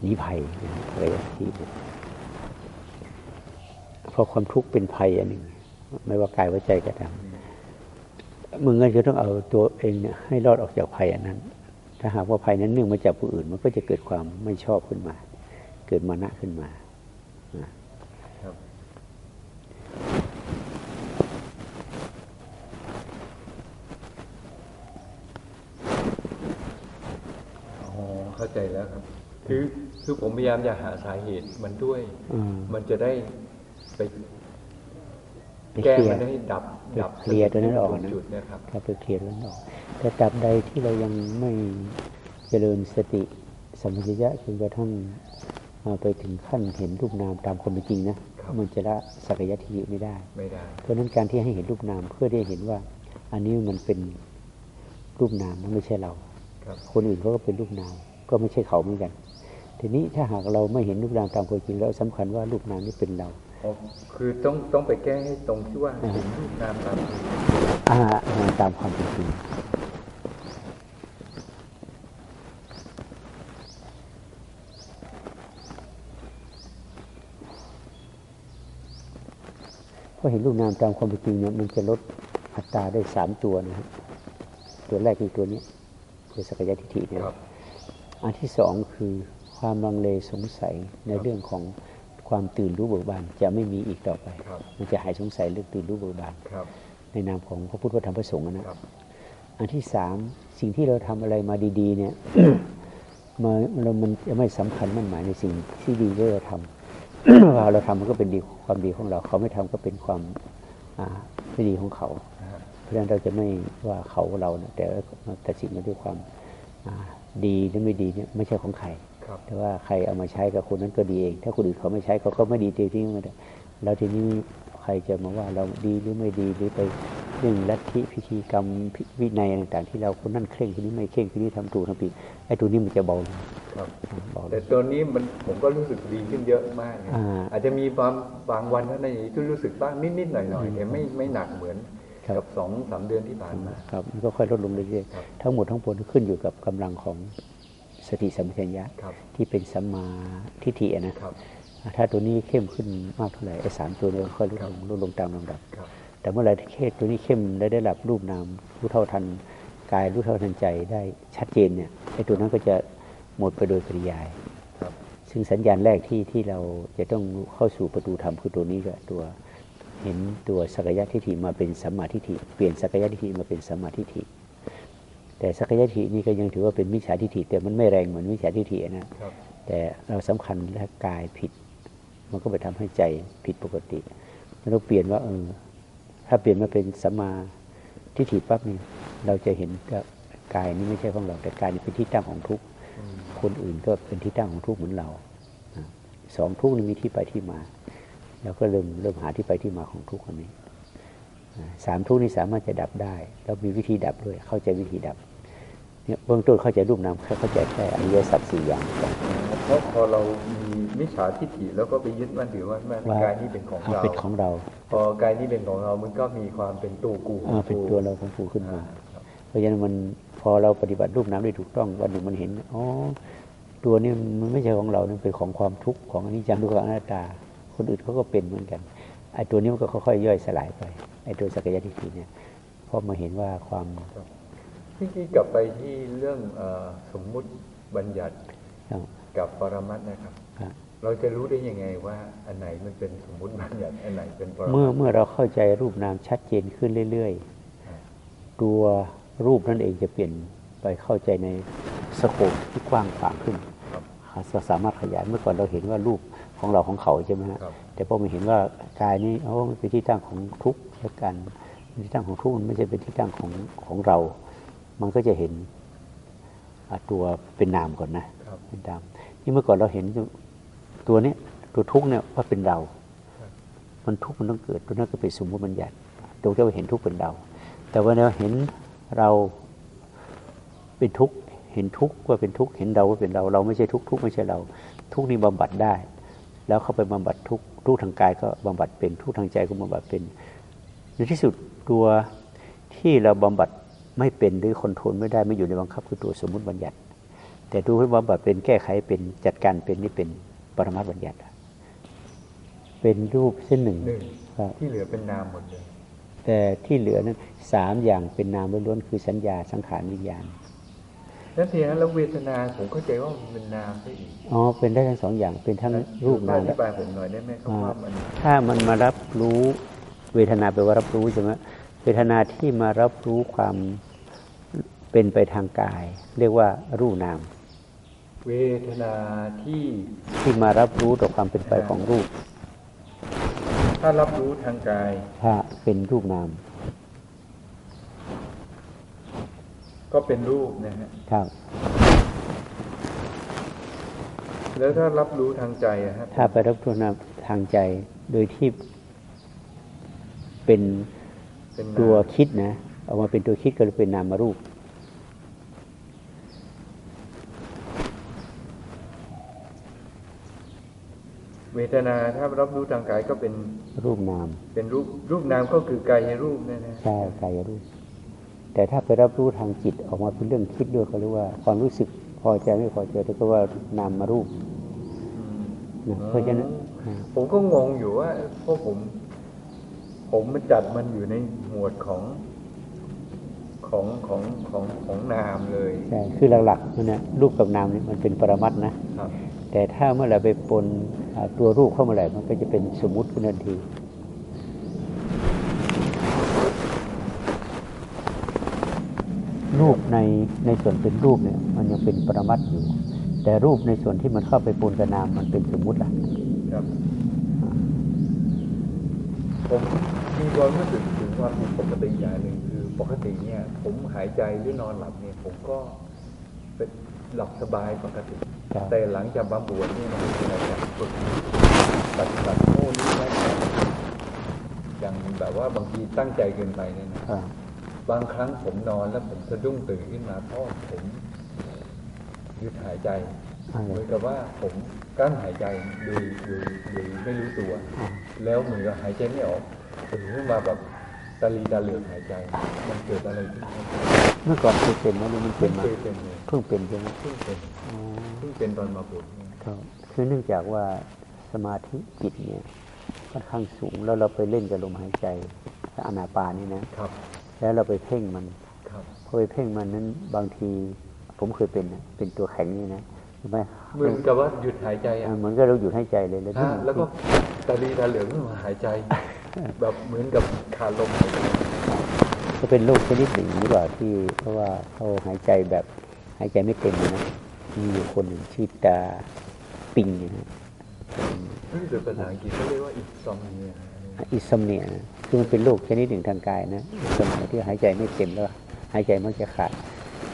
หนีภัยนะฮะสักยะทิฏฐิ เนี่ยเพราะความทุกข์เป็นภัยอันหนึ่ง ไม่ว่ากายว่าใจก็ตามมึงก็จะต้องเอาตัวเองเนี่ยให้รอดออกจากภัยอันนั้น ถ้าหากว่าภัยนั้นเนื่องมาจากผู้อื่น มันก็จะเกิดความไม่ชอบขึ้นมา เกิดมานะขึ้นมาครับอ๋อเข้าใจแล้วครับ คือคือผมพยายามจะหาสาเหตุมันด้วยอืมมันจะได้ ไปไปแก้เคลียมัร์นให้ดับดับเคลียร์ตัวนั้นออกนะจุดๆนะครับครับไปเคลียร์แล้วออกแต่ตราบใดที่เรายังไม่เจริญสติสัมปชัญญะจนกระทั่งมาไปถึงขั้นเห็นรูปนามตามความเป็นจริงนะครับมันจะละสักยะทิฏฐิไม่ได้ไม่ได้ เพราะฉะนั้นการที่ให้เห็นรูปนามเพื่อได้เห็นว่า อันนี้มันเป็นรูปนามมันไม่ใช่เราครับคนอื่นเขาก็เป็นรูปนามก็ไม่ใช่เขาเหมือนกัน ทีนี้ถ้าหากเราไม่เห็นรูปนามตามความจริงแล้วสำคัญว่ารูปนามนี้เป็นเราอ๋อ คือต้องต้องไปแก้ให้ตรงที่ว่าเห็นรูปนามตามจริงอ่ามาตามความเป็นจริงเพราะเห็นรูปนามตามความเป็นจริงเนี่ยมันจะลดอัตราได้สามตัวนะครับตัวแรกคือตัวนี้คือสักยะทิฏฐิเนี่ยครับอันที่สองคือความลังเลสงสัยในเรื่องของ ความตื่นรู้เบิกบานจะไม่มีอีกต่อไปครับมันจะหายสงสัยเรื่องตื่นรู้เบิกบานครับในนามของพระพุทธพระธรรมพระสงฆ์นะครับอันที่สามสิ่งที่เราทำอะไรมาดี ๆ เนี่ยมาเรามันจะไม่สำคัญมั่นหมายในสิ่งที่ดีที่เราทำว่าเราทำมันก็เป็นดีความดีของเรา เขาไม่ทำก็เป็นความอ่าไม่ดีของเขานะฮะเพราะฉะนั้นเราจะไม่ว่าเขาเรานะแต่เราตัดสินมาด้วยความอ่าดีหรือไม่ดีเนี่ยไม่ใช่ของใครครับ แต่ว่าใครเอามาใช้กับคนนั้นก็ดีเอง ถ้าคนอื่นเขาไม่ใช้เขาก็ไม่ดีทีที่ไม่ได้แล้วทีนี้ใครจะมาว่าเราดีหรือไม่ดีหรือไปเรื่องลัทธิพิธีกรรมพิวินัยต่างๆ ที่เราคนนั้นเคร่งคนนี้ไม่เคร่งคนนี้ทำถูกทำผิดไอ้ตัวนี้มันจะเบาลงครับเบาลแต่งตัวนี้มันผมก็รู้สึกดีขึ้นเยอะมากนะอ่าอาจจะมีบางบางวันเท่านั้นเองที่รู้สึกบ้างนิดๆหน่อยๆแต่ไม่ไม่หนักเหมือนครับกับสองสามเดือนที่ผ่านมาครับมันก็ค่อยลดลงเรื่อยครับๆทั้งหมดทั้งปวงขึ้นอยู่กับกำลังของส ติสัมปชัญญะครับที่เป็นสัมมาทิฏฐิอะนะครับถ้าตัวนี้เข้มขึ้นมากเท่าไหร่ไอ้สามตัวนี้ก็ค่อยลดลงลดลงตามลำดับครับแต่เมื่อไหรที่เคสตัวนี้เข้มและได้รับรูปนามรู้เท่าทันกายรู้เท่าทันใจได้ชัดเจนเนี่ยไอ้ตัวนั้นก็จะหมดไปโดยปริยายครับซึ่งสัญญาณแรกที่ที่เราจะต้องเข้าสู่ประตูธรรมคือตัวนี้ก็ตัวเห็นตัวสักยะทิฏฐิมาเป็นสัมมาทิฏฐิเปลี่ยนสักยะทิฏฐิมาเป็นสัมมาทิฏฐิ แต่สักยะทิฏฐินี่ก็ยังถือว่าเป็นมิจฉาทิฏฐิแต่มันไม่แรงเหมือนมิจฉาทิฏฐินะครับแต่เราสำคัญและกายผิด มันก็ไปทำให้ใจผิดปกติมันต้องเปลี่ยนว่าเออถ้าเปลี่ยนมาเป็นสัมมาทิฏฐิปั๊บนี่เราจะเห็นว่ากายนี้ไม่ใช่ของเราแต่กายนี้เป็นที่ตั้งของทุกข์อืมคนอื่นก็เป็นที่ตั้งของทุกข์เหมือนเรานะสองทุกข์นี่มีที่ไปที่มาแล้วก็เริ่มเริ่มหาที่ไปที่มาของทุกข์อันนี้สามทุกข์นี่สามารถจะดับได้ แล้วมีวิธีดับด้วย เข้าใจวิธีดับ เนี่ยเบื้องต้นเข้าใจรูปนามแค่เข้าใจแค่อริยสัจสี่อย่างก่อนเพราะพอเรามีมิจฉาทิฏฐิแล้วก็ไปยึดมั่นถือว่ามันว่ากายนี้เป็นของเอาเราเป็นของเรา พอกายนี้เป็นของเรา มันก็มีความเป็นตัวกูเออเป็นตัวเราของผู้ขึ้นมาอ่ครับเพราะฉะนั้นมันพอเราปฏิบัติรูปนามได้ถูกต้องวันหนึ่งมันเห็นอ๋อตัวนี้มันไม่ใช่ของเรานี่เป็นของความทุกข์ของอนิจจังทุกขังอนัตตา คนอื่นเขาก็เป็นเหมือนกันไอ้ตัวนี้มันก็ค่อยๆย่อยสลายไปไอ้ตัวสักยะทิฏฐิเนี่ยเพราะมาเห็นว่าความ ที่ที่กลับไปที่เรื่องเออสมมุติบัญญัติครับกับปรมัตถ์นะครับครับ เราจะรู้ได้ยังไงว่า อันไหนมันเป็นสมมุติบัญญัติอันไหนเป็นปรมัตถ์เมื่อเมื่อเราเข้าใจรูปนามชัดเจนขึ้นเรื่อยๆ ตัวรูปนั่นเองจะเปลี่ยนไปเข้าใจในสโคปที่กว้างขวางขึ้นครับเราสามารถขยายเมื่อก่อนเราเห็นว่ารูปของเราของเขาใช่ไหมฮะครับแต่พอมาเห็นว่ากายนี้โอ้มันเป็นที่ตั้งของทุกข์และกันเป็นที่ตั้งของทุกข์มันไม่ใช่เป็นที่ตั้งของของเรา มันก็จะเห็นอะตัวเป็นนามก่อนนะครับเป็นนามนี่เมื่อก่อนเราเห็นตัวเนี้ยตัวทุกข์เนี่ยว่าเป็นเราครับมันทุกข์มันต้องเกิดตัวนั้นก็เป็นสมมติบัญญัติตรงที่เราเห็นทุกข์เป็นเรา แต่ว่าเราเห็นเราเป็นทุกข์เห็นทุกข์ว่าเป็นทุกข์เห็นเราว่าเป็นเรา เราไม่ใช่ทุกข์ทุกข์ไม่ใช่เรา ทุกข์นี่บำบัดได้ แล้วเข้าไปบำบัดทุกข์ทุกข์ทางกายก็บำบัดเป็นทุกข์ทางใจก็บำบัดเป็นในที่สุดตัวที่เราบำบัด ไม่เป็นหรือคอนโทรลไม่ได้ไม่อยู่ในบังคับคือตัวสมมุติบัญญัติ แต่ดูให้บำบัดเป็นแก้ไขเป็นจัดการเป็นนี่เป็นปรมัตถบัญญัติ เป็นรูปเส้นหนึ่งหนึ่งครับที่เหลือเป็นนามหมดเลยแต่ที่เหลือนั้นสามอย่างเป็นนามล้วนๆคือสัญญาสังขารวิญญาณนั่นทีนั้นแล้วเวทนาผมเข้าใจว่ามันเป็นนามซะอีกอ๋อเป็นได้ทั้งสองอย่างเป็นทั้งรูปนามอและธิบายผมหน่อยได้ไหมครับว่ามันถ้ามันมารับรู้เวทนาแปลว่ารับรู้ใช่ไหม เวทนาที่มารับรู้ความเป็นไปทางกาย เรียกว่ารูปนาม เวทนาที่ที่มารับรู้ต่อความเป็นไปของรูป ถ้ารับรู้ทางกาย ถ้าเป็นรูปนาม ก็เป็นรูปนะฮะครับแล้วถ้ารับรู้ทางใจอะฮะถ้าไปรับรู้นามทางใจโดยที่เป็นเป็นนาม ตัวคิดนะออกมาเป็นตัวคิดก็เลยเป็นนามรูป เวทนาถ้ารับรู้ทางกายก็เป็นรูปนาม เป็นรูปรูปนามก็คือกายรูปนั่นนะใช่กายรูป แต่ถ้าไปรับรู้ทางจิตออกมาเป็นเรื่องคิดด้วยเขาเรียกว่าความรู้สึกพอใจไม่พอใจเรียก็ว่านามมารูปอืมนะเพราะฉะนั้นอ๋อผมก็งงอยู่ว่าพวกผม ผมมันจัดมันอยู่ใน หมวดของของของของของนามเลยใช่คือหลักๆมันนะรูปกับนามนี่มันเป็นปรมัตถ์นะครับแต่ถ้าเมื่อไหรไปปนอ่าตัวรูปเข้ามาไหร่มันก็จะเป็นสมมุติขึ้นทันทีรูปในในส่วนเป็นรูปเนี่ย มันยังเป็นปรมัตถ์อยู่ แต่รูปในส่วนที่มันเข้าไปปนกับนามมันเป็นสมมุติละครับผมมีความรู้สึกถึง ความผิดปกติอย่างหนึ่งคือปกติเนี่ย ผมหายใจหรือนอนหลับเนี่ยผมก็เป็นหลับสบายปกติ แต่หลังจากบำบวชเนี่ยมันเป็นอะไรจากฝึกปฏิบัติโน่นนี่นั่นอย่างแบบว่าบางทีตั้งใจเกินไปเนี่ยนะบางครั้งผมนอนแล้วผมสะดุ้งตื่นขึ้นมาเพราะผมหยุดหายใจเหมือนกับว่าผมกั้นหายใจโดยโดยโดยไม่รู้ตัว แล้วเหมือนกับหายใจไม่ออกตื่นขึ้นมาแบบ ตาลีตาเหลือกหายใจ มันเกิดอะไรขึ้นครับเมื่อก่อนเคยเป็นไหมหรือมันเป็เพิ่นงมาเคยเป็นเลยเพิ่งเป็นใช่ไหมเพิ่งเป็นอ๋อเพิ่งเป็นตอนมาบวชเนี่ยครับคือเนื่องจากว่าสมาธิจิตเนี่ยค่อนข้างสูงแล้วเราไปเล่นกับลมหายใจอนาปานนี่นะครับ แล้วเราไปเพ่งมันครับพอไปเพ่งมันนั้นบางที ผมเคยเป็นนะเป็นตัวแข็งนี่นะใช่ไหมเหมือนกับว่าหยุดหายใจอะอ่าเหมือนกับเราหยุดให้ใจเลยแล้วที่ฮะแล้วก็ตาลีตาเหลือกขึ้นมาหายใจ แบบเหมือนกับขาดลมหายใจก็เป็นโรคชนิดหนึ่งหรือเปล่าที่เพราะว่าเขาหายใจแบบหายใจไม่เต็มเลยนะมีอยู่คนหนึ่งชื่อตาปิงนะฮะรู้สึกภาษาอังกฤษเขาเรียกว่าอิซอมเนียอิสมเนียคือมันเป็นโรคชนิดหนึ่งทางกายนะอิสมเนียที่หายใจไม่เต็มแล้วหายใจมักจะขาด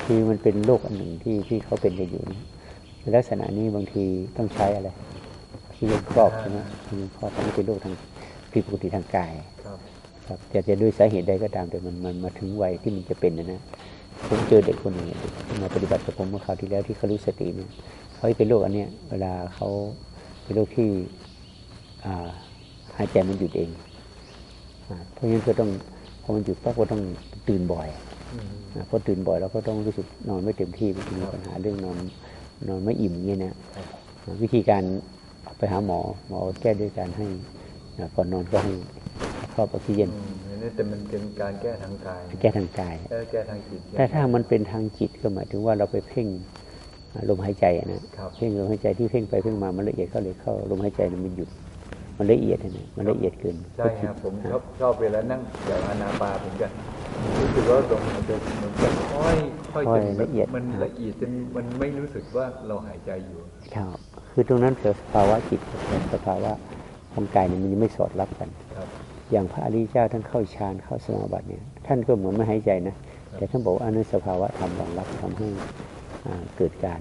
คือมันเป็นโรคอันหนึ่งที่ที่เขาเป็นกันอยู่นะในลักษณะนี้บางทีต้องใช้อะไรที่เป็นครอบใช่ไหมที่เป็นครอบอันนี้เป็นโรคทาง ผิดปกติทางกายครับเพครับแต่จะด้วยสาเหตุใดก็ตามแต่มันมันมาถึงวัยที่มันจะเป็นนะนะผมเจอเด็กคนหนึ่งเด็กที่มาปฏิบัติกับผมเมื่อคราวที่แล้วที่เขารู้สติเนี่ยเขาเป็นโรคอันเนี้ยเวลาเขาเป็นโรคที่อ่าหายใจมันหยุดเองอ่าเพราะฉะนั้นก็ต้องพอมันหยุดปั๊บก็ต้องตื่นบ่อยอืมนะพอตื่นบ่อยเราก็ต้องรู้สึกนอนไม่เต็มที่มันจะมีปัญหาเรื่องนอนนอนไม่อิ่มเงี้ยนะนะวิธีการไปหาหมอหมอแก้ด้วยการให้นะ ก่อนนอนก็ให้ครอบออกซิเจนอืมอันนี้แต่มันเป็นการแก้ทางกายแก้ทางกายเออแก้ทางจิตแต่ถ้ามันเป็นทางจิตก็หมายถึงว่าเราไปเพ่งลมหายใจอะนะครับเพ่งลมหายใจที่เพ่งไปเพ่งมามันละเอียดเข้าเลยเข้าลมหายใจมันไม่หยุดมันละเอียดนะมันละเอียดเกินใช่ครับผมชอบชอบเวลานั่งแบบอนาปาผมจะรู้สึกว่าลมหายใจมันจะค่อยค่อยค่อยจนละเอียดมันละเอียดจนมันไม่รู้สึกว่าเราหายใจอยู่ครับคือตรงนั้นคือสภาวะจิตกับสภาวะ ของกายเนี่ยมันยังไม่สอดรับกันครับอย่างพระอริยเจ้าท่านเข้าฌานเข้าสมาบัติเนี่ย ท่านก็เหมือนไม่หายใจนะ แต่ท่านบอกว่าอันนั้นสภาวะธรรมรองรับทำให้อ่าเกิดการ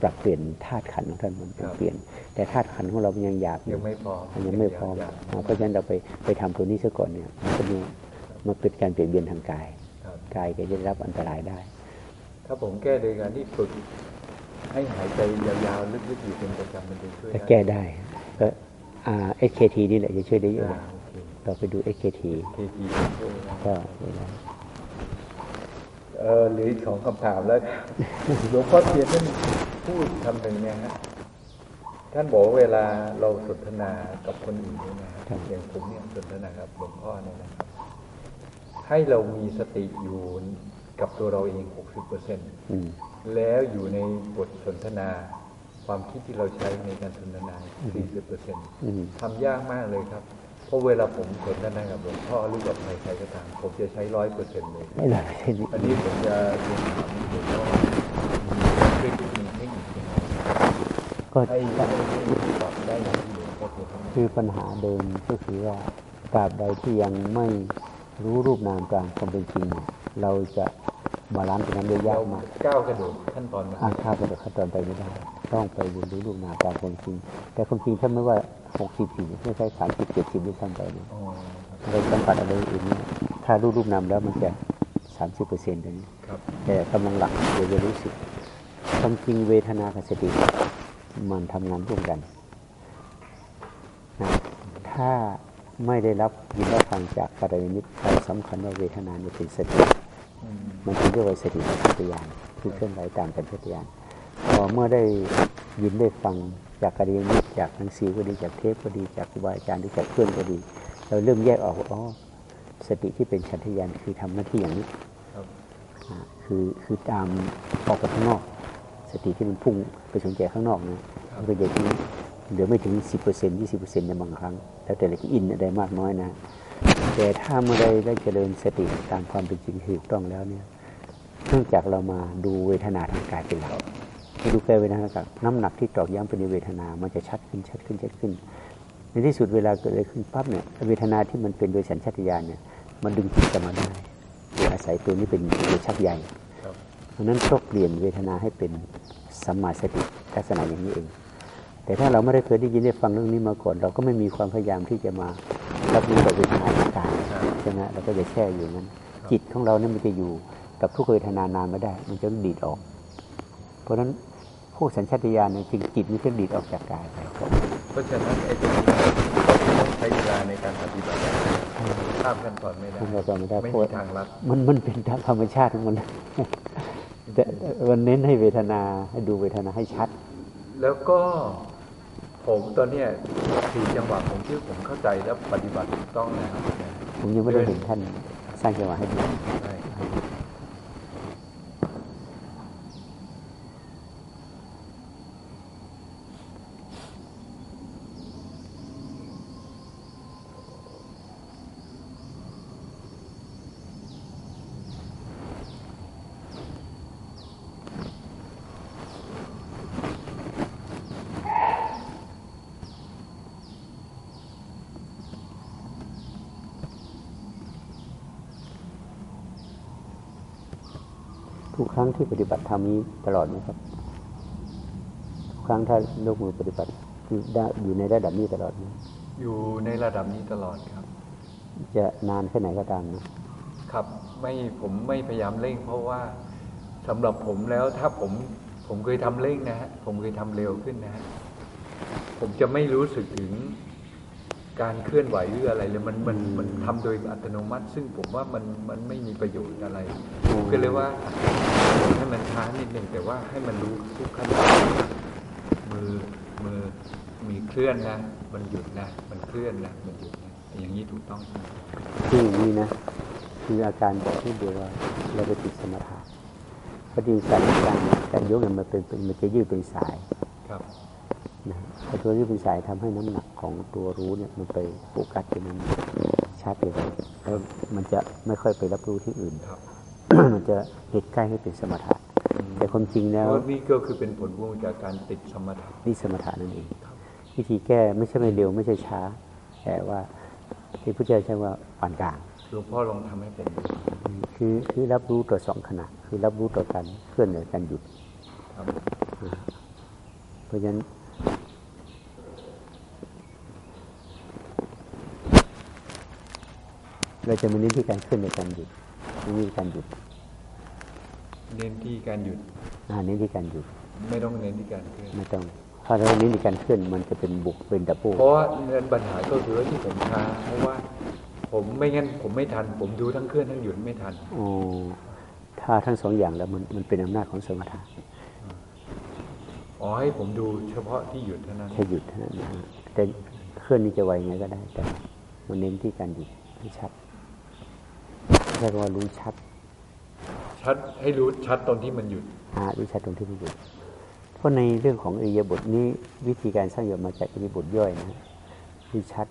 ปรับเปลี่ยนธาตุขันธ์ของท่านมันเปลี่ยน แต่ธาตุขันธ์ของเรามันยังหยาบอยังไม่พร้อมมันยังไม่พร้อมยังอ่าเพราะฉะนั้นเราไปไปทำตัวนี้ซะก่อนเนี่ยมันก็มีมันเกิดการเปลี่ยนเบียนทางกายครับกายก็จะได้รับอันตรายได้ ถ้าผมแก้โดยการที่ฝึกให้หายใจยาวๆลึกๆอยู่เป็นประจำมันจะช่วยก็แก้ได้ ก็อ่า SKT นี่แหละจะช่วยได้เยอะอ่าเลยโอเคเราไปดู SKT เคทีช่วยนะก็เวลาเออเหรืออีกสองคำถามแล้วหลวงพ่อเทียนท่านพูดคำหนึ่งเนี่ยฮะท่านบอกว่าเวลาเราสนทนากับคนอื่นเนี่ยนะครับอย่างผมเนี่ยสนทนากับหลวงพ่อเนี่ยนะครับ ให้เรามีสติอยู่กับตัวเราเอง60เปอร์เซ็นต์อืมแล้วอยู่ในบทสนทนา ความคิดที่เราใช้ในการสนทนา40เปอร์เซ็นต์อืมทำยากมากเลยครับ เพราะเวลาผมสนทนากับหลวงพ่อหรือกับใครๆก็ตามผมจะใช้ร้อยเปอร์เซ็นต์เลยไม่หลายเช่นนี้อันนี้ผมจะเรียนถามหลวงพ่อมีเทคนิคมีเทคนิคยังไงก็ให้ให้ให้ตอบได้อย่างที่หลวงพ่อพูดครับคือปัญหาเดิมก็คือว่าตราบใดที่ยังไม่รู้รูปนามตามความเป็นจริงเนี่ยเราจะ balance ตรงนั้นได้ยากมากก้าวกระโดดขั้นตอนมาอ่านข้าวกระโดดขั้นตอนไปไม่ได้ ต้องไปเรียนรู้รูปนามตามความจริง แต่ความจริงถ้าไม่ว่าหกสิบสี่ไม่ใช่สามสิบเจ็ดสิบด้วยซ้ำไปเนี่ยอ๋อเราสัมผัสอะไรอื่นเนี่ยถ้ารู้รูปนามแล้วมันจะสามสิบเปอร์เซ็นต์ตรงนี้ครับแต่กำลังหลักเดี๋ยวจะรู้สึกความจริงเวทนากับสติมันทำงานร่วมกันนะถ้าไม่ได้รับยินรับฟังจากปัจจัยนิมิตเราสำคัญว่าเวทนาเนี่ยเป็นสติอื มมันจึงเรียกว่าสติสัมปชัญญะคือเคลื่อนไหวตามสัญชาตญาณพอเมื่อได้ยินได้ฟังจากกรณีนิมิตจากหนังสือก็ดีจากเทปก็ดีจากครูบาอาจารย์หรือจากเพื่อนก็ดี เราเริ่มแยกออกว่าอ๋อสติที่เป็นสัญชาตญาณคือทำหน้าที่อย่างนี้ครับอ่าคือคือตามออกไปข้างนอก สติที่มันพุ่งไปสนใจข้างนอกนะมันก็จะทิ้งเหลือไม่ถึง 10% 20%ในบางครั้ง แล้วแต่เราจะอินอะไรมากน้อยนะ แต่ถ้าเมื่อใดได้เจริญสติตามความเป็นจริงที่ถูกต้องแล้วเนี่ย เนื่องจากเรามาดูเวทนาทางกายเป็นหลักดูกายเวทนาทางกายน้ำหนักที่ตอกย้ำไปในเวทนา มันจะชัดขึ้นชัดขึ้นชัดขึ้น ในที่สุดเวลาเกิดอะไรขึ้นปั๊บเนี่ยเวทนาที่มันเป็นโดยสัญชาตญาณเนี่ยมันดึงจิตกลับมาได้โดยอาศัยตัวนี้เป็นตัวชักใหญ่เพราะนั้นต้องเปลี่ยนเวทนาให้เป็นสัมมาสติลักษณะอย่างนี้เอง แต่ถ้าเราไม่ได้เคยได้ยินได้ฟังเรื่องนี้มาก่อน เราก็ไม่มีความพยายามที่จะมารับรู้กับเวทนาทางกายใช่ไหมเราก็จะแช่อยู่นั้น จิตของเราเนี่ยมันจะอยู่ กับทุกเวทนานานไม่ได้ มันจะดีดออก เพราะฉะนั้นพวกสัญชาตญาณเนี่ยจริงจิตมันจะดีดออกจากกายไปเพราะฉะนั้นไอ้ตรงนี้ต้องใช้เวลาในการปฏิบัติข้ามขั้นตอนไม่ได้ทำเราก็ไม่ได้ไม่เพราะมีทางลัดมันมันเป็นธรรมชาติของมันแต่วันเน้นให้เวทนาให้ดูเวทนาให้ชัด แล้วก็ผมตอนเนี้ยสี่จังหวะผมที่ผมเข้าใจและปฏิบัติถูกต้องนะครับผมยังไม่ได้เห็นท่านสร้างจังหวะให้ดู รั้งที่ปฏิบัติธรรมนี้ตลอดไหมครับทุกครั้งถ้ายกมือปฏิบัติคือได้อยู่ในระดับนี้ตลอดไหมอยู่ในระดับนี้ตลอดครับ จะนานแค่ไหนก็ตามนะครับไม่ผมไม่พยายามเร่ง เพราะว่าสำหรับผมแล้วถ้าผมผมเคยทำเร่งนะฮะผมเคยทำเร็วขึ้นนะฮะผมจะไม่รู้สึกถึงการเคลื่อนไหวหรืออะไรเลยมันมันมันทำโดยอัตโนมัติ ซึ่งผมว่ามันมันไม่มีประโยชน์อะไรผมก็เลยว่าให้ มันช้านิดหนึ่งแต่ว่าให้มันรู้ทุกขั้นตอนว่ามือมือมีเคลื่อนนะ มันหยุดนะ มันเคลื่อนนะมันหยุดนะอย่างนี้ถูกต้องใช่ไหมคืออย่างนี้นะคืออาการบอกที่เดียวว่าเราไปติดสมถะพอดีการการการยกเนี่ยมันเป็นเป็นมันจะยืดเป็นสายครับนะพอตัวยืดเป็นสายทำให้น้ำหนักของตัวรู้เนี่ยมันไปโฟกัสที่นั้นชัดเลยแล้วมันจะไม่ค่อยไปรับรู้ที่อื่นครับ มันจะเหตุใกล้ให้เป็นสมถะแต่ความจริงแล้วเพราะนี่ก็คือเป็นผลพวงจากการติดสมถะนี่สมถะนั่นเองวิธีแก้ไม่ใช่ไม่เร็วไม่ใช่ช้า แต่ว่าที่พระเจ้าใช้ว่าปานกลางหลวงพ่อลองทำให้ผมดูคือคือรับรู้ต่อสองขณะ คือรับรู้ต่อการเคลื่อนกับการหยุดครับเพราะฉะนั้นเราจะมาเน้นที่การเคลื่อนในการหยุด ไม่มีการหยุด เน้นที่การหยุดอ่าเน้นที่การหยุด ไม่ต้องเน้นที่การเคลื่อนไม่ต้องถ้าเราเน้นที่การเคลื่อนมันจะเป็นบุกเป็นดับเบิลเพราะว่าเงินปัญหาก็คือว่าที่ผมช้าเพราะว่า ผมไม่งั้นผมไม่ทัน ผมดูทั้งเคลื่อนทั้งหยุดไม่ทันอ๋อถ้าทั้งสองอย่างแล้วมันมันเป็นอำนาจของสมถะอ๋อให้ผมดูเฉพาะที่หยุดเท่านั้นแค่หยุดเท่านั้นนะฮะแต่เคลื่อนนี่จะไวไงก็ได้ แต่มันเน้นที่การหยุดให้ชัด เรียกว่ารู้ชัด ชัดให้รู้ชัดตอนที่มันหยุดอารู้ชัดตรงที่มันหยุดเพราะในเรื่องของอริยบทนี้ วิธีการสร้างโยชน์มาจากอริยบทย่อยนะฮะรู้ชัด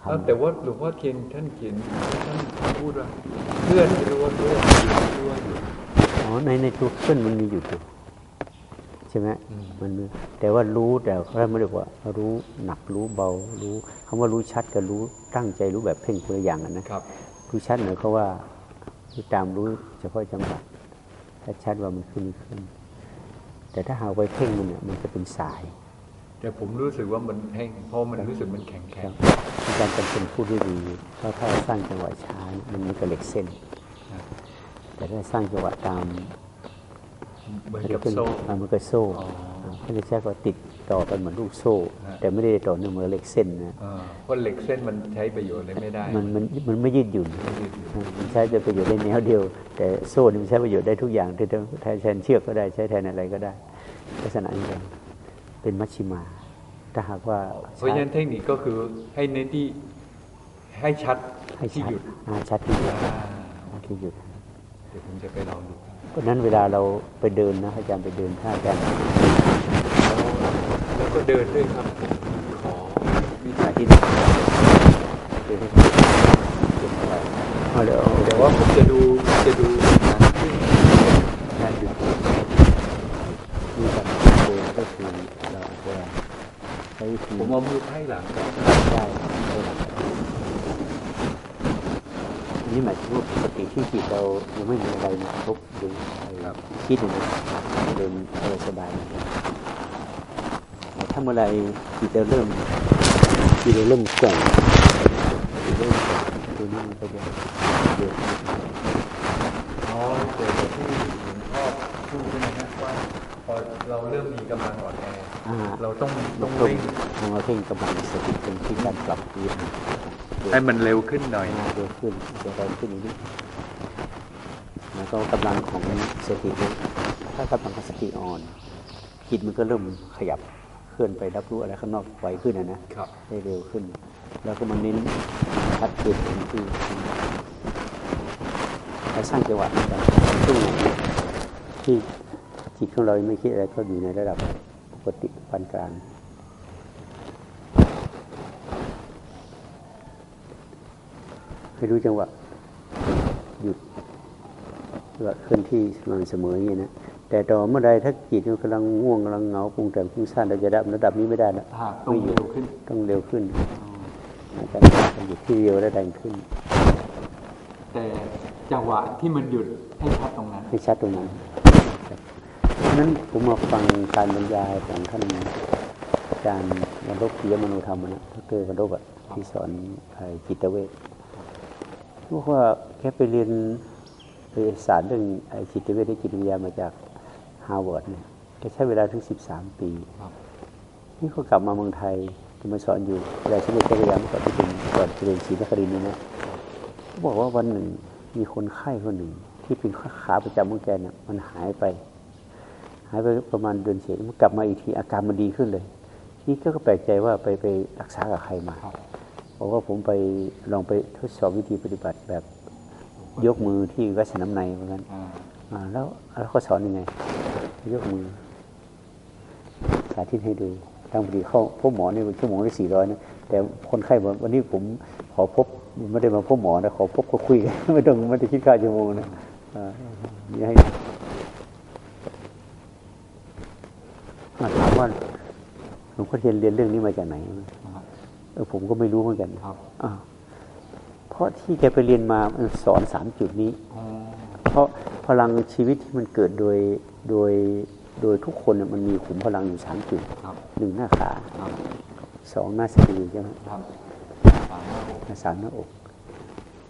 คำอ้าวแต่ว่าหลวงพ่อเทียนท่านเขียนท่านพูดว่าเคลื่อนไม่รู้ว่าเคลื่อนหยุดไม่รู้ว่าหยุดอ๋อในในตัวเคลื่อนมันมีอยู่ตัวใช่ไหมอืมมันมีแต่ว่ารู้แต่เขาไม่ได้ว่า รู้หนักรู้เบา รู้คำว่ารู้ชัดกับรู้ตั้งใจรู้แบบเพ่งคนละอย่างกันนะครับ รู้ชัดหมายความว่า คือตามรู้เฉพาะจังหวะถ้าชัดว่ามันขึ้นมันขึ้น แต่ถ้าหากไปเพ่งมันเนี่ยมันจะเป็นสาย แต่ผมรู้สึกว่ามันแห้งเพราะมันรู้สึกมันแข็งคแข็รังบอาจารย์จำเป็นพูดได้ดีเพราะถ้าสร้างจังหวะช้าเนี่ยมันมีกับเหล็กเส้น แต่ถ้าสร้างจังหวะตามเหมือนกับโซ่อ่ามันก็โซ่อ๋อเขาจะใช้ก็ติดต่อกันเหมือนลูกโซ่ฮะ แต่ไม่ได้ต่อเนื่องเหมือนเหล็กเส้นนะอ่าเพราะเหล็กเส้นมันใช้ประโยชน์อะไรไม่ได้ มันมันมันไม่ยืดหยุ่นไม่ยืดหยุ่นมันใช้แต่ประโยชน์ได้แนวเดียว แต่โซ่นี่มันใช้ประโยชน์ได้ทุกอย่างที่แทนแทนเชือกก็ได้ใช้แทนอะไรก็ได้ ลักษณะนี้กันเป็นมัชชิมาถ้าหากว่า เพราะฉะนั้นเทคนิคก็คือให้เน้นที่ให้ชัดให้ที่ชัดหยุดอ่าชัดที่หยุดอ่าที่หยุดเดี๋ยวผมจะไปลองดูเพราะฉะนั้นเวลาเราไปเดินนะอาจารย์ไปเดินท่าอาจารย์แล้วแล้ว ก็เดินด้วยครับ ขอวิชาที่เดินให้ถูกเดินเท่าไหร่เอาเดี๋ยวแต่ว่าผมจะดูจะดูการขึ้นการหยุดมีการเดินก็คือเราอาจจะใช้วิธีผมเอามือไพ่หลังก็ได้ได้หลังอันนี้หมายถึงว่าปกติที่จิตเรายังไม่มีอะไรมากระทบดูคิดอย่างนี้เดินสบายๆแต่ ถ้าเมื่อไรจิตเราเริ่มจิตเราเริ่มแกว่งจิตเริ่มแกว่งตัวนี้มันก็จะเดือดอ๋อเดี๋ยวที่หลวงพ่อพูดใช่ไหมฮะว่าพอเราเริ่มมีกำลังอ่อนแออ่าเราต้องต้องต้เร่งทำมาเพ่งกำลังสติเป็นที่การปรับเปลี่ยนให้มันเร็วขึ้นหน่อยเร็วขึ้นจะเร็วขึ้นอีกนิดแล้วก็กำลังของสติเนี่ยถ้ากำลังของสติอ่อนจิตมันก็เริ่มขยับ เคลื่อนไปรับรู้อะไรข้างนอกไวขึ้นนะนะครับได้เร็วขึ้น แล้วก็มันเน้นชัดเจนที่ที่เราสร้างจังหวะในการซึ่งที่จิตของเราไม่คิดอะไรก็อยู่ในระดับปกติปานกลางให้รู้จังหวะหยุดว่าเคลื่อนที่สม่ำเสมออย่างนี้นะ แต่ต่อเมื่อใดถ้าจิตมันกำลังง่วงกำลังเหงาปรุงแต่งฟุ้งซ่านเราจะดับระดับนี้ไม่ได้แล้วหากต้องเร็วขึ้นต้องเร็วขึ้นอาจารย์หยุดที่เร็วและแรงขึ้น แต่จังหวะที่มันหยุดให้ชัดตรงนั้นให้ชัดตรงนั้นครับเพราะฉะนั้นผมมาฟังการบรรยายของท่านอาจารย์วันรบปิยมโนธรรมนะดรวันรบอะที่สอนไอ้จิตเวชบอกว่าแค่ไปเรียนเอกสารเรื่องไอ้จิตเวชและจิตวิทยามาจาก ฮาร์วาร์ดเนี่ยแกใช้เวลาถึงสิบสามปีครับนี่เขากลับมาเมืองไทยจะมาสอนอยู่เวลาสมเด็จเจ้าพระยาเมื่อก่อนที่เป็นก่อนเรียนศรีนครินทร์นี่นะเขาบอกว่าวันหนึ่งมีคนไข้คนหนึ่ง ที่เป็นขาประจำของแกเนี่ยมันหายไป หายไปประมาณเดือนเศษมันกลับมาอีกทีอาการมันดีขึ้นเลยนี่ก็แปลกใจว่าไปไปรักษากับใครมาครับบอกว่าผมไปลองไปทดสอบวิธีปฏิบัติแบบยกมือที่วัดสนามในเหมือนกันอ่าอ่าแล้วแล้วเขาสอนยังไง ยกมือ สาธิตให้ดูทางพอดีเข้าพบหมอเนี่ยชั่วโมงละสี่ร้อยนะแต่คนไข้บอกวันนี้ผมขอพบไม่ได้มาพบหมอนะขอพบก็คุยกันไม่ต้องไม่ได้คิดค่าชั่วโมงนะอ่านี่ให้อ่าถามว่าหลวงพ่อเทียนเรียนเรื่องนี้มาจากไหนครับเออผมก็ไม่รู้เหมือนกันครับอ้าวเพราะที่แกไปเรียนมามันสอนสามจุดนี้อ๋อเพราะพลังชีวิตที่มันเกิดโดย โดยโดยทุกคนเนี่ยมันมีขุมพลังอยู่สามจุดครับหนึ่งหน้าขาครับสองหน้าสะดือใช่ไหมครับสามห้าหกหน้าสามหน้าอก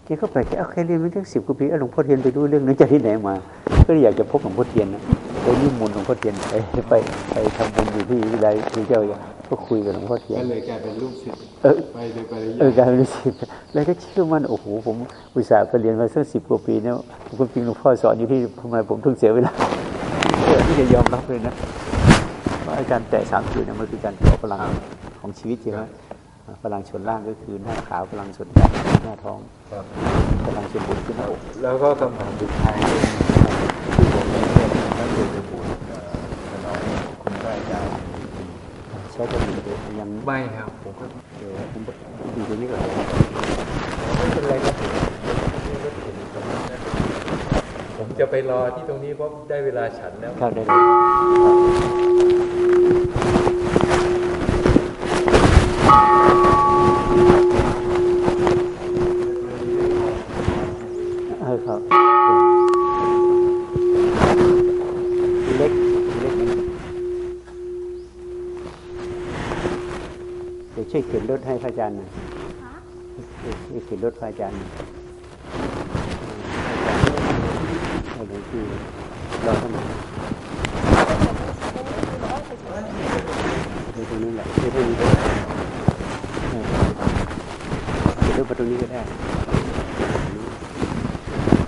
แกก็แปลกใจเอาแค่เรียนมาตั้งสิบกว่าปีเอาหลวงพ่อเทียนไปดูเรื่องนั้นจากที่ไหนมา ก็เลยอยากจะพบหลวงพ่อเทียนนะไปนิมนต์หลวงพ่อเทียนไปไปไปทำบุญอยู่ที่วิไลที่เจ้าอย่างก็คุยกับหลวงพ่อเทียนก็เลยกลายเป็นลูกศิษย์เออไปเลยไปเลยเออการรู้สึกแล้วก็เชื่อมันโอ้โหผมอุตส่าห์ไปเรียนมาสักสิบกว่าปีเนี่ยคุณจริงหลวงพ่อสอนอยู่ที่ทำไมผมถึงเสียเวลาเออ ที่จะยอมรับเลยนะว่าอาจารย์แต่สามจุดเนี่ยมันคือการต่อพลังของชีวิตใช่ไหมอ่าพลังส่วนล่างก็คือหน้าขาวพลังส่วนกลางคือหน้าท้องครับพลังส่วนบนคือหน้าอกแล้วก็คำถามสุดท้ายที่ผมเรียนเนี่ยถ้าเกิดจะบวชเอ่อขนมคุณพระอาจารย์ใช้ตัวนี้ยังไม่ครับผมก็เดี๋ยวผมดูตรงนี้ก่อนไม่เป็นไรครับผมก็ถึงตรงนั้นนะผม จะไปรอที่ตรงนี้เพราะได้เวลาฉันแล้วเข้าได้เลยเออครับทีเล็กทีเล็กนี่เดี๋ยวช่วยเข็นรถให้พระอาจารย์หน่อยช่วยเข็นรถพระอาจารย์ หน่อยให้หลวงพี่รอท่านหน่อยดูตรงนี้แหละดูตรงนี้ก็ได้เดี๋ยวประตูนี้ก็ได้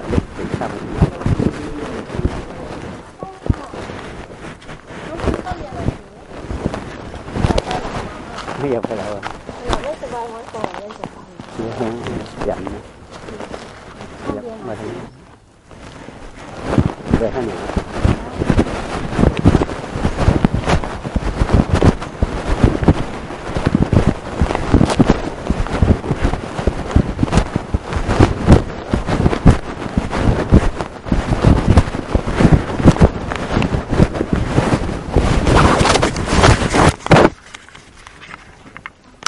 เล็กเป็นข้ามตรงนี้ไม่อยากไปแล้วอะไม่สบายวันก่อนเลยสบายเสียแห้งยันนะยากมาทางนี้ the Henry.